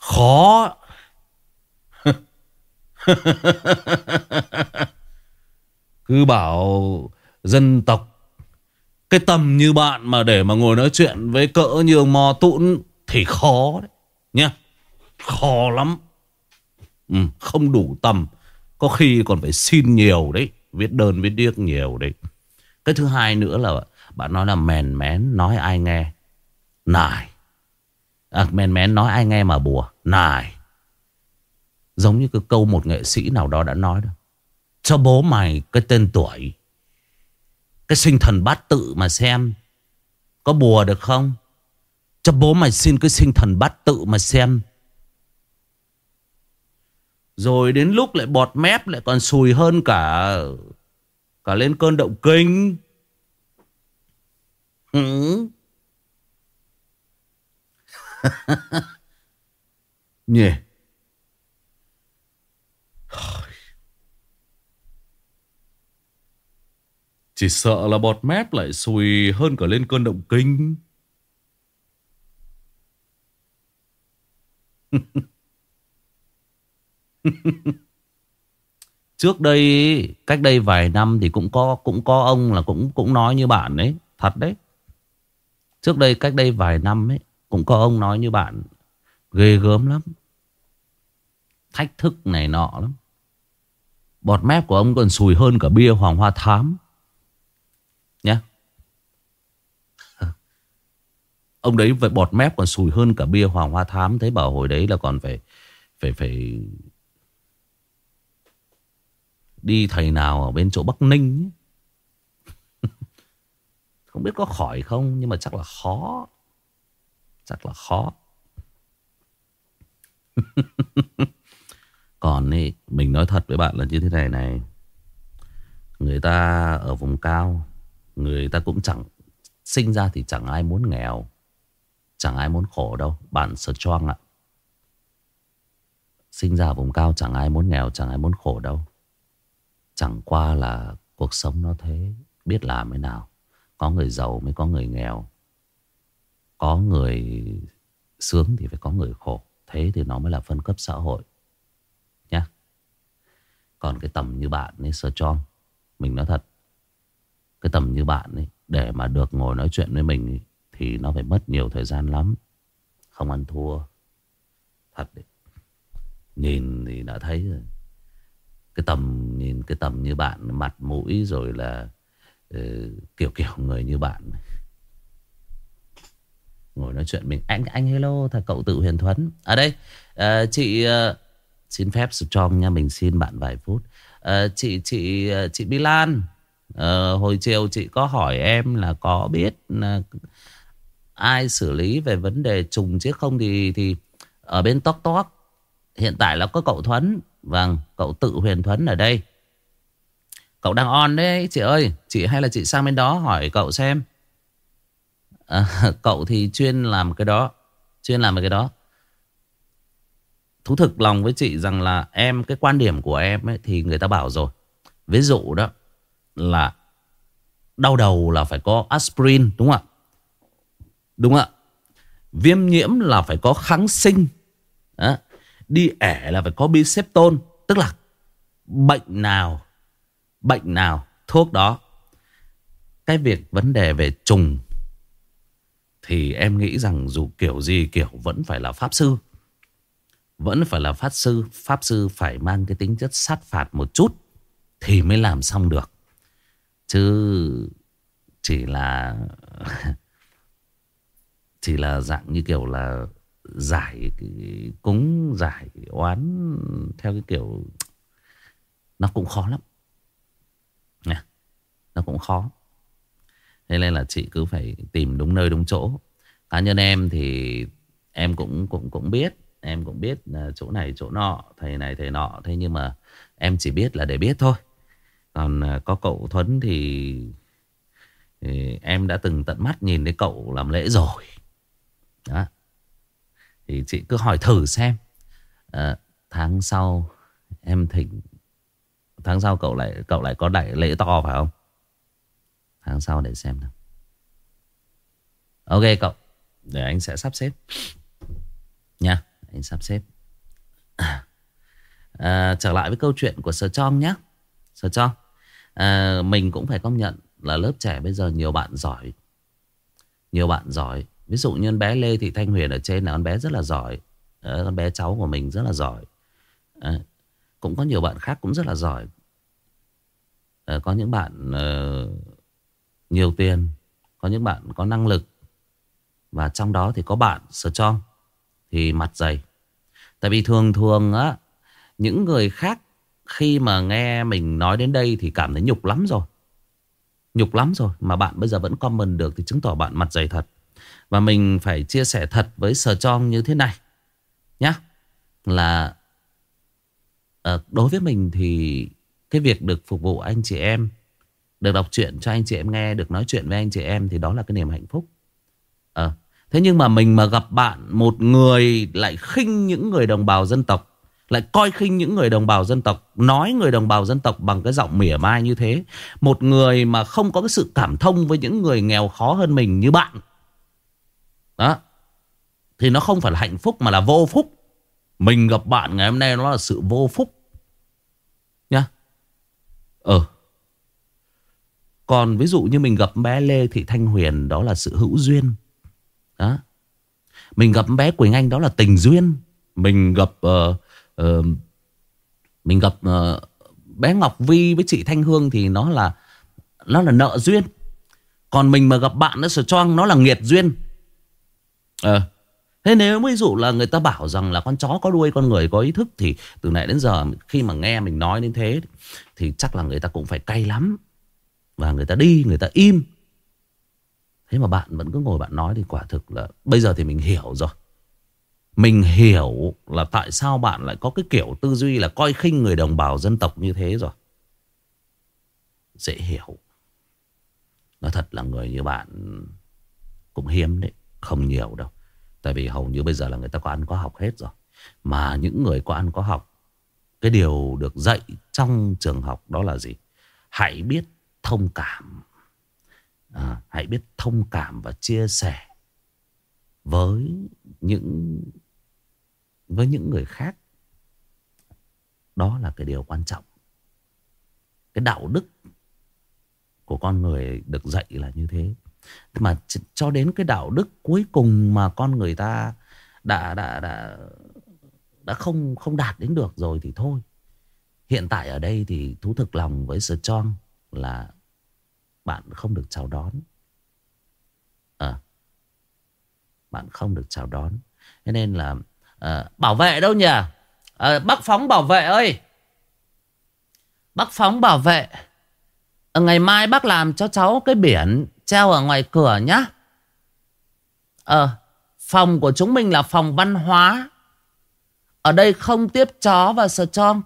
khó. Cứ bảo dân tộc cái tầm như bạn mà để mà ngồi nói chuyện với cỡ như ông Mò tụn thì khó đấy. Nha. Khó lắm. Ừ, không đủ tầm. Có khi còn phải xin nhiều đấy. Viết đơn viết điếc nhiều đấy. Cái thứ hai nữa là bạn nói là mèn mén nói ai nghe. Nài. À, mèn mén nói ai nghe mà bùa. Nài. Giống như cái câu một nghệ sĩ nào đó đã nói đó. Cho bố mày cái tên tuổi. Cái sinh thần bát tự mà xem. Có bùa được không? Cho bố mày xin cái sinh thần bát tự mà xem. Rồi đến lúc lại bọt mép lại còn sùi hơn cả cả lên cơn động kinh. Ừ. Nhỉ. Chỉ sợ là bọt mép lại sùi hơn cả lên cơn động kinh. Trước đây cách đây vài năm thì cũng có cũng có ông là cũng cũng nói như bạn đấy, thật đấy. Trước đây cách đây vài năm ấy cũng có ông nói như bạn, ghê gớm lắm. Thách thức này nọ lắm. Bọt mép của ông còn sùi hơn cả bia hoàng hoa thám. Nhá. Ông đấy với bọt mép còn sùi hơn cả bia hoàng hoa thám. Thế bảo hồi đấy là còn phải phải phải đi thầy nào ở bên chỗ Bắc Ninh Không biết có khỏi không, Nhưng mà chắc là khó Chắc là khó. Còn ý, mình nói thật với bạn là như thế này này. Người ta ở vùng cao Người ta cũng chẳng Sinh ra thì chẳng ai muốn nghèo Chẳng ai muốn khổ đâu. Bạn strong ạ. Sinh ra ở vùng cao chẳng ai muốn nghèo Chẳng ai muốn khổ đâu. Chẳng qua là cuộc sống nó thế Biết làm thế nào. Có người giàu mới có người nghèo. Có người sướng thì phải có người khổ. Thế thì nó mới là phân cấp xã hội. Nhá. Còn cái tầm như bạn ấy Sir John Mình nói thật Cái tầm như bạn ấy Để mà được ngồi nói chuyện với mình ấy, Thì nó phải mất nhiều thời gian lắm. Không ăn thua. Thật đấy. Nhìn thì đã thấy rồi. Cái tầm nhìn cái tầm như bạn mặt mũi rồi là uh, kiểu kiểu người như bạn ngồi nói chuyện mình anh anh hello thật cậu tự huyền thuấn ở đây uh, chị uh, xin phép strong nha mình xin bạn vài phút uh, chị chị uh, chị Bilan uh, hồi chiều chị có hỏi em là có biết uh, ai xử lý về vấn đề trùng chứ không thì thì ở bên tóc tóc hiện tại là có cậu Thuấn Vâng, cậu tự huyền thuấn ở đây. Cậu đang on đấy chị ơi. Chị hay là chị sang bên đó hỏi cậu xem. À, cậu thì chuyên làm cái đó. Chuyên làm cái đó. Thú thực lòng với chị rằng là em, cái quan điểm của em ấy, thì người ta bảo rồi. Ví dụ đó là đau đầu là phải có aspirin đúng không ạ? Đúng không ạ? Viêm nhiễm là phải có kháng sinh. Đó. Đi ẻ là phải có biceptol Tức là bệnh nào Bệnh nào thuốc đó Cái việc vấn đề về trùng thì em nghĩ rằng dù kiểu gì kiểu vẫn phải là pháp sư. Vẫn phải là pháp sư Pháp sư phải mang cái tính chất sát phạt một chút Thì mới làm xong được. Chứ chỉ là Chỉ là dạng như kiểu là giải cúng, giải oán theo cái kiểu, nó cũng khó lắm. Nè nó cũng khó thế nên là chị cứ phải tìm đúng nơi đúng chỗ. Cá nhân em thì em cũng cũng cũng biết Em cũng biết à, chỗ này chỗ nọ Thầy này thầy nọ. Thế nhưng mà em chỉ biết là để biết thôi. Còn à, có cậu Thuấn thì, thì Em đã từng tận mắt nhìn thấy cậu làm lễ rồi. Đó. Thì chị cứ hỏi thử xem à, Tháng sau Em thỉnh Tháng sau cậu lại cậu lại có đại lễ to phải không? Tháng sau để xem nào. Ok cậu. Để anh sẽ sắp xếp. Nha Anh sắp xếp. À, Trở lại với câu chuyện của Sơ Trong nhé Sơ Trong à, Mình cũng phải công nhận là lớp trẻ bây giờ nhiều bạn giỏi. Nhiều bạn giỏi. Ví dụ như bé Lê Thị Thanh Huyền ở trên là con bé rất là giỏi. À, Con bé cháu của mình rất là giỏi. À, Cũng có nhiều bạn khác cũng rất là giỏi. À, Có những bạn uh, nhiều tiền Có những bạn có năng lực Và trong đó thì có bạn Strong Thì mặt dày. Tại vì thường thường á Những người khác khi mà nghe mình nói đến đây Thì cảm thấy nhục lắm rồi. Nhục lắm rồi Mà bạn bây giờ vẫn comment được Thì chứng tỏ bạn mặt dày thật. Và mình phải chia sẻ thật với Strong như thế này Nhá Là à, Đối với mình thì Cái việc được phục vụ anh chị em được đọc truyện cho anh chị em nghe Được nói chuyện với anh chị em Thì đó là cái niềm hạnh phúc. À, Thế nhưng mà mình mà gặp bạn Một người lại khinh những người đồng bào dân tộc Lại coi khinh những người đồng bào dân tộc Nói người đồng bào dân tộc bằng cái giọng mỉa mai như thế Một người mà không có cái sự cảm thông Với những người nghèo khó hơn mình như bạn Đó Thì nó không phải là hạnh phúc mà là vô phúc. Mình gặp bạn ngày hôm nay nó là sự vô phúc Nhá. Ờ còn ví dụ như mình gặp bé Lê Thị Thanh Huyền Đó là sự hữu duyên. Đó. Mình gặp bé Quỳnh Anh đó là tình duyên. Mình gặp uh, uh, Mình gặp uh, bé Ngọc Vi với chị Thanh Hương Thì nó là Nó là nợ duyên. Còn mình mà gặp bạn nó choang nó là nghiệt duyên. Ờ. Thế nếu ví dụ là người ta bảo rằng là con chó có đuôi con người có ý thức Thì từ nãy đến giờ khi mà nghe mình nói đến thế Thì chắc là người ta cũng phải cay lắm và người ta đi, người ta im. Thế mà bạn vẫn cứ ngồi bạn nói thì quả thực là Bây giờ thì mình hiểu rồi. Mình hiểu là tại sao bạn lại có cái kiểu tư duy là coi khinh người đồng bào dân tộc như thế rồi. Dễ hiểu. Nói thật là người như bạn cũng hiếm đấy, Không nhiều đâu. Tại vì hầu như bây giờ là người ta có ăn có học hết rồi. Mà những người có ăn có học, Cái điều được dạy trong trường học đó là gì? Hãy biết thông cảm. À, hãy biết thông cảm và chia sẻ với những với những người khác. Đó là cái điều quan trọng. Cái đạo đức của con người được dạy là như thế. Mà cho đến cái đạo đức cuối cùng mà con người ta đã đã đã đã không không đạt đến được rồi thì thôi. Hiện tại ở đây thì thú thực lòng với Strong là bạn không được chào đón. À, bạn không được chào đón. Thế nên là à, bảo vệ đâu nhỉ? À, bác Phóng bảo vệ ơi. Bác Phóng bảo vệ. À, ngày mai bác làm cho cháu cái biển treo ở ngoài cửa nhá. Ờ, phòng của chúng mình là phòng văn hóa. Ở đây không tiếp chó và sờ trong.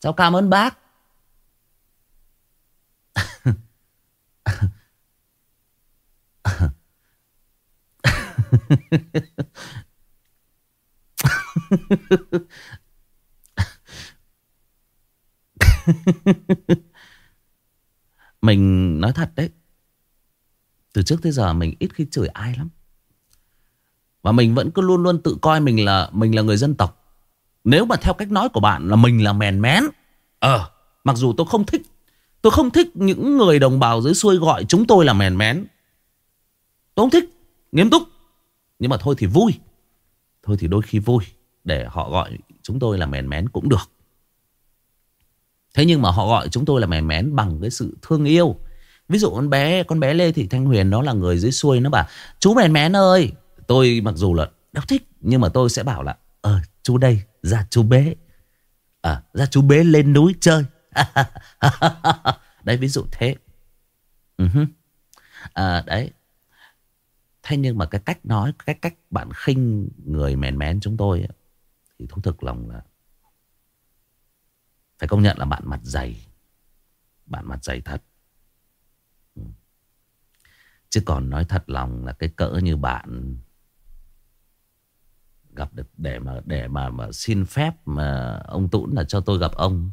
Cháu cảm ơn bác mình nói thật đấy. Từ trước tới giờ mình ít khi chửi ai lắm. Và mình vẫn cứ luôn luôn tự coi mình là mình là người dân tộc. Nếu mà theo cách nói của bạn là mình là mèn mén ờ mặc dù tôi không thích tôi không thích những người đồng bào dưới xuôi gọi chúng tôi là mèn mén. Tôi không thích nghiêm túc. Nhưng mà thôi thì vui. Thôi thì đôi khi vui để họ gọi chúng tôi là mèn mén cũng được. Thế nhưng mà họ gọi chúng tôi là mèn mén bằng cái sự thương yêu. Ví dụ con bé con bé lê thị thanh huyền nó là người dưới xuôi nó bảo chú mèn mén ơi. Tôi mặc dù là đâu thích nhưng mà tôi sẽ bảo là ờ chú đây ra chú bế. À, ra chú bế lên núi chơi. đấy ví dụ thế uh-huh. à, đấy Thế nhưng mà cái cách nói Cái cách bạn khinh người mèn mén chúng tôi Thì thú thực lòng là Phải công nhận là bạn mặt dày Bạn mặt dày thật. Ừ. Chứ còn nói thật lòng là cái cỡ như bạn gặp được để mà để mà mà xin phép mà ông Tũng là cho tôi gặp ông.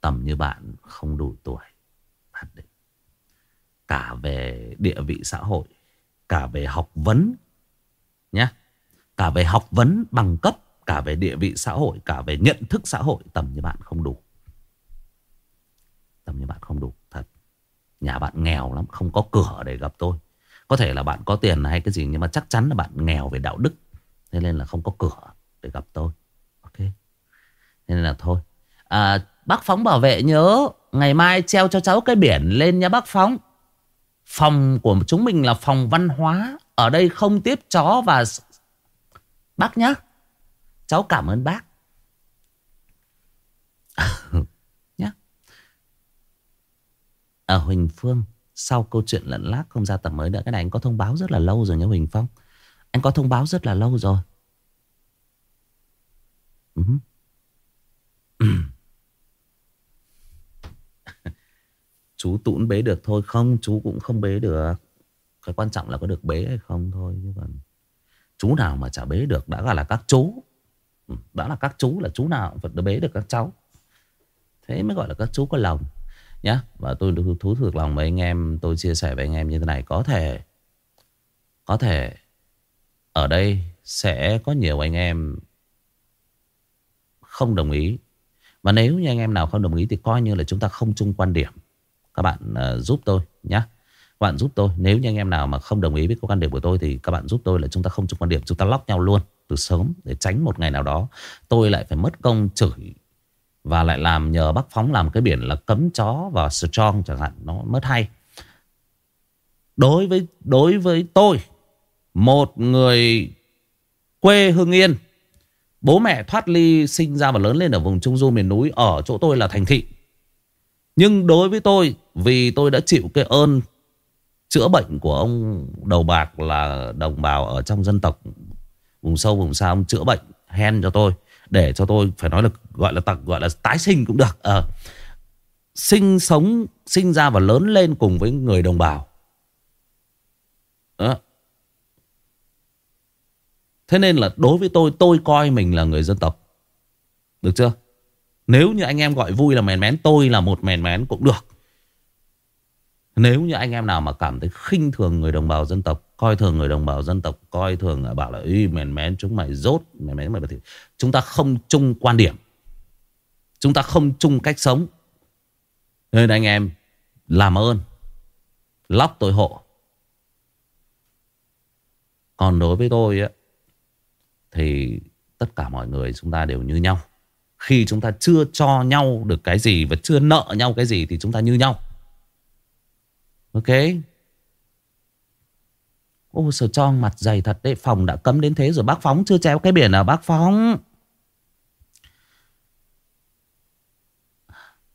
Tầm như bạn không đủ tuổi. Thật đấy. Cả về địa vị xã hội, cả về học vấn nhé. Cả về học vấn bằng cấp, cả về địa vị xã hội, cả về nhận thức xã hội tầm như bạn không đủ. Tầm như bạn không đủ thật. Nhà bạn nghèo lắm, không có cửa để gặp tôi. Có thể là bạn có tiền hay cái gì Nhưng mà chắc chắn là bạn nghèo về đạo đức Thế nên là không có cửa để gặp tôi Ok Nên là thôi à, Bác Phóng bảo vệ nhớ, Ngày mai treo cho cháu cái biển lên nha bác Phóng. Phòng của chúng mình là phòng văn hóa, Ở đây không tiếp chó và Bác nhá. Cháu cảm ơn bác. Nhá. Ở Huỳnh Phương, sau câu chuyện lận lác không ra tập mới nữa, Cái này anh có thông báo rất là lâu rồi nhá Huỳnh Phong. Anh có thông báo rất là lâu rồi. Uh Chú tũn bế được thôi. Không, chú cũng không bế được. Cái quan trọng là có được bế hay không thôi, chứ còn Chú nào mà chả bế được, Đã là các chú. Ừ, đã là các chú là chú nào vẫn bế được các cháu. Thế mới gọi là các chú có lòng nhé và tôi thú thực lòng với anh em, tôi chia sẻ với anh em như thế này. Có thể có thể ở đây sẽ có nhiều anh em không đồng ý. Và nếu như anh em nào không đồng ý thì coi như là chúng ta không chung quan điểm các bạn uh, giúp tôi nhé các bạn giúp tôi. Nếu như anh em nào mà không đồng ý với quan điểm của tôi thì các bạn giúp tôi là chúng ta không chung quan điểm chúng ta lóc nhau luôn từ sớm để tránh một ngày nào đó tôi lại phải mất công chửi và lại làm nhờ bác Phóng làm cái biển là cấm chó và strong chẳng hạn. Nó mất hay. Đối với đối với tôi Một người quê Hưng Yên Bố mẹ thoát ly sinh ra và lớn lên ở vùng Trung Du miền núi Ở chỗ tôi là thành thị. Nhưng đối với tôi vì tôi đã chịu cái ơn Chữa bệnh của ông đầu bạc Là đồng bào ở trong dân tộc Vùng sâu vùng xa Ông chữa bệnh hen cho tôi để cho tôi phải nói là gọi là tặng gọi là tái sinh cũng được. À, sinh sống sinh ra và lớn lên cùng với người đồng bào. Đó. thế nên là đối với tôi tôi coi mình là người dân tộc. Được chưa? Nếu như anh em gọi vui là mèn mén tôi là một mèn mén cũng được nếu như anh em nào mà cảm thấy khinh thường người đồng bào dân tộc, Coi thường người đồng bào dân tộc, Coi thường à, bảo là, Ý, mèn mén, chúng mày rốt, mèn mén mày thì Chúng ta không chung quan điểm. Chúng ta không chung cách sống. Nên anh em, Làm ơn, Lóc tôi hộ. Còn đối với tôi á, Thì tất cả mọi người chúng ta đều như nhau. Khi chúng ta chưa cho nhau được cái gì Và chưa nợ nhau cái gì Thì chúng ta như nhau. Ok. Ô sở tròn mặt dày thật đấy. Phòng đã cấm đến thế rồi. Bác Phóng chưa treo cái biển à bác Phóng?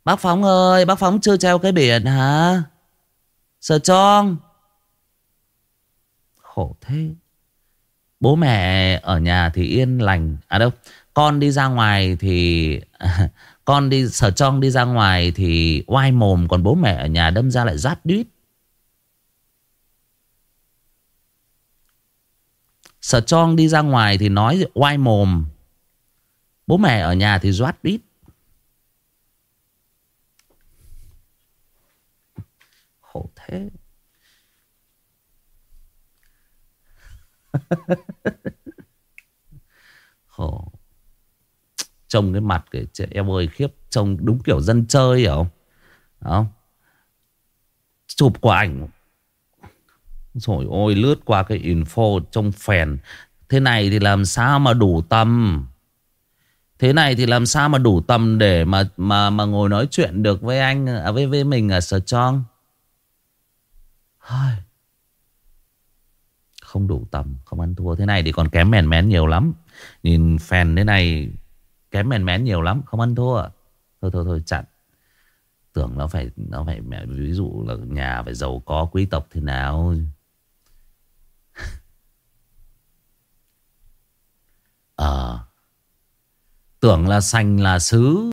Bác Phóng ơi, Bác Phóng chưa treo cái biển hả? Sở tròn Khổ thế. Bố mẹ ở nhà thì yên lành. À đâu, Con đi ra ngoài thì Con đi sở tròn đi ra ngoài thì oai mồm, Còn bố mẹ ở nhà đâm ra lại rát đít Sở Trong đi ra ngoài thì nói oai mồm. Bố mẹ ở nhà thì doát đít. Khổ thế. Khổ. Trông cái mặt kìa em ơi, khiếp. Trông đúng kiểu dân chơi hiểu không? không? Chụp quả ảnh rồi ôi lướt qua cái info trong phèn Thế này thì làm sao mà đủ tâm Thế này thì làm sao mà đủ tâm để mà mà mà ngồi nói chuyện được với anh à, với với mình ở Sở Trong. Không đủ tầm, không ăn thua. Thế này thì còn kém mèn mén nhiều lắm. Nhìn phèn thế này kém mèn mén nhiều lắm, không ăn thua. Thôi thôi thôi chặn. Tưởng nó phải nó phải ví dụ là nhà phải giàu có quý tộc thế nào Ờ. Tưởng là sành là sứ